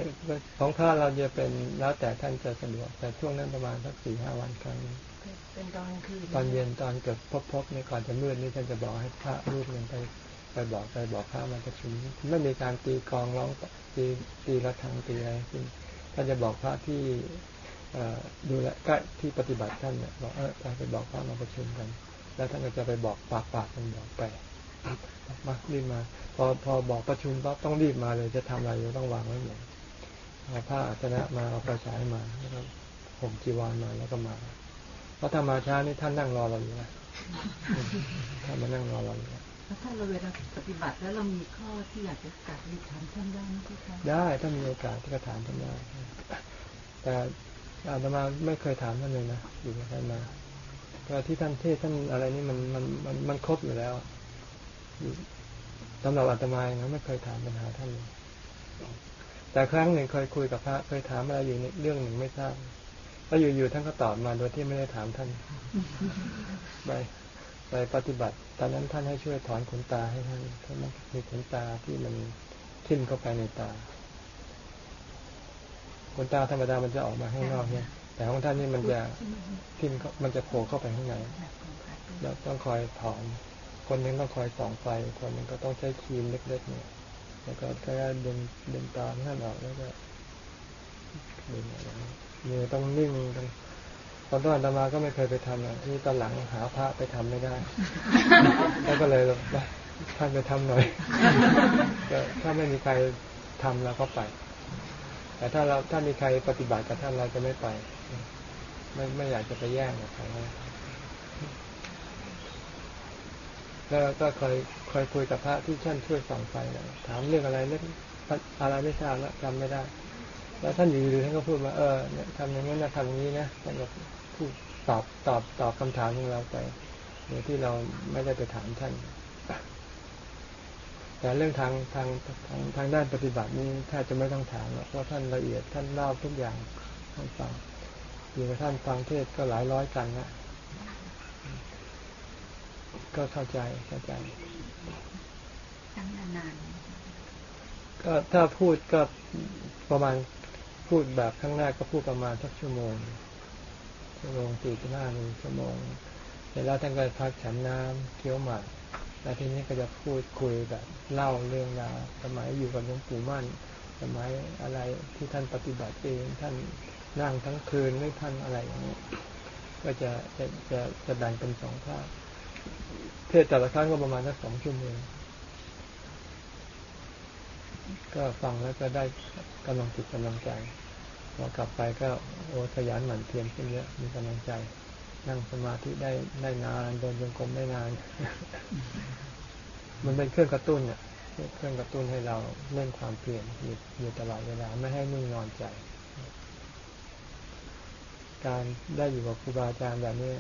ของพระเราจะเป็นแล้วแต่ท่านจะสะดวกแต่ช่วงนั้นประมาณสักสี่ห้าวันครั้ง เป็นตอนคืนตอนเย็นตอนเกิดพบพบเนี่ยก่อนจะมืดนี่ท่านจะบอกให้พระรูปหนึ่งไป ไปบอกไปบอกพระมาประชุมไม่มีการตีกองร้องตีตีระฆังตีอะไรท่านจะบอกพระที่ดูแลก็ที่ปฏิบัติท่านเนี่ยบอกเออไปบอกพระมาประชุมกัน แล้วท่านก็จะไปบอกปากปากมันบอกไปมารีบมา พอพอบอกประชุมปั๊บต้องรีบมาเลยจะทำอะไรต้องวางไว้หมดเอาผ้าอาสนะมาเอาไฟฉายมาแล้วก็ผมจีวรมาแล้วก็มา ราะถ้ามาช้านี่ท่านนั่งรอเราอยู่นะท่านมานั่งรอเราอยู่นะแล้วถ้าเราเวลาปฏิบัติแล้วเรามีข้อที่อยากจะกลับรีบถามท่านได้ไหมพี่คะได้ถ้ามีโอกาสที่จะถามท่านได้แต่อาตมาไม่เคยถามท่านเลยนะอยู่กับท่านมาก็ที่ท่านเทศท่านอะไรนี่มันมันมันมันครบอยู่แล้วสำหรับอาตมาเองนะไม่เคยถามปัญหาท่านเลยแต่ครั้งหนึ่งเคยคุยกับพระ เคยถามอะไรอยู่เรื่องหนึ่งไม่ทราบ แล้วอยู่ๆท่านก็ตอบมาโดยที่ไม่ได้ถามท่าน ไปไปปฏิบัติ ตอนนั้นท่านให้ช่วยถอนขนตาให้ท่านเพรานมีขนตาที่มันทิ่มเข้าไปในตาขนตาธรรมดามันจะออกมาข้างนอกเนี่ยแต่ของท่านนี่มันจะทิ่มมันจะโผล่เข้าไปข้างในแล้วต้องคอยถอนคนนึงต้องคอยส่องไฟคนนึงก็ต้องใช้ครีมเล็ก ๆ เนี่ย แล้วก็ค่ดึงดึงตาท่านออกแล้วก็ดึงอะไร มือต้องนิ่งต้องตอนต้นอาตมาก็ไม่เคยไปทำอะที่ตอนหลังหาพระไปทำไม่ได้ แล้วก็เลยท่านไปทำหน่อยก็ถ้าไม่มีใครทำเราก็ไป แต่ถ้าเราถ้ามีใครปฏิบัติกับท่านเราจะไม่ไป ไม่ไม่อยากจะไปแย่งกับใครแล้วก็เคยเคยคุยกับพระที่ท่านช่วยส่องไฟนะถามเรื่องอะไรเรื่องอะไรไม่ทราบแล้วจำไม่ได้ แล้วท่านอยู่ดีท่านก็พูดมาเออเนี่ยทำอย่างนี้นะทำอย่างนี้นะท่านก็พูดตอบตอบตอบคำถามของเราไปโดยที่เราไม่ได้ไปถามท่าน แต่เรื่องทางทางทางทางด้านปฏิบัตินี้ถ้าจะไม่ต้องถามเพราะท่านละเอียดท่านเล่าทุกอย่างท่านฟังอยู่กับท่านฟังเทศก็หลายร้อยกันนะก็เข้าใจเข้าใจตั้งนานก็ถ้าพูดก็ประมาณ พูดแบบข้างหน้าก็พูดประมาณสักชั่วโมง ชั่วโมงสี่ถึงห้าหนึ่งชั่วโมงเสร็จแล้วท่านก็พักฉันน้ำเคี้ยวหมากแล้วทีนี้ก็จะพูดคุยแบบเล่าเรื่องราวสมัยอยู่กับหลวงปู่มั่น สมัยอะไรที่ท่านปฏิบัติเองท่านนั่งทั้งคืนไม่ท่านอะไรอย่างนี้ก็จะจะจะจะแบ่งเป็นสองภาคเทศแต่ละครั้งก็ประมาณสักสองชั่วโมง ก็ฟังแล้วก็ได้กำลังจิตกำลังใจพอกลับไปก็โอ้ขยันหมั่นเพียรขึ้นเยอะมีกำลังใจ นั่งสมาธิได้ได้นานเดินจงกรมได้นาน มันเป็นเครื่องกระตุ้นเนี่ยเครื่องกระตุ้นให้เราเล่นความเพียรอยู่อยู่ตลอดเวลาไม่ให้นิ่งนอนใจ การได้อยู่กับครูบาอาจารย์แบบนี้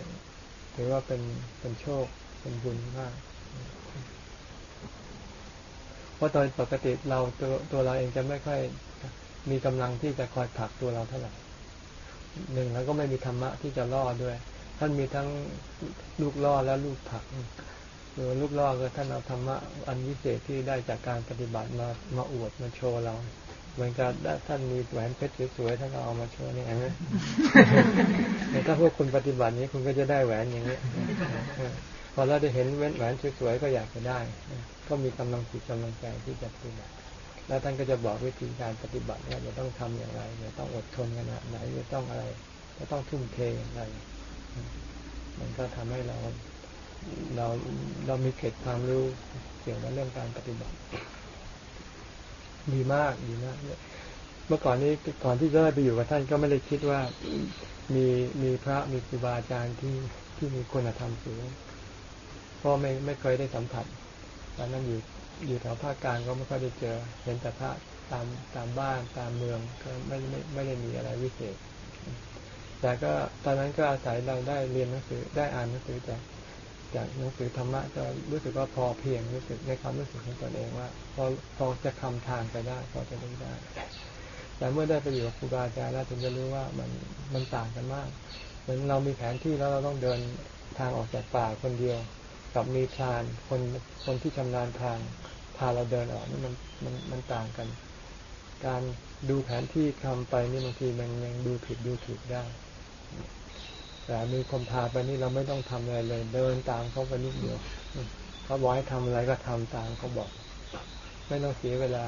ถือว่าเป็นเป็นโชคเป็นบุญมาก เพราะตอนปกติเราตัวตัวเราเองจะไม่ค่อยมีกำลังที่จะคอยผลักตัวเราเท่าไหร่หนึ่งแล้วก็ไม่มีธรรมะที่จะล่อด้วย ท่านมีทั้งลูกล่อและลูกผลักหรือลูกล่อก็ท่านเอาธรรมะอันวิเศษที่ได้จากการปฏิบัติมามาอวดมาโชว์เรา เหมือนกับท่านมีแหวนเพชรสวยๆท่านก็เอามาโชว์นี่เห็นะถ้าพวกคุณปฏิบัตินี้คุณก็จะได้แหวนอย่างนี้พอเราได้เห็นแหวนสวยๆก็อยากจะได้ ก็มีกำลังจิตกำลังใจที่จะปฏิบัติ แล้วท่านก็จะบอกวิธีการปฏิบัติว่าจะต้องทำอย่างไรจะต้องอดทนขนาดไหนจะต้องอะไรจะต้องทุ่มเทอย่างไร มันก็ทำให้เราเราเรามีเกร็ดความรู้เกี่ยวกับเรื่องการปฏิบัติ ดีมากดีมากเมื่อก่อนนี้ก่อนที่จะได้ไปอยู่กับท่านก็ไม่ได้คิดว่ามีมีพระมีครูบาอาจารย์ที่ที่มีคุณธรรมสูงราะไม่ไม่เคยได้สัมผัส ตอนนั้นอยู่อยู่แถวภาคกลางก็ไม่ค่อยได้เจอ เห็นแต่พระตามตามบ้านตามเมืองก็ไม่ไม่ไม่ได้มีอะไรวิเศษ แต่ก็ตอนนั้นก็อาศัยเราได้เรียนหนังสือได้อ่านหนังสือจากจากหนังสือธรรมะก็รู้สึกว่าพอเพียงรู้สึกในความรู้สึกของตนเองว่า พอพอจะคำทางไปได้ พอจะได้ได้ แต่เมื่อได้ไปอยู่กับครูบาอาจารย์แล้วถึงจะรู้ว่ามันมันต่างกันมาก เหมือนเรามีแผนที่แล้วเราต้องเดินทางออกจากป่าคนเดียว กับมีฌานคนคนที่ชำนาญทางพาเราเดินออกนี่มันมันมันต่างกัน การดูแผนที่ทำไปนี่บางทีมันยังดูผิดดูถูกได้ แต่มีคนพาไปนี่เราไม่ต้องทำอะไรเลย เดินตามเขาไปนิดเดียวเขาบอกให้ทำอะไรก็ทำตามเขาบอก ไม่ต้องเสียเวลา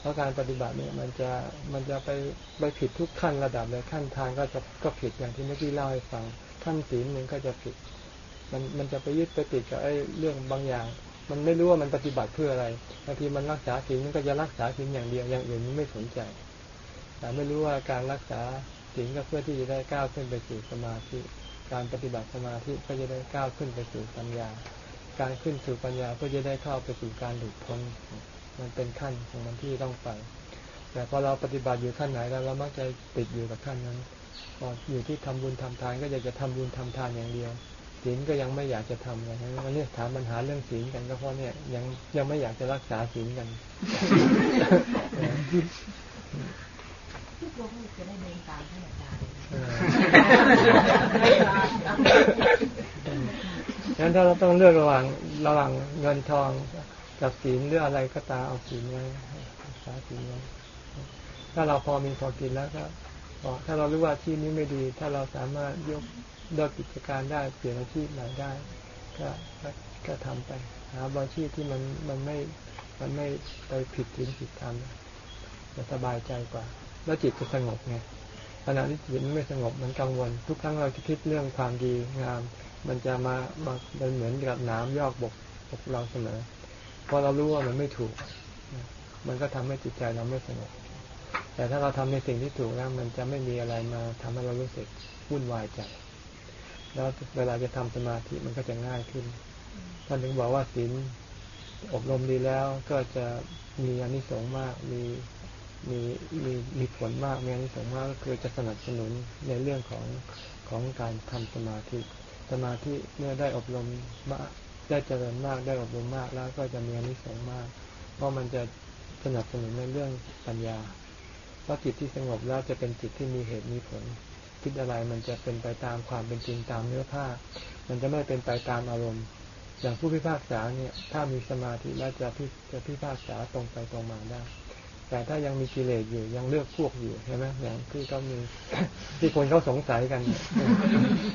เพราะการปฏิบัติเนี่ยมันจะมันจะไปไปผิดทุกขั้นระดับเลยขั้นทางก็จะก็ผิดอย่างที่เมื่อกี้เล่าให้ฟังขั้นศีลหนึ่งก็จะผิด มันมันจะไปยึดไปติดกับไอ้เรื่องบางอย่าง มันไม่รู้ว่ามันปฏิบัติเพื่ออะไรบางทีมันรักษาศีลมันก็จะรักษาศีลอย่างเดียวอย่างอื่นมันไม่สนใจ แต่ไม่รู้ว่าการรักษาศีลก็เพื่อที่จะได้ก้าวขึ้นไปสู่สมาธิการปฏิบัติสมาธิก็จะได้ก้าวขึ้นไปสู่ปัญญา การขึ้นสู่ปัญญาเพื่อจะได้เข้าไปสู่การหลุดพ้น มันเป็นขั้นของมันที่ต้องไป แต่พอเราปฏิบัติอยู่ขั้นไหนแล้วเรามักจะติดอยู่กับขั้นนั้นพออยู่ที่ทำบุญทำทานก็อยากจะทำบุญทำทานอย่างเดียว ศีลก็ยังไม่อยากจะทำเลยวันนี้ถามปัญหาเรื่องศีลกันก็เพราะเนี่ยยังยังไม่อยากจะรักษาศีลกันวกลูกจะได้เดินตามท่านอาจารย์งั้นถ้าเราต้องเลือกระหว่างระหว่างเงินทองกับศีลหรืออะไรก็ตามเอาศีลไว้รักษาศีลไว้ถ้าเราพอมีพอกินแล้วก็ พอถ้าเรารู้ว่าอาชีพนี้ไม่ดี ถ้าเราสามารถยกเลิกกิจการได้เปลี่ยนอาชีพใหม่ได้ ก็ก็ก็ทำไปหาอาชีพที่มันมันไม่มันไม่ไปผิดศีลผิดธรรมจะสบายใจกว่า แล้วจิตจะสงบไงขณะที่จิตมันไม่สงบมันกังวล ทุกครั้งเราจะคิดเรื่องความดีงาม มันจะมามาเป็นเหมือนกับน้ำยอกบกบกเราเสมอพอเรารู้ว่ามันไม่ถูก มันก็ทำให้จิตใจเราไม่สงบ แต่ถ้าเราทำในสิ่งที่ถูกแล้วมันจะไม่มีอะไรมาทำให้เรารู้สึกวุ่นวายใจ แล้วเวลาจะทำสมาธิมันก็จะง่ายขึ้นท่านถึงบอกว่าศีลอบรมดีแล้วก็จะมีอานิสงส์มาก มีมีมีมีผลมากมีอานิสงส์มากก็คือจะสนับสนุนในเรื่องของของการทำสมาธิ สมาธิเมื่อได้อบรมมากได้เจริญมากได้อบรมมากแล้วก็จะมีอานิสงส์มาก เพราะมันจะสนับสนุนในเรื่องปัญญา เพราะจิตที่สงบแล้วจะเป็นจิตที่มีเหตุมีผล คิดอะไรมันจะเป็นไปตามความเป็นจริงตามเนื้อผ้า มันจะไม่เป็นไปตามอารมณ์ อย่างผู้พิพากษาเนี่ย ถ้ามีสมาธิแล้วจะพิจะพิพากษาตรงไปตรงมาได้ แต่ถ้ายังมีกิเลสอยู่ยังเลือกพวกอยู่ใช่ไหมอย่างที่เขามีที่คนเขาสงสัยกัน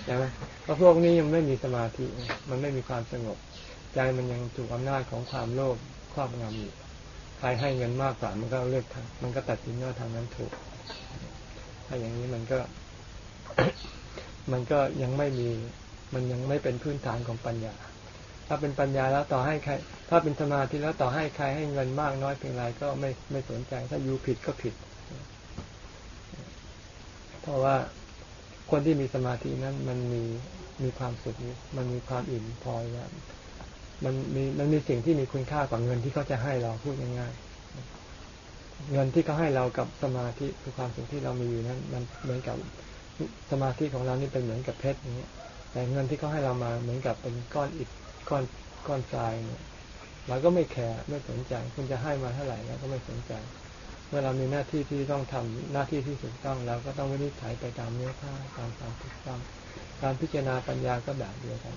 ใช่ไหมเพราะพวกนี้ยังไม่มีสมาธิมันไม่มีความสงบ ใจมันยังถูกอำนาจของความโลภครอบงำอยู่ ใครให้เงินมากกว่ามันก็เลือกทางมันก็ตัดสินว่าทางนั้นถูก ถ้าอย่างนี้มันก็ มันก็ยังไม่มี มันยังไม่เป็นพื้นฐานของปัญญา ถ้าเป็นปัญญาแล้วต่อให้ใคร ถ้าเป็นสมาธิแล้วต่อให้ใครให้เงินมากน้อยเพียงไรก็ไม่ไม่สนใจ ถ้าอยู่ผิดก็ผิด เพราะว่าคนที่มีสมาธินั้นมันมีมีความสุขมันมีความอิ่มพอแล้ว มันมีมันมีสิ่งที่มีคุณค่ากว่าเงินที่เขาจะให้เราพูดง่ายๆเงินที่เขาให้เรากับสมาธิคือความสุขที่เรามีอยู่นั้นมันเหมือนกับสมาธิของเรานี่เป็นเหมือนกับเพชรอย่างเงี้ย แต่เงินที่เขาให้เรามาเหมือนกับเป็นก้อนอิฐก้อนก้อนทรายเนี่ยเราก็ไม่แคร์ไม่สนใจ คุณจะให้มาเท่าไหร่เราก็ไม่สนใจ เมื่อเรามีหน้าที่ที่ต้องทำหน้าที่ที่ถูกต้องเราก็ต้องวินิจฉัยไปตามเนื้อผ้าตามความถูกต้องการพิจารณาปัญญาก็แบบเดียวกัน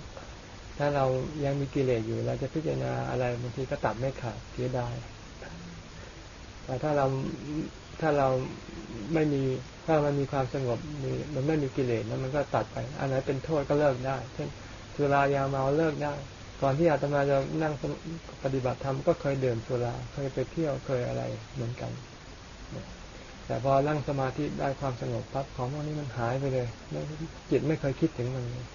ถ้าเรายังมีกิเลสอยู่ เราจะพิจารณาอะไรบางทีก็ตัดไม่ขาดเสียดายแต่ถ้าเราถ้าเราไม่มีถ้ามันมีความสงบมีมันไม่มีกิเลสแล้วมันก็ตัดไป อันไหนเป็นโทษก็เลิกได้ เช่นสุรายาเมาเลิกได้ ก่อนที่อาตมาจะนั่งปฏิบัติธรรมก็เคยเดื่มสุราเคยไปเที่ยวเคยอะไรเหมือนกัน แต่พอนั่งสมาธิได้ความสงบปั๊บของพวกนี้มันหายไปเลยจิตไม่เคยคิดถึงมันเลย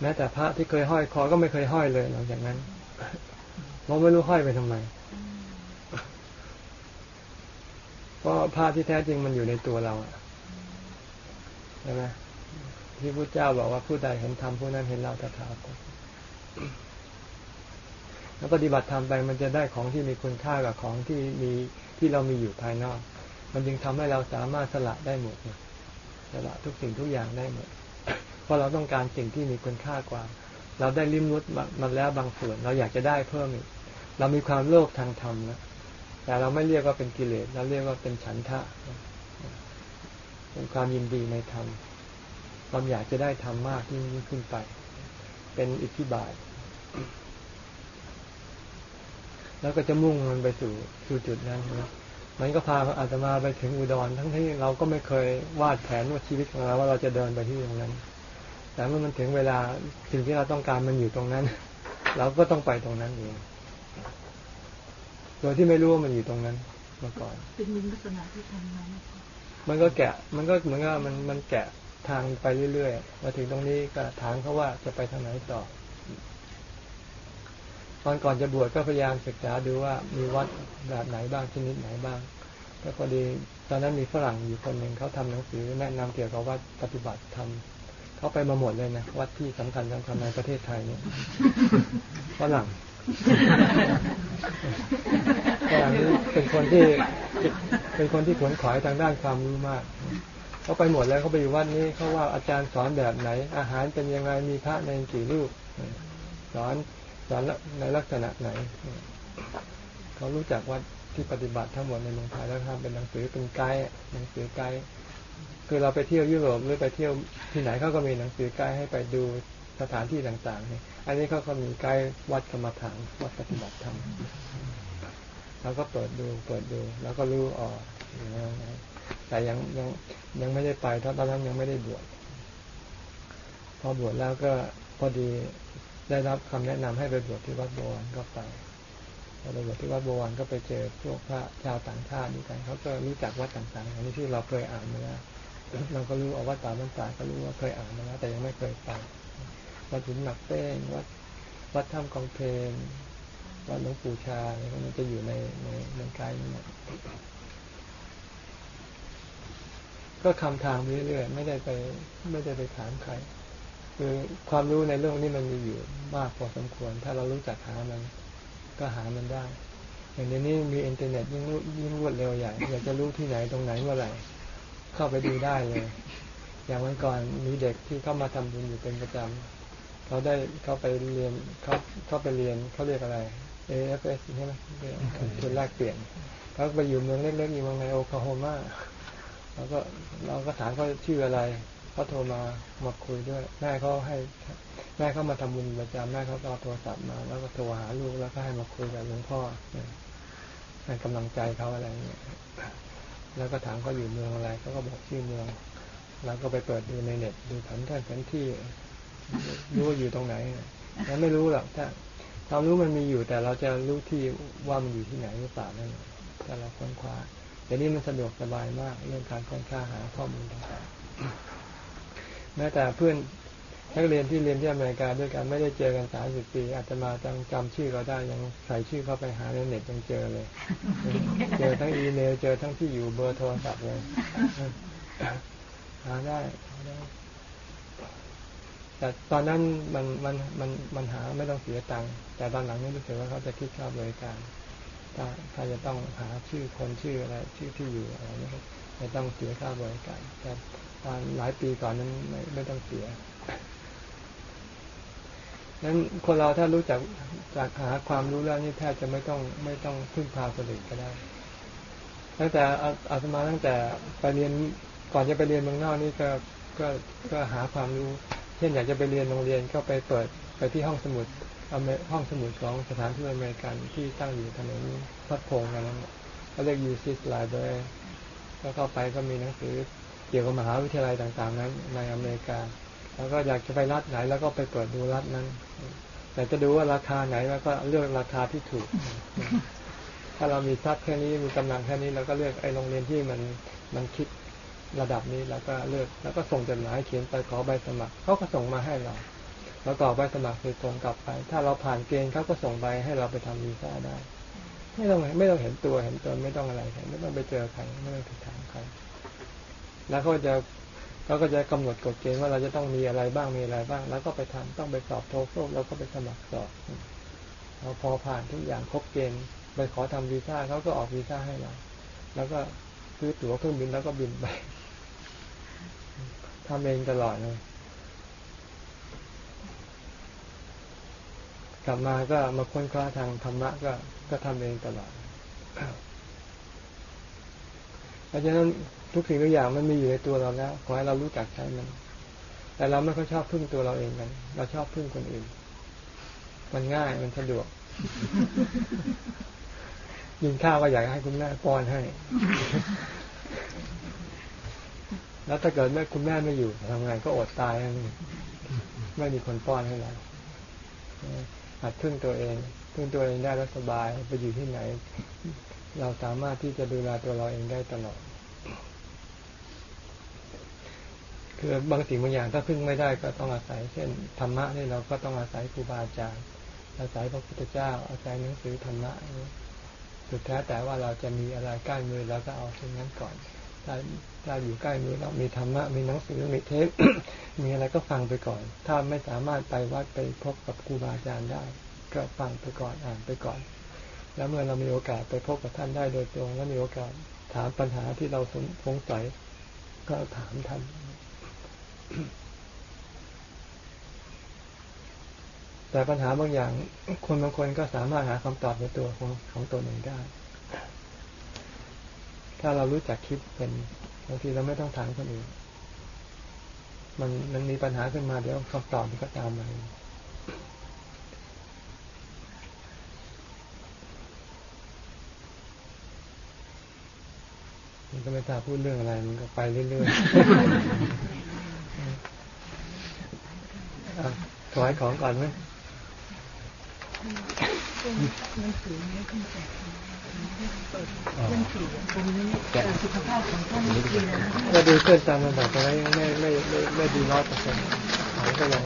แม้แต่พระที่เคยห้อยคอก็ไม่เคยห้อยเลยหลังจากนั้นเราไม่รู้ห้อยไปทำไมเพราะผ้าที่แท้จริงมันอยู่ในตัวเราใช่ไหมที่พระเจ้าบอกว่าผู้ใดเห็นธรรมผู้นั้นเห็นเราตถาคตแล้วปฏิบัติธรรมไปมันจะได้ของที่มีคุณค่ากับของที่มีที่เรามีอยู่ภายนอก มันจึงทำให้เราสามารถสละได้หมดสละทุกสิ่งทุกอย่างได้หมด ราะเราต้องการสิ่งที่มีคุณค่ากว่า เราได้ลิ้มรสมันแล้วบางส่วน เราอยากจะได้เพิ่มอีก เรามีความโลภทางธรรมนะแต่เราไม่เรียกว่าเป็นกิเลสเราเรียกว่าเป็นฉันทะเป็นความยินดีในธรรมความอยากจะได้ธรรมมากยิ่งขึ้นไป เป็นอิทธิบาทแล้วก็จะมุ่งมันไปสู่สู่จุดนั้นนะมันก็พาอาตมาไปถึงอุดร ทั้งที่เราก็ไม่เคยวาดแผนว่าชีวิตของเราว่าเราจะเดินไปที่ตรงนั้น แต่เมื่อมันถึงเวลาสิ่งที่เราต้องการมันอยู่ตรงนั้น เราก็ต้องไปตรงนั้นเองโดยที่ไม่รู้ว่ามันอยู่ตรงนั้นมาก่อน เป็นมินลักษณะที่ทำมามันก็แกะ มันก็เหมือนกับมันมันแกะทางไปเรื่อยๆ มาถึงตรงนี้ก็ถามเขาว่าจะไปทางไหนต่อ ตอนก่อนจะบวชก็พยายามศึกษาดูว่ามีวัดแบบไหนบ้างชนิดไหนบ้างก็พอดีตอนนั้นมีฝรั่งอยู่คนหนึ่งเขาทำหนังสือแนะนำเกี่ยวกับวัดปฏิบัติธรรม เขาไปมาหมดเลยนะวัดที่สำคัญสำคัญในประเทศไทยเนี่ยฝรั่งฝรั่งนี้เป็นคนที่เป็นคนที่ขวนขวายทางด้านความรู้มากเขาไปหมดแล้วเขาไปอยู่วัดนี้เขาว่าอาจารย์สอนแบบไหน อาหารเป็นยังไงมีพระในกี่รูปสอนสอนในลักษณะไหน เขารู้จักวัดที่ที่ปฏิบัติทั้งหมดในเมืองไทยแล้วทำเป็นหนังสือเป็นไกด์หนังสือไกด์ คือเราไปเที่ยวยุโรปหรือไปเที่ยวที่ไหนเขาก็มีหนังสือไกด์ให้ไปดูสถานที่ต่างๆนี่อันนี้เขาก็มีไกด์วัดกรรมฐานวัดปฏิบัติธรรมเราก็เปิดดูเปิดดู แล้วก็รู้ออกแต่ยังยังยังไม่ได้ไปเพราะตอนนั้นยังไม่ได้บวชพอบวชแล้วก็พอดีได้รับคำแนะนำให้ไปบวชที่วัดบวรก็ไปพอไปบวชที่วัดบวรก็ไปเจอพวกพระชาวต่างชาติด้วยกันเขาก็รู้จักวัดต่างๆอันนี้ที่เราเคยอ่านมาแล้ว เราก็รู้เอาวัดป่าบ้านตาก็รู้ว่าเคยอ่านมาแล้วแต่ยังไม่เคยไปวัดหินหนักเป้งวัดวัดถ้ำกองเพลวัดหลวงปู่ชาอะไรพวกนี้จะอยู่ในในในกายนี้หมดก็คำทางไปเรื่อยๆไม่ได้ไป ไม่ได้ไปถามใคร คือความรู้ในเรื่องนี้มันมีอยู่มากพอสมควร ถ้าเรารู้จักหามัน ก็หามันได้ อย่างนี้มีอินเทอร์เน็ตยิ่งยิ่งรวดเร็วใหญ่อยากจะรู้ที่ไหนตรงไหนเมื่อไหร่ เข้าไปดูได้เลย อย่างวันก่อนมีเด็กที่เข้ามาทำบุญอยู่เป็นประจำเขาได้เข้าไปเรียนเขาเข้าไปเรียนเขาเรียกอะไร AFS ใช่ไหมทุนแรกเปลี่ยนเขาไปอยู่เมืองเล็กๆอยู่เมืองในโอคลาโฮมาเราก็เราก็ถามเขาชื่ออะไรเขาโทรมามาคุยด้วยแม่เขาให้แม่เขามาทำบุญประจำแม่เขาเอาโทรศัพท์มา แล้วก็โทรหาลูกแล้วก็ให้มาคุยกับหลวงพ่อให้กำลังใจเขาอะไรอย่างเงี้ย แล้วก็ถามเขาอยู่เมืองอะไรเขาก็บอกชื่อเมือง แล้วก็ไปเปิดดูในเน็ตดูแผนที่แผนที่รู้ว่าอยู่ตรงไหนแล้วไม่รู้หรอกถ้าความรู้มันมีอยู่แต่เราจะรู้ที่ว่ามันอยู่ที่ไหนหรือเปล่านั่นถ้าเราค้นคว้าแต่นี่มันสะดวกสบายมากเรื่องการค้นคว้าหาข้อมูลต่างๆแม้แต่เพื่อน นักเรียนที่เรียนที่อเมริกาด้วยกันไม่ได้เจอกันสามสิบปีอาจจะมาจังจำชื่อเขาได้ยังใส่ชื่อเข้าไปหาในเน็ตยังเจอเลย เจอทั้งอีเมลเจอทั้งที่อยู่เบอร์โทรศัพท์เลยหาได้ได้ แต่ตอนนั้นมันมันมันมันหาไม่ต้องเสียตังค์แต่ตอนหลังนี่รู้สึกว่าเขาจะคิดค่าบริการถ้าถ้าจะต้องหาชื่อคนชื่ออะไร ชื่อที่อยู่อะไรนี่จะต้องเสียค่าบริการแต่ตอนหลายปีก่อนนั้นไม่ไม่ต้องเสีย นั้นคนเราถ้ารู้จักจากหาความรู้แล้วนี่แทบจะไม่ต้องไม่ต้องพึ่งพาคนอื่นก็ได้ ตั้งแต่อาตมาตั้งแต่ไปเรียนก่อนจะไปเรียนเมืองนอกนี่ก็ก็ก็หาความรู้ เช่นอยากจะไปเรียนโรงเรียนก็ไปเปิดไปที่ห้องสมุดห้องสมุดของสถานทูตอเมริกันที่ตั้งอยู่ถนนพัดพงกันนั้นเขาเรียก UC Library ก็เข้าไปก็มีหนังสือเกี่ยวกับมหาวิทยาลัยต่างๆนั้นในอเมริกา แล้วก็อยากจะไปรัดไหน แล้วก็ไปเปิดดูรัดนั้น แต่จะดูว่าราคาไหนแล้วก็เลือกราคาที่ถูก ถ้าเรามีทรัพย์แค่นี้มีกำลังแค่นี้เราก็เลือกไอ้โรงเรียนที่มันมันคิดระดับนี้แล้วก็เลือกแล้วก็ส่งจดหมายเขียนไปขอใบสมัครเขาก็ส่งมาให้เราแล้วก็ใบสมัครคือตรงกลับไป ถ้าเราผ่านเกณฑ์เขาก็ส่งใบให้เราไปทำวีซ่าได้ ไม่ต้องไม่ต้องเห็นตัวเห็นตนไม่ต้องอะไรใครไม่ต้องไปเจอใครไม่ต้องไปถามใครแล้วเขาจะ เขาก็จะกำหนดกฎเกณฑ์ว่าเราจะต้องมีอะไรบ้างมีอะไรบ้าง แล้วก็ไปทำต้องไปสอบโทเฟลแล้วก็ไปสมัครสอบเราพอผ่านทุกอย่างครบเกณฑ์ไปขอทำวีซ่าเขาก็ออกวีซ่าให้เรา แล้วก็ซื้อตั๋วเครื่องบินแล้วก็บินไปทำเองตลอดเลย กลับมาก็มาค้นคว้าทางธรรมะก็ก็ทำเองตลอด เพราะฉะนั้นทุกสิ่งทุกอย่างมันมีอยู่ในตัวเราแล้วขอให้เรารู้จักใช้มัน แต่เราไม่ค่อยชอบพึ่งตัวเราเองกัน เราชอบพึ่งคนอื่น มันง่ายมันสะดวกยินข้าวก็อยากให้คุณแม่ป้อนให้ แล้วถ้าเกิดแม่คุณแม่ไม่อยู่ทำงานก็อดตายไม่มีคนป้อนให้เราหัดพึ่งตัวเองพึ่งตัวเองได้แล้วสบายไปอยู่ที่ไหน เราสามารถที่จะดูแลตัวเราเองได้ตลอด คือบางสิ่งบางอย่างถ้าพึ่งไม่ได้ก็ต้องอาศัย เช่นธรรมะนี่เราก็ต้องอาศัยครูบาอาจารย์ อาศัยพระพุทธเจ้า อาศัยหนังสือธรรมะสุดแท้แต่ว่าเราจะมีอะไรใกล้มือเราก็เอาสิ่งนั้นก่อนถ้าถ้าอยู่ใกล้มือเรามีธรรมะมีหนังสือมีเทปมีอะไรก็ฟังไปก่อน ถ้าไม่สามารถไปวัดไปพบกับครูบาอาจารย์ได้ ก็ฟังไปก่อนอ่านไปก่อน แล้วเมื่อเรามีโอกาสไปพบกับท่านได้โดยตรง แล้วมีโอกาสถามปัญหาที่เราสงสัยก็ถามท่านแต่ปัญหาบางอย่างคนบางคนก็สามารถหาคำตอบในตัวของของตัวเองได้ ถ้าเรารู้จักคิดเป็นบางทีเราไม่ต้องถามคนอื่นมันมันมีปัญหาขึ้นมาเดี๋ยวคำตอบมันก็ตามมาเอง มันก็ไม่ทราบพูดเรื่องอะไร มันก็ไปเรื่อยๆอะถวายของก่อนไหมก็ดูเคลื่อนตามลำดับไปแล้วยังไม่ไม่ไม่ไม่ดีร้อยเปอร์เซ็นต์เขาก็ยัง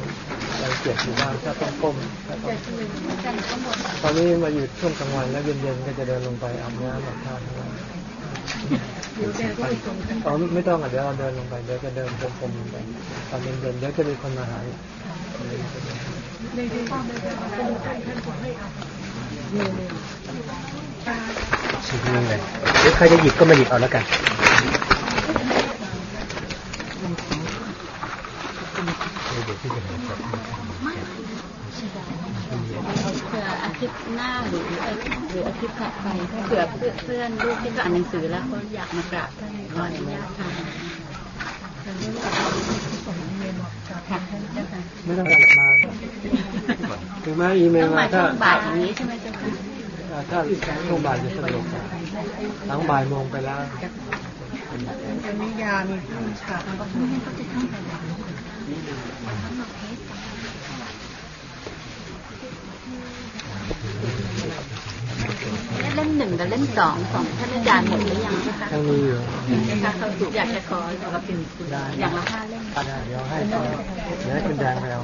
ยังเจ็บอยู่บ้างถ้าต้องก้มถ้าต้องตอนนี้มาอยู่ช่วงกลางวันแล้วเย็นๆก็จะเดินลงไปอาบน้ำอาบท่าข้างล่าง อ๋อไม่ต้องอะเดี๋ยวเราเดินลงไปเดี๋ยวจะเดินกลมๆลงไปตอนเย็นๆเดี๋ยวจะมีคนมาหาอีกในในข้อในเรื่องของการท่านขอให้เอาเร็วสุดนึงเลยหรือใครจะหยิบก็มาหยิบเอาแล้วกันเดี๋ยวที่จะมาจับ ผื่ออาทิตย์หน้าหรือหรืออาทิตย์ถัดไปเผื่อเพื่อนเพื่อนลูกที่ก็อ่านหนังสือแล้วเขาอยากมากราบท่านขออนุญาตค่ะไม่ต้องกลับมาถึงแม้อีเมลมามาช่ถ้าวงบ่ายอย่างนี้ใช่ไหมเจ้าค่ะถ้าช่วงบ่ายจะสะดวกกว่าหลังบ่ายโมงไปแล้วจะมียามีผู้าก เล่มหนึ่งกับเล่มสองของท่านอาจารย์หมดหรือยังคะยังมีอยู่นะคะเขาอยากจะขอเราเป็นอย่างละห้าเล่มได้เดี๋ยวให้เขาเดี๋ยวให้คุณแดงไปเอา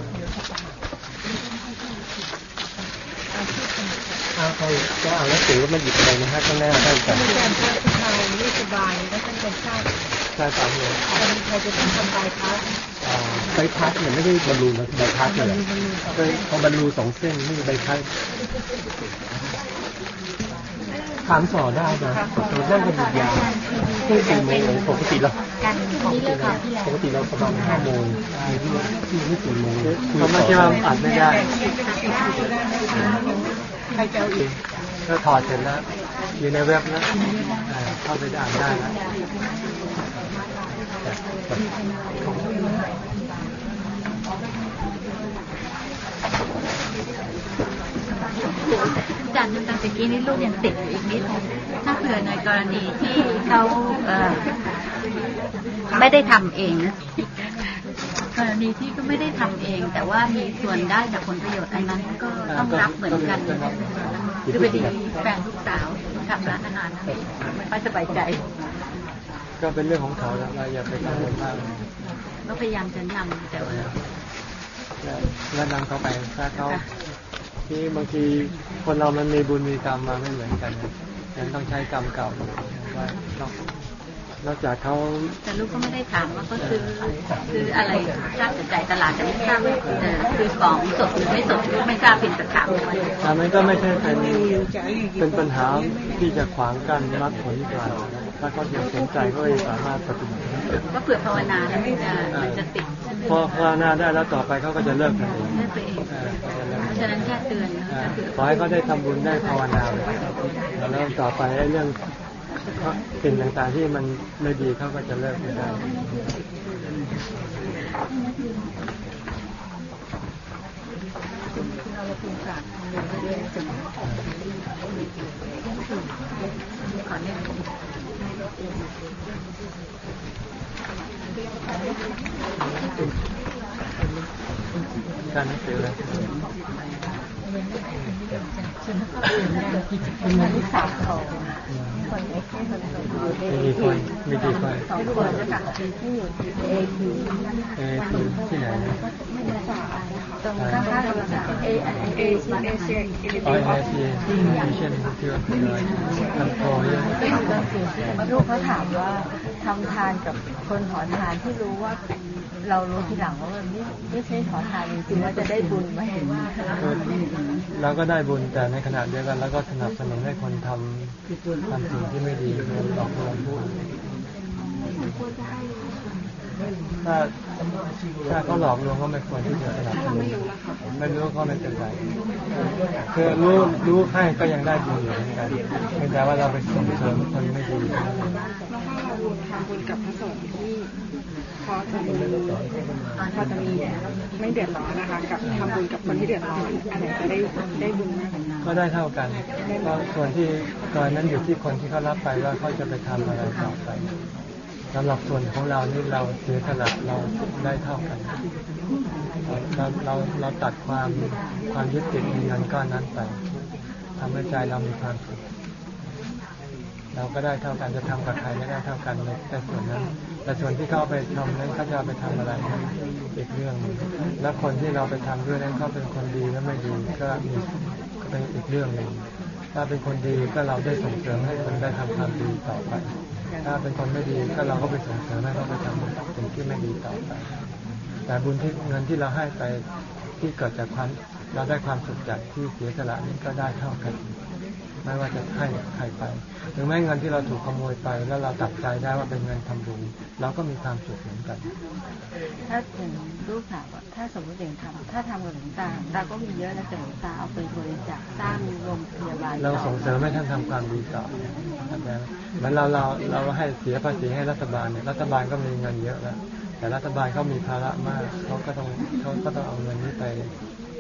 เอาใครจะเอาหนังสือมาหยิบอะไรนะฮะข้างหน้าท่านกันอาจารย์พระสุภาไม่สบายแล้วท่านเป็นทราบใช่สามเลยวันใครจะต้องทำใบพัดใบพัดเนี่ยไม่ได้บรรลุนะใบพัดเลยพอบรรลุสองเส้นไม่มีใบพัดถามสอได้นะเรานั่งกันยาวที่สี่โมงปกติเรากันของนี้เลยค่ะที่แล้วปกติเราประมาณห้าโมงที่ที่ไม่สี่โมงคุยเขาไม่ใช่ว่าอัดไม่ได้ใครจะเอาอีกก็ถอดเสร็จแล้วอยู่ในเว็บแล้วอ่าเข้าไปอ่านได้แล้ อาจารย์ตั้งต่ตะกี้นี่ลูกยังติดอยู่อีกนิดถ้าเผื่อในกรณีที่เขาเออไม่ได้ทำเองนะกรณีที่ก็ไม่ได้ทำเอง แต่ว่ามีส่วนได้จากผลประโยชน์อันนั้นก็ต้องรับเหมือนกันคือพอดีแฟนลูกสาวทำร้านอาหารนะไม่สบายใจ ก็เป็นเรื่องของเขาแล้วเราอย่าไปกังวลมากก็พยายามจะนำแต่ว่าแล้วนำเขาไปถ้าเขาที่บางทีคนเรามันมีบุญมีกรรมมาไม่เหมือนกันนะยังต้องใช้กรรมเก่าว่านอกนอกจากเขาแต่ลูกก็ไม่ได้ถามว่าเขาซื้อซื้ออะไรทราบแต่จ่ายตลาดแต่ไม่ทราบว่าเออคือของสดหรือไม่สดลูกไม่ทราบเพียงแต่ถามไว้แต่มันก็ไม่ใช่เป็นเป็นปัญหาที่จะขวางกันมรรคผลนิพพาน ถ้าเขาอยากสนใจก็จะสามารถปฏิบัติได้ก็เผื่อภาวนาแล้วมันจะมันจะติดใช่ไหมพอภาวนาได้แล้วต่อไปเขาก็จะเลิกกันเองเลือกตัวเองเออเขาจะเลิกเพราะฉะนั้นแค่เตือนนะอ่าคะเผื่อขอให้เขาได้ทำบุญได้ภาวนาไปแล้วต่อไปไอ้เรื่องสิ่งต่างๆที่มันไม่ดีเขาก็จะเลิกไม่ได้ขอเนี่ย การหนังสือเลยเป็นลูกสาวของคนเล็กแค่คนโตมีกี่คนมีกี่คนสองคนแล้วค่ะที่อยู่ที่เอทีเออที่ที่ไหนนะตรงข้างๆเราจะเอเอซีเอซีอ๋อเอเชียมิชชั่นที่ว่าเป็นอะไรทำโพยลูกเขาถามว่าทำทานกับคนขอทานที่รู้ว่า เรารู้ทีหลังว่ามันไม่ไม่ใช่ขอทานจริงๆว่าจะได้บุญไหมเราก็ได้บุญแต่ในขณะเดียวกันเราก็สนับสนุนให้คนทำทำสิ่งที่ไม่ดีโดนหลอกลวงผู้อื่นถ้าถ้าเขาหลอกลวงก็ไม่ควรที่จะสนับสนุนไม่รู้ก็ไม่เป็นไรคือรู้รู้ให้ก็ยังได้ดีอยู่เหมือนกันเพียงแต่ว่าเราไปส่งเสริมคนไม่ดีแล้วถ้าเราทำบุญกับพระสงฆ์ที่ พอจะมีพอจะมีไม่เดือดร้อนนะคะ กับทำบุญกับคนที่เดือดร้อนอันไหนจะได้ได้บุญมากก็ได้เท่ากันก็ส่วนที่ตอนนั้นอยู่ที่คนที่เขารับไปว่าเขาจะไปทำอะไรต่อไปสำหรับส่วนของเรานี่เราเสียสละเราได้เท่ากันเราเราเราตัดความความยึดติดในเงินก้อนนั้นไปทำให้ใจเรามีความสุข เราก็ได้เท่ากันจะทำกับใครก็ได้เท่ากันในแต่ส่วนนั้น แต่ส่วนที่เขาเอาไปทำนั้นเขาจะไปทำอะไรนั้นอีกเรื่องแล้วคนที่เราไปทำด้วยนั้นเขาเป็นคนดีแล้วไม่ดีก็มีก็เป็นอีกเรื่องหนึ่งถ้าเป็นคนดีก็เราได้ส่งเสริมให้คนได้ทำความดีต่อไป ถ้าเป็นคนไม่ดีก็เราก็ไปส่งเสริมให้เขาไปทำสิ่งที่ไม่ดีต่อไป แต่บุญที่เงินที่เราให้ไปที่เกิดจากความเราได้ความสุขจากที่เสียสละนี้ก็ได้เท่ากัน ไม่ว่าจะให้ใครไปถึงแม้เงินที่เราถูกขโมยไป แล้วเราตัดใจได้ว่าเป็นเงินทำบุญเราก็มีความสุขเหมือนกัน ถ้าถึงลูกถามว่าถ้าสมมติอย่างทำถ้าทำกับหลวงตาตาก็มีเยอะแล้วแต่หลวงตาเอาไปบริจาคสร้างโรงพยาบาลเราต่อส่งเสริมให้ท่านทำความดีต่อเข้าใจไหมเหมือนเราเราเราให้เสียภาษีให้รัฐบาลเนี่ยรัฐบาลก็มีเงินเยอะแล้วแต่รัฐบาลเขามีภาระมากเขาก็ต้องเขาก็ต้องเอาเงินนี้ไป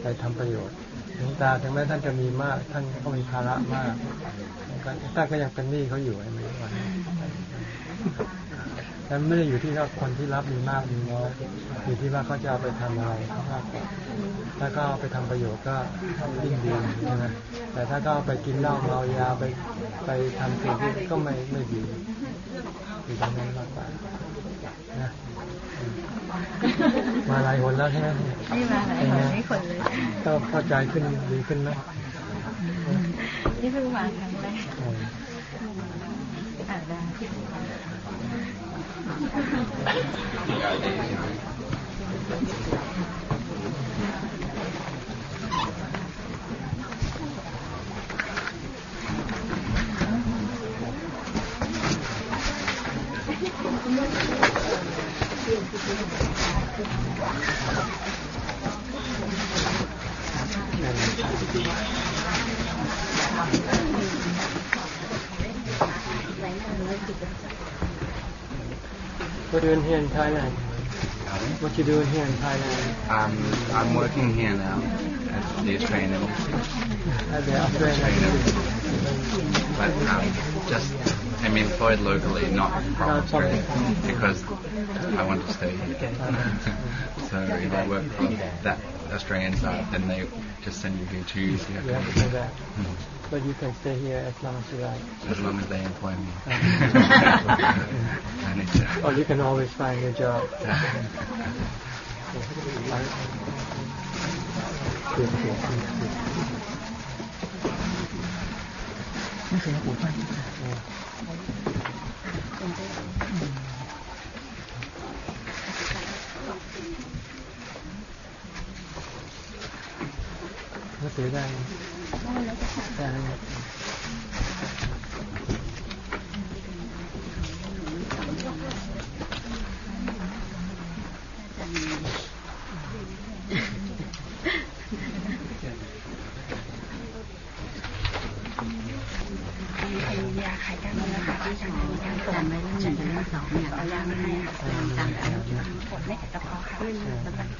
ไปทำประโยชน์ หลวงตาถึงแม้ท่านจะมีมาก ท่านก็มีภาระมากท่านก็ยังเป็นหนี้เขาอยู่ไอ้ไม่วันนี้แต่ไม่ได้อยู่ที่ว่าคนที่รับมีมากมีน้อยอยู่ที่ว่าเขาจะเอาไปทำอะไรมากกว่าถ้าก็เอาไปทำประโยชน์ก็ยิ่งดีใช่ไหมแต่ถ้าก็เอาไปกินเหล้าเมายาไปไปทำสิ่งที่ก็ไม่ไม่ดีอยู่ตรงนั้นมากกว่านะ มาหลายคนแล้วใช่ไหมนี่มาหลายคนนี่คนเลยก็เข้าใจขึ้นดีขึ้นไหมนี่เพิ่งมาครั้งแรกอืมอ่านได้ What you doing here in Thailand? What you doing here in Thailand? I'm I'm working here now at the Embassy, at the Australian but um, just I'm employed locally, Not from- Australia, because I want to stay here. [laughs] so if I work for that Australian side, then they just send you here too easy. You have to say that. But you can stay here as long as you like. As long as they employ me. [laughs] I or you can always find a job [laughs] ก็ซื้อได้ได้แล้วเนี่ยยาขายกันนะคะที่ฉันมีการส่งไปเรื่องหนึ่งรองสองเนี่ยเอายามาให้ตามการผลไม่กระเพาะค่แล้วก็เป็นยาลูกก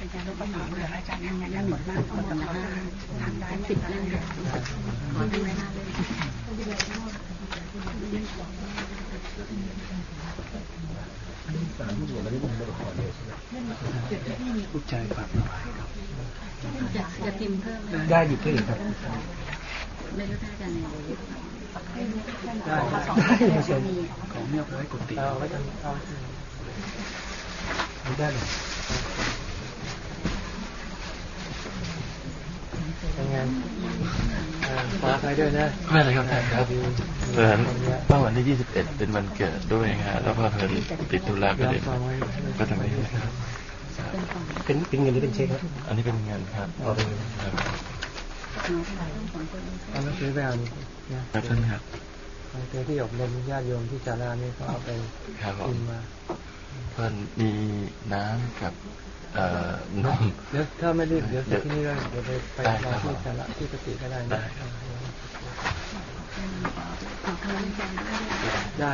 ระ ทำได้สิบเรื่องขอทำได้ห้าเรื่องพูดใจฝากหน่อยครับจะจะพิมพ์เพิ่มได้หยิบได้เลยครับไม่รู้ถ้าจะในได้ของเงียไว้กุฏิเอาไว้ทำเอาได้เลย เป็นไงอ่าฝากใครด้วยนะไม่เลยครับท่านครับดีเพื่อนเมื่อวันที่ 21 เป็นวันเกิดด้วยฮะแล้วพอเพิ่นติดธุระก็รับเลยฟังไว้ก็จะไม่ได้ครับเป็นเป็นเงินหรือเป็นเช็คครับ อันนี้เป็นเงินครับเอาเป็นเงินครับเอาหนังสือไปอ่านนะครับท่านครับบางทีที่อบรมญาติโยมที่จารานี่ก็เอาไปครับผมพิมพ์มาเพิ่นมีน้ำกับเอ่อ นมเดี๋ยวถ้าไม่รีบเดี๋ยวเสร็จที่นี่แล้วเดี๋ยวไปไปได้รคอรับที่สาระที่ปฏิก็ได้นะได้ขอกำลังใจด้วยได้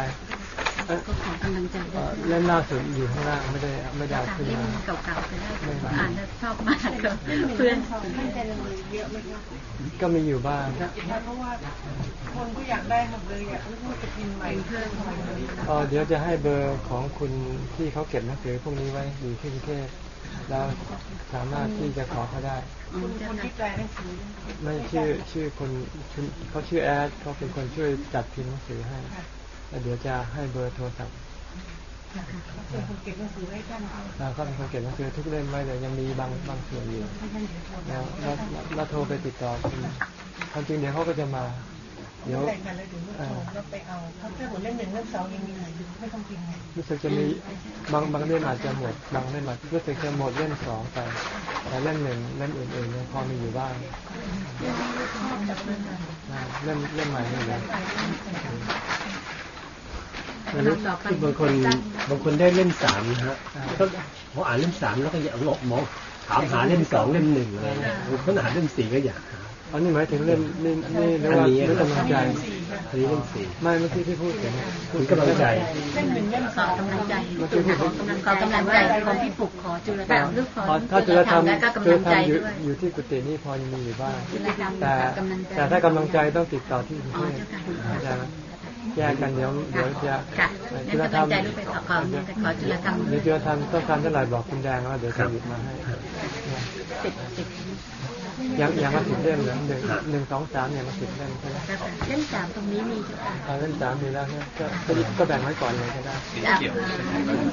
เอ่อก็ขอกำลังใจเอ่ด้วอยเล่มล่าสุดอยู่ข้างล่างไม่ได้ไม่ได้เอาจากขึ้นเล่มมาเก่าๆก็ได้อ่านแล้วชอบมากกับเพื่อนก็มีอยู่บ้างเพราะว่าคนก็อยากได้หมดเลยอยากรู้ว่าจะพิมพ์ใหม่เพิ่มใหม่เอ่อเดี๋ยวจะให้เบอร์ของคุณที่เขาเก็บหนังสือพวกนี้ไว้อยู่ที่กรุงเทพ แล้วสามารถที่จะขอเขาได้คุณคนที่แปลหนังสือไม่ชื่อชื่อคนชื่อเขาชื่อแอดเขาเป็นคนช่วยจัดพิมพ์หนังสือให้แล้วเดี๋ยวจะให้เบอร์โทรศัพท์เป็นคนเก็บหนังสือให้ท่านเอาแล้วก็เป็นคนเก็บหนังสือทุกเล่มไว้เลยยังมีบางบางส่วนอยู่แล้วแล้วแล้วโทรไปติดต่อคุณความจริงเดี๋ยวเขาก็จะมา เดี๋ยวรายการเลยถึงโทรแล้วไปเอาเพราะถ้าหมดเล่มหนึ่งเล่มสองยังมีอยู่ไม่ต้องพิมพ์ไงรู้สึกจะมีบางบางเล่มอาจจะหมดบางเล่มอาจรู้สึกจะหมดเล่มสองไปแต่เล่มหนึ่งเล่มอื่นๆยังพอมีอยู่บ้างนะเล่มเล่มใหม่นี่เลยแล้วคือบางคนบางคนได้เล่มสามนะฮะก็พออ่านเล่มสามแล้วก็อยากงอกมองถามหาเล่มสองเล่มหนึ่งอะไรเงี้ยบางคนอ่านเล่มสี่ก็อยากหา อันนี้หมายถึงเล่มนี่นี่เรียกอันว่านี้เรื่องกำลังใจอันนี้เล่มสี่ไม่เมื่อกี้ที่พูดถึงคุณกำลังใจเล่มหนึ่งเล่มสขอองกำลังใจขอกำลังใจของพี่ปุกขอจุลธรรมลูกขอพอถ้าจุลธรรมแล้วก็จุกำลลังธรรมอยู่ใจด้วยอยู่ที่กุฏินี่พอยังมีอยู่บ้างจุลธรรมแต่กำลังใจแต่ถ้ากำลังใจต้องติดต่อที่กรุงอ๋เทอพเจ้าค่ะใช่ไหมแยกกันเดี๋ยวเดี๋ยวจะค่ะงั้นกำลังใจลูกไปขอขอขอจุลธรรมเดี๋ยวจุลธรรมต้องการเท่าไหร่บอกคุณแดงแล้วเดี๋ยวจะหยิบมาให้สิบสิบ ยังยังมาสิบเล่มเหรอหนึ่งหนึ่งสองสามอย่างละสิบเล่มใช่ไหมเจ้าค่ะเล่มสามตรงนี้มีเจ้าค่ะเอาเล่มสามมีแล้วเนี่ยก็ก็ก็แบ่งไว้ก่อนเลยก็ได้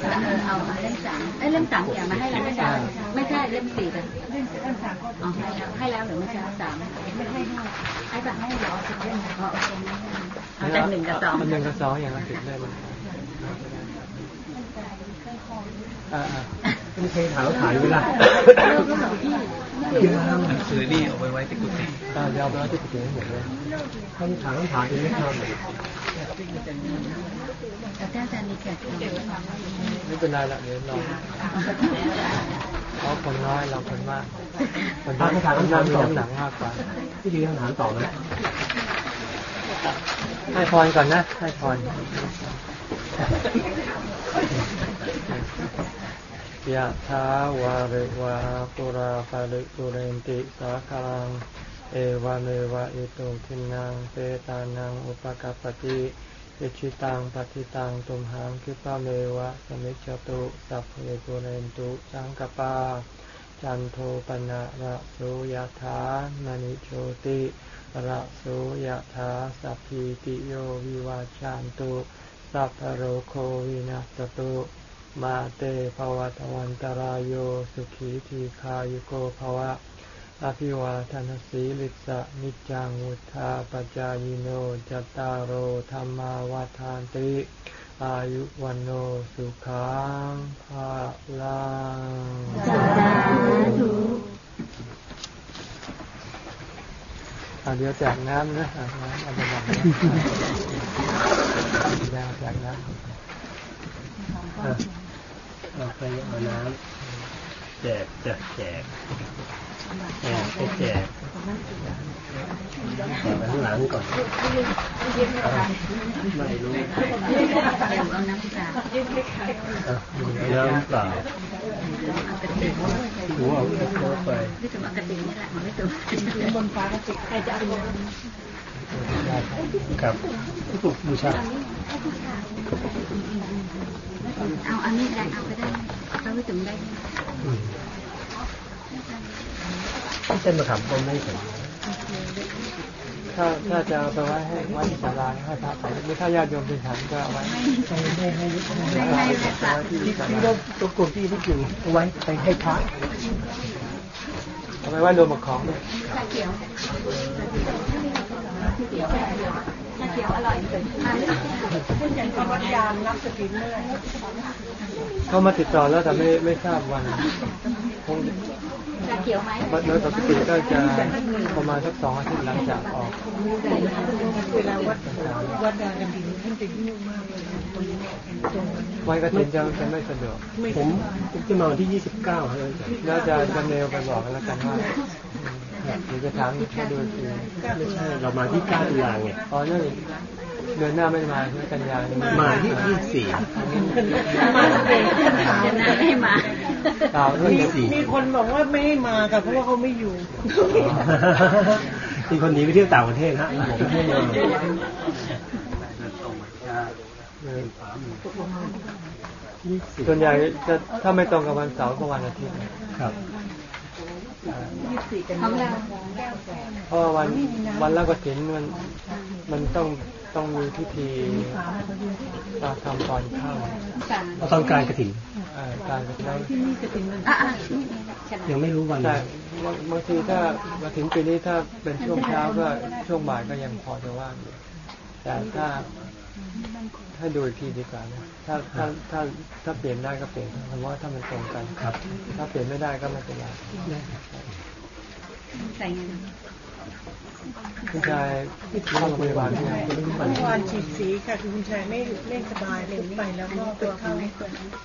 จะเอาเอาเล่มสามเอ้ยเล่มสามอย่ามาให้เราไม่ใช่ไม่ใช่เล่มสี่กันเล่มเล่มสามก็อ๋อให้แล้วให้แล้วหรือไม่ใช่สามไม่ให้ให้ให้แบบให้เดี๋ยวเอาสิบเล่มอ๋อโอเคเอาแต่หนึ่งกับสองอันหนึ่งกับสองอย่างละสิบเล่มอ่าอ่า ไม่เคยถามถ่ายเวลาหนังสือนี่เอาไว้ไว้ที่กุฏิอ่าเดี๋ยวเอาไปไว้ที่กุฏิให้หมดเลยถ้ามีถามต้องถามเองไม่ทำอาจารย์อาจารย์มีแขกไม่เป็นไรละเดี๋ยวรอเขาคนน้อยเราคนมากคนน้อยคนน้อยมีน้ำหนักมากกว่าที่ดีคำถามต่อไหมให้พรก่อนนะ ให้พร ยะถาวาริวาปุราภาริปุเรนติสาคารัง เอวเมวะอิโตทินังเปตานังอุปกัปปติอิชิตังปฏิตังตุมหังคิปะเมวะสมิจจตุสัพเพปุเรนตุสังกปา จันโทปนะระโสยะถามณิโชติระโสยะถาสัพพิติโยวิวาจันตุสัพพโรโควินัสตุ มาเตภวัตวันตรายโยสุขีทีคายุโกภวะ อภิวาทนสีลิสะนิจจังวุธาปจายโนจตตารโอธรรมาวาทานติ อายุวันโนสุขังภาลังอะเดี๋ยวแจกน้ำนะอะน้ำเอาไปบังนะแดงแจกน้ำอะ เอาไปเอาน้ำแจกแจกแจกแจกให้แจกแจกไปข้างหลังก่อนไม่รู้เดี๋ยวเอาน้ำตาอะน้ำเปล่าหัวเอาไปไม่ถึงเอากระติกนี่แหละมันไม่ถึงบนฟ้ากระติกใครจะเอาไปครับบูชา เอาอันนี้ได้เอาไปได้เราไม่ถึงได้อืมที่เส้นมะขามป้อมไม่ถึงถ้าถ้าจะเอาไปไว้ให้ไว้ที่ศาลาให้พระไปหรือถ้าญาติโยมเป็นฉันก็เอาไว้ให้ให้ให้ไม่ให้เลยค่ะที่ที่เราตัวกลุ่มที่ที่อยู่เอาไว้ไปให้พระเอาไปไว้รวมกับของเขีย เขียวชาเขียวอร่อยอันนี้คุณอย่างคำว่ายามรับสกินเมื่อเขามาติดต่อแล้วแต่ไม่ไม่ทราบวันคงชาเกี่ยวไหมโดยปกติก็จะประมาณสักสองอาทิตย์หลังจากออกเวลาวัดวัดดานกันดินท่านจะยุ่งมากเลยตรงนี้ตรงนั้นวันกระถินจะจะไม่สะดวกผมผมจะมาวันที่29ครับอาจารย์แล้วจะจะเมลไปบอกกันแล้วกันว่า หรือจะถามให้ดูอีกทีไม่ใช่เรามาที่9ตุลาไงอ๋อนั่นเดือนหน้าไม่ได้มาใช่ไหมกันยายนมาที่24มาเองถามไม่ให้มาเปล่ามีที่สี่มีคนบอกว่าไม่ให้มาค่ะเพราะว่าเขาไม่อยู่มีคนหนีไปเที่ยวต่างประเทศฮะผมไม่ได้มาส่วนใหญ่จะถ้าไม่ตรงกับวันเสาร์ก็วันอาทิตย์ครับของ เราเพราะว่าวันวันละกฐินมันมันต้องต้องมีพิธีตาทำตอนเข้าเอาตอนกลารกระถิ่นเอ่อการกฐินอะอะยังไม่รู้วันแต่บางบางทีถ้ากฐินปีนี้ถ้าเป็นช่วงเช้าก็ช่วงบ่ายก็ยังพอจะว่างอยู่แต่ถ้า ถ้าดูอีกทีดีกว่านะถ้าถ้าถ้าถ้าเปลี่ยนได้ก็เปลี่ยนเพราะว่าถ้ามันตรงกันครับ ถ้าเปลี่ยนไม่ได้ก็ไม่เป็นไรใส่เงินคุณชายเข้าโรงพยาบาลที่ไหนเมื่อวานฉีดสีค่ะคือคุณชายไม่ไม่สบายเลยไปแล้วก็ไปเข้า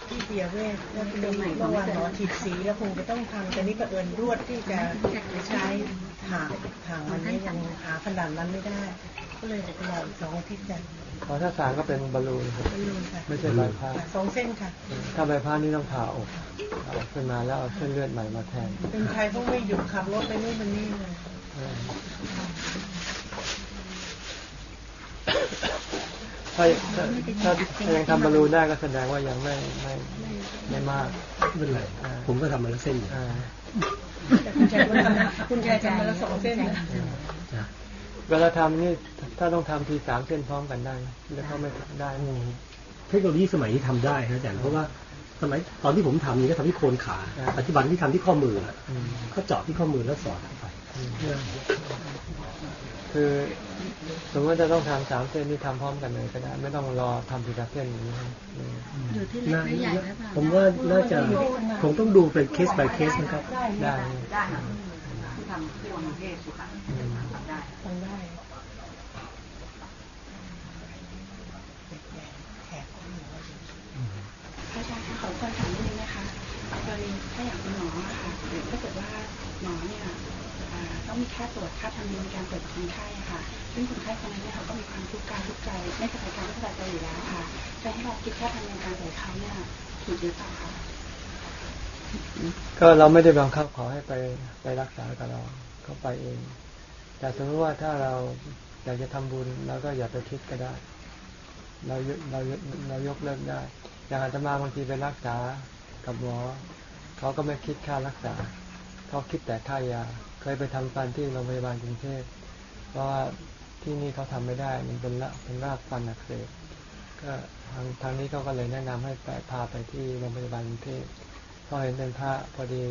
ที่เปียเวชแล้วเมื่อวานหมอฉีดสีแล้วคงจะต้องทำแต่นี่ก็เอิญรวดที่จะใช้ถางถางมันไม่ยังหาขนาดนั้นไม่ได้ ก็เลยจะรออีกสองอาทิตย์กัน พอถ้าสารก็เป็นบอลลูนครับไม่รู้ค่ะไม่ใช่ใบพัดสองเส้นค่ะ ถ้าใบพัดนี่ต้องผ่าอกผ่าอกขึ้นมาแล้วเอาเส้นเลือดใหม่มาแทน เป็นชายเขาไม่หยุดขับรถไปนู่นไปนี่เลยเออถ้าถ้าถ้าถ้ายังทำบอลลูนได้ก็แสดงว่ายังไม่ไม่ไม่มากไม่เป็นไรผมก็ทำมาแล้วเส้นอยู่อ่าแต่คุณชายก็ทำคุณชายทำมาแล้วสองเส้นนะจ้ะ เวลาทำนี่ถ้าต้องทำทีสามเส้นพร้อมกันได้ไหมแล้วเขาไม่ได้เทคโนโลยีสมัยนี้ทำได้นะอาจารย์เพราะว่าสมัยตอนที่ผมทำนี่ก็ทำที่โคนขาปัจจุบันที่ทำที่ข้อมืออะอืมก็เจาะที่ข้อมือแล้วสอดเข้าไปคือสมมติว่าจะต้องทำสามเส้นนี่ทำพร้อมกันเลยก็ได้ไม่ต้องรอทำทีละเส้นอย่างนี้นะอืมอยู่ที่เล็กหรือใหญ่แล้วค่ะผมว่าน่าจะคงต้องดูเป็นเคส by เคสนะครับ ได้ได้ค่ะที่ทำที่วังเทพสุขะ อืมทำได้ทำได้อาจารย์คะขอความถามนิดนึงนะคะกรณีถ้าอย่างคุณหมอค่ะหรือถ้าเกิดว่าหมอเนี่ยต้องมีค่าตรวจค่าทำเนียมในการตรวจคนไข้ค่ะ ซึ่งคนไข้คนนั้นเนี่ยเขาก็มีความทุกข์กายทุกข์ใจไม่สบายกายไม่สบายใจอยู่แล้วค่ะจะให้เราคิดค่าธรรมเนียมการตรวจเขาเนี่ยถูกหรือเปล่าคะก็เราไม่ได้บังคับขอให้ไปไปรักษากับเราเขาไปเอง แต่สมมติว่าถ้าเราอยากจะทำบุญเราก็อย่าไปคิดก็ได้ เราเราเรายกเลิกได้ อย่างอาตมาบางทีไปรักษากับหมอเขาก็ไม่คิดค่ารักษา เขาคิดแต่ค่ายา เคยไปทำฟันที่โรงพยาบาลกรุงเทพเพราะว่าที่นี่เขาทำไม่ได้ มันเป็นละเป็นรากฟันอักเสบก็ทางทางนี้เขาก็เลยแนะนำให้ไปพาไปที่โรงพยาบาลกรุงเทพ เขาเห็นเป็นพระพอดี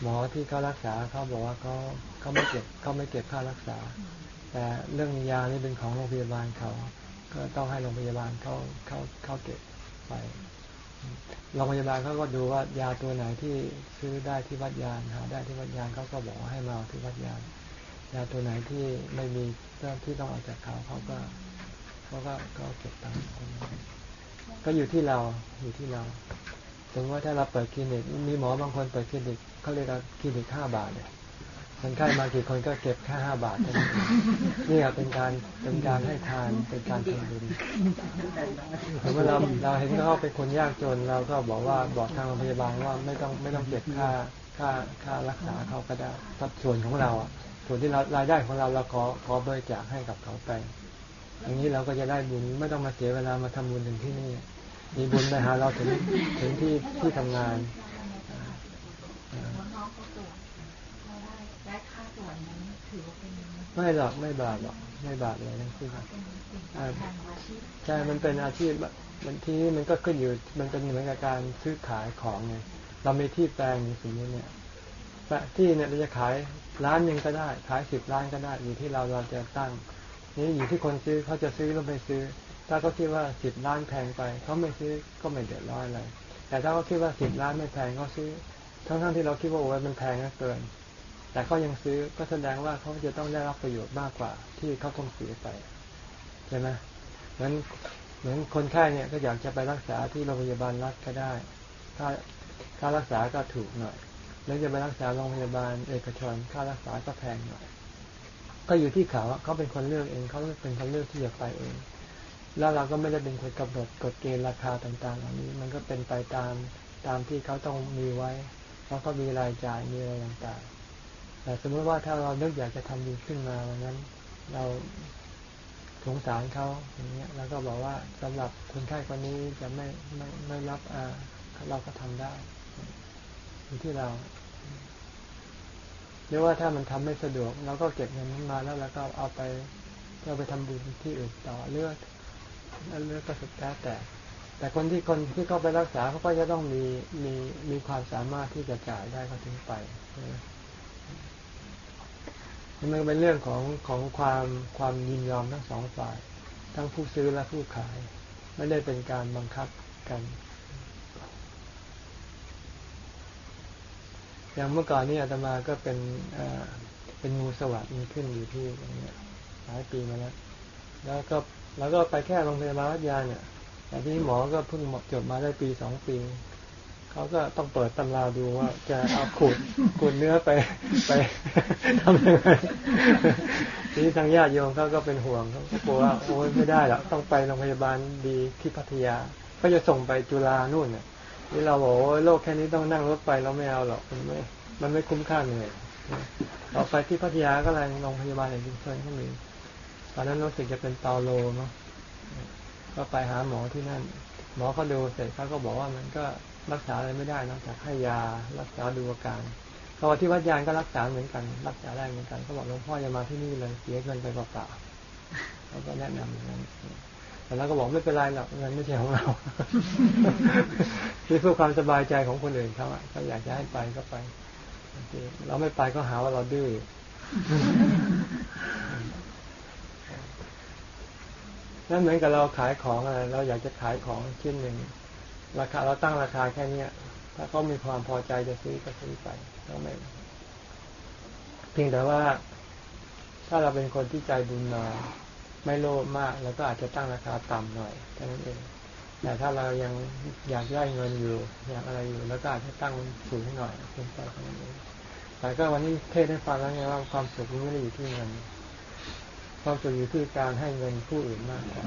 หมอที่เขารักษาเขาบอกว่าเขาเขาไม่เก็บเขาไม่เก็บค่ารักษา แต่เรื่องยานี่เป็นของโรงพยาบาลเขา ก็ต้องให้โรงพยาบาลเขาเขาเขาเก็บไปโรงพยาบาลเขาก็ดูว่ายาตัวไหนที่ซื้อได้ที่วัดยานหาได้ที่วัดยานเขาก็บอกว่าให้มาที่วัดยานยาตัวไหนที่ไม่มีเรื่องที่ต้องเอาจากเขาเขาก็เขาก็ก็เก็บตังค์ก็อยู่ที่เราอยู่ที่เรา สมมติว่าถ้าเราเปิดคลินิกมีหมอบางคนเปิดคลินิกเขาเรียกว่าคลินิกห้าบาทเนี่ยคนไข้มากี่คนก็เก็บแค่ห้าบาทเท่านั้นนี่เป็นการเป็นการให้ทานเป็นการทำบุญสมมติเราเราเห็นเขาเป็นคนยากจนเราก็บอกว่าบอกทางโรงพยาบาลว่าไม่ต้องไม่ต้องเก็บค่าค่าค่ารักษาเขาก็ได้สัดส่วนของเราอะส่วนที่เรารายได้ของเราเราขอขอบริจาคให้กับเขาไปอย่างนี้เราก็จะได้บุญไม่ต้องมาเสียเวลามาทำบุญถึงที่นี่ มีบุญไปหาเราถึงถึงที่ที่ทำงานอ่าน้องก็ตรวจเราได้ได้ค่าตรวจนั้นถือว่าเป็นไม่หรอกไม่บาปหรอกไม่บาปเลยทั้งสิ้นอ่าการอาชีพใช่มันเป็นอาชีพแบบมันที่นี่มันก็ขึ้นอยู่ มันเป็นเหมือนกับการซื้อขายของไงเรามีที่แปลงอยู่สิ่งนี้เนี่ยแปะที่เนี่ยเราจะขายร้านหนึ่งก็ได้ ขายสิบล้านก็ได้อยู่ที่เราเราจะตั้ง นี่อยู่ที่คนซื้อเขาจะซื้อหรือไม่ซื้อ ถ้าเขาคิดว่าสิบล้านแพงไปเขาไม่ซื้อก็ไม่เดือดร้อนอะไร แต่ถ้าเขาคิดว่าสิบล้านไม่แพงเขาซื้อ ทั้งๆที่เราคิดว่าโอ้ยมันแพงเกิน แต่เขายังซื้อก็แสดงว่าเขาจะต้องได้รับประโยชน์มากกว่า ที่เขาต้องเสียไปใช่ไหมเหมือนเหมือนคนไข้เนี่ยก็อยากจะไปรักษาที่โรงพยาบาลรัฐก็ได้ค่าค่ารักษาก็ถูกหน่อย แล้วจะไปรักษาโรงพยาบาลเอกชนค่ารักษาก็แพงหน่อย ก็อยู่ที่เขาเขาเป็นคนเลือกเองเขาเป็นคนเลือกที่จะไปเอง แล้วเราก็ไม่ได้เป็นคนกำหนดกฎเกณฑ์ราคาต่างๆเหล่านี้ มันก็เป็นไปตามตามที่เขาต้องมีไว้เพราะเขามีรายจ่ายมีอะไรต่างๆ แต่สมมติว่าถ้าเราเลือกอยากจะทำดีขึ้นมาวันนั้น เราสงสารเขาอย่างเงี้ยแล้วก็บอกว่าสำหรับคนไข้คนนี้จะไม่ไม่ไม่รับอ่าเราก็ทำได้อยู่ที่เราหรือว่าถ้ามันทำไม่สะดวกเราก็เก็บเงินนั้นมาแล้วเราก็เอาไปเราไปทำบุญที่อื่นต่อเลือก เลือกก็สุดแท้แต่ แต่คนที่คนที่เข้าไปรักษาเขาก็จะต้องมีมีมีความสามารถที่จะจ่ายได้ก็ถึงไปมันเป็นเรื่องของของความความยินยอมทั้งสองฝ่าย ทั้งผู้ซื้อและผู้ขาย ไม่ได้เป็นการบังคับกันอย่างเมื่อก่อนนี้อาตมาก็เป็นเป็นงูสวัสด์มีขึ้นอยู่ที่ตรงนี้หลายปีมาแล้ว แล้วก็ แล้วก็ไปแค่โรงพยาบาลวัดยาเนี่ยแต่ที่หมอก็เพิ่งจบมาได้ปีสองปีเขาก็ต้องเปิดตำราดูว่าจะเอาขูดขูดเนื้อไปไปทำยังไงทีนี้ทางญาติโยมเขาก็เป็นห่วงเขาก็กลัวว่าโอ้ยไม่ได้หรอกต้องไปโรงพยาบาลดีที่พัทยาก็จะส่งไปจุฬานู่นเนี่ยนี่เราบอกว่าโลกแค่นี้ต้องนั่งรถไปเราไม่เอาหรอกมันไม่มันไม่คุ้มค่าเหนื่อยเราไปที่พัทยาก็เลยโรงพยาบาลแห่งชุมชนก็มี ตอนนั้นรู้สึกจะเป็นเปาโลเนาะก็ไปหาหมอที่นั่น หมอเขาดูเสร็จเขาก็บอกว่ามันก็รักษาอะไรไม่ได้นอกจากให้ยารักษาดูอาการเขาที่วัดยานก็รักษาเหมือนกัน รักษาได้เหมือนกันเขาบอกหลวงพ่ออย่ามาที่นี่เลยเสียเงินไปเปล่าๆเขาก็แนะนำอย่างนั้นแต่เราก็บอกไม่เป็นไรหรอกเงินไม่ใช่ของเราที่เพื่อความสบายใจของคนอื่นเขาเขาอยากจะให้ไปก็ไปเราไม่ไปก็หาว่าเราดื้อ นั่นเหมือนกับเราขายของอะไรเราอยากจะขายของชิ้นหนึ่งราคาเราตั้งราคาแค่เนี้ย ถ้าเขามีความพอใจจะซื้อก็ซื้อไปก็ไม่เพียงแต่ว่าถ้าเราเป็นคนที่ใจบุญมาไม่โลภมากเราก็อาจจะตั้งราคาต่ำหน่อยแค่นั้นเองแต่ถ้าเรายังอยากได้เงินอยู่อยากอะไรอยู่ แล้วก็อาจจะตั้งสูงหน่อยเพียงแต่แค่นั้นเองแต่ก็วันนี้เทศให้ฟังแล้วไงว่าความสุขมันไม่ได้อยู่ที่เงิน ความสุขอยู่ที่การให้เงินผู้อื่นมากกว่า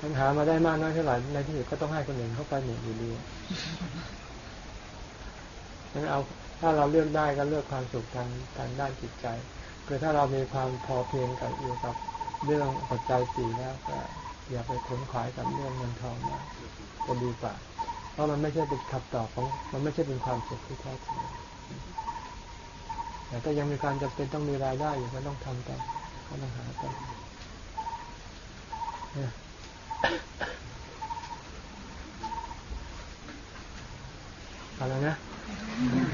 ปัญหามาได้มากน้อยเท่าไหร่ในที่สุดก็ต้องให้คนอื่นเข้าไปหนึ่งอยู่ดีงั้นเอาถ้าเราเลือกได้ก็เลือกความสุขทางทางด้านจิตใจคือถ้าเรามีความพอเพียงกับอยู่กับเรื่องปัจจัยสี่แล้วก็อย่าไปขนขวายกับเรื่องเงินทองมากจะดีกว่า เพราะมันไม่ใช่เป็นคำตอบของ มันไม่ใช่เป็นความสุขที่แท้จริง แต่ก็ยังมีการจำเป็นต้องมีรายได้อยู่ก็ต้องทำกันก็ต้องหากันเอาแล้วนะอยู่มองนะ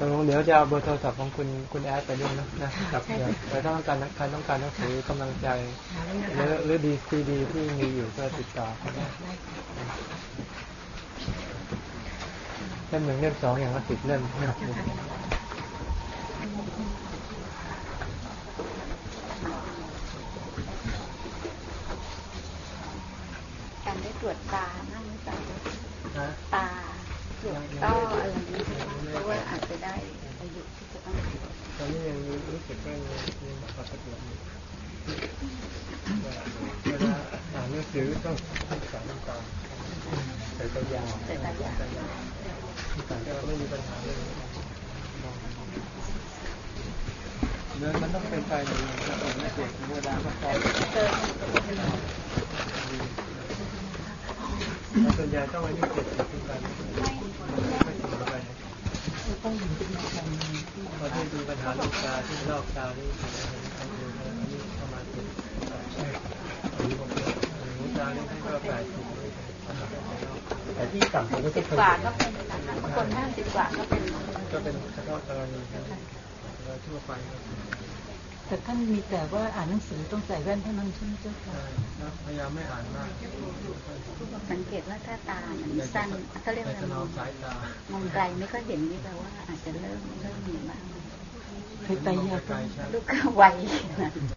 ตรงเดี๋ยวจะเอาเบอร์โทรศัพท์ของคุณคุณแอดไปด้วยนะนะครับเดี๋ยวถ้าต้องการใครต้องการหนังสือกำลังใจหรือหรือดีซีดีที่มีอยู่ก็ติดต่อเขาได้เล่มหนึ่งเล่มสองอย่างละสิบเล่มนะครับการได้ตรวจตานั่งตาตาตรวจต้ออะไร อยู่าอ่านหนังสือต้องศึกษาตามใส่ตายาวแต่ตายาต่เราไม่มีปัญหาเลยเดินมันต้องเป็นไปในไม่เกิดเวลาก็พอเกินส่วนใหญ่ต้องอายุเจ็ดสิบขึ้นไปไม่ถึงไปต้องอยู่ที่ พอที่มีปัญหาลูกตาที่ลอกตาที่อันนี้อันนี้ประมาณสิบหูตานี่ก็แปดสิบแต่ที่ต่ำก็สิบกว่าก็เป็นคนห้าสิบกว่าก็เป็น ก็เป็นเฉพาะกรณีดยทั่วไปก็ แต่ท่านมีแต่ว่าอ่านหนังสือต้องใส่แว่นเท่านั้นใช่ไหมเจ้าค่ะใช่แล้วพยายามไม่อ่านมากสังเกตว่าถ้าตามันสั้นเขาเรียกแต่ว่าจะนอนสายตามองไกลไม่ค่อยเห็นนี่แปลว่าอาจจะเริ่มเริ่มมีบ้างเคยไปยาไกลๆใช่ลูกก็ไว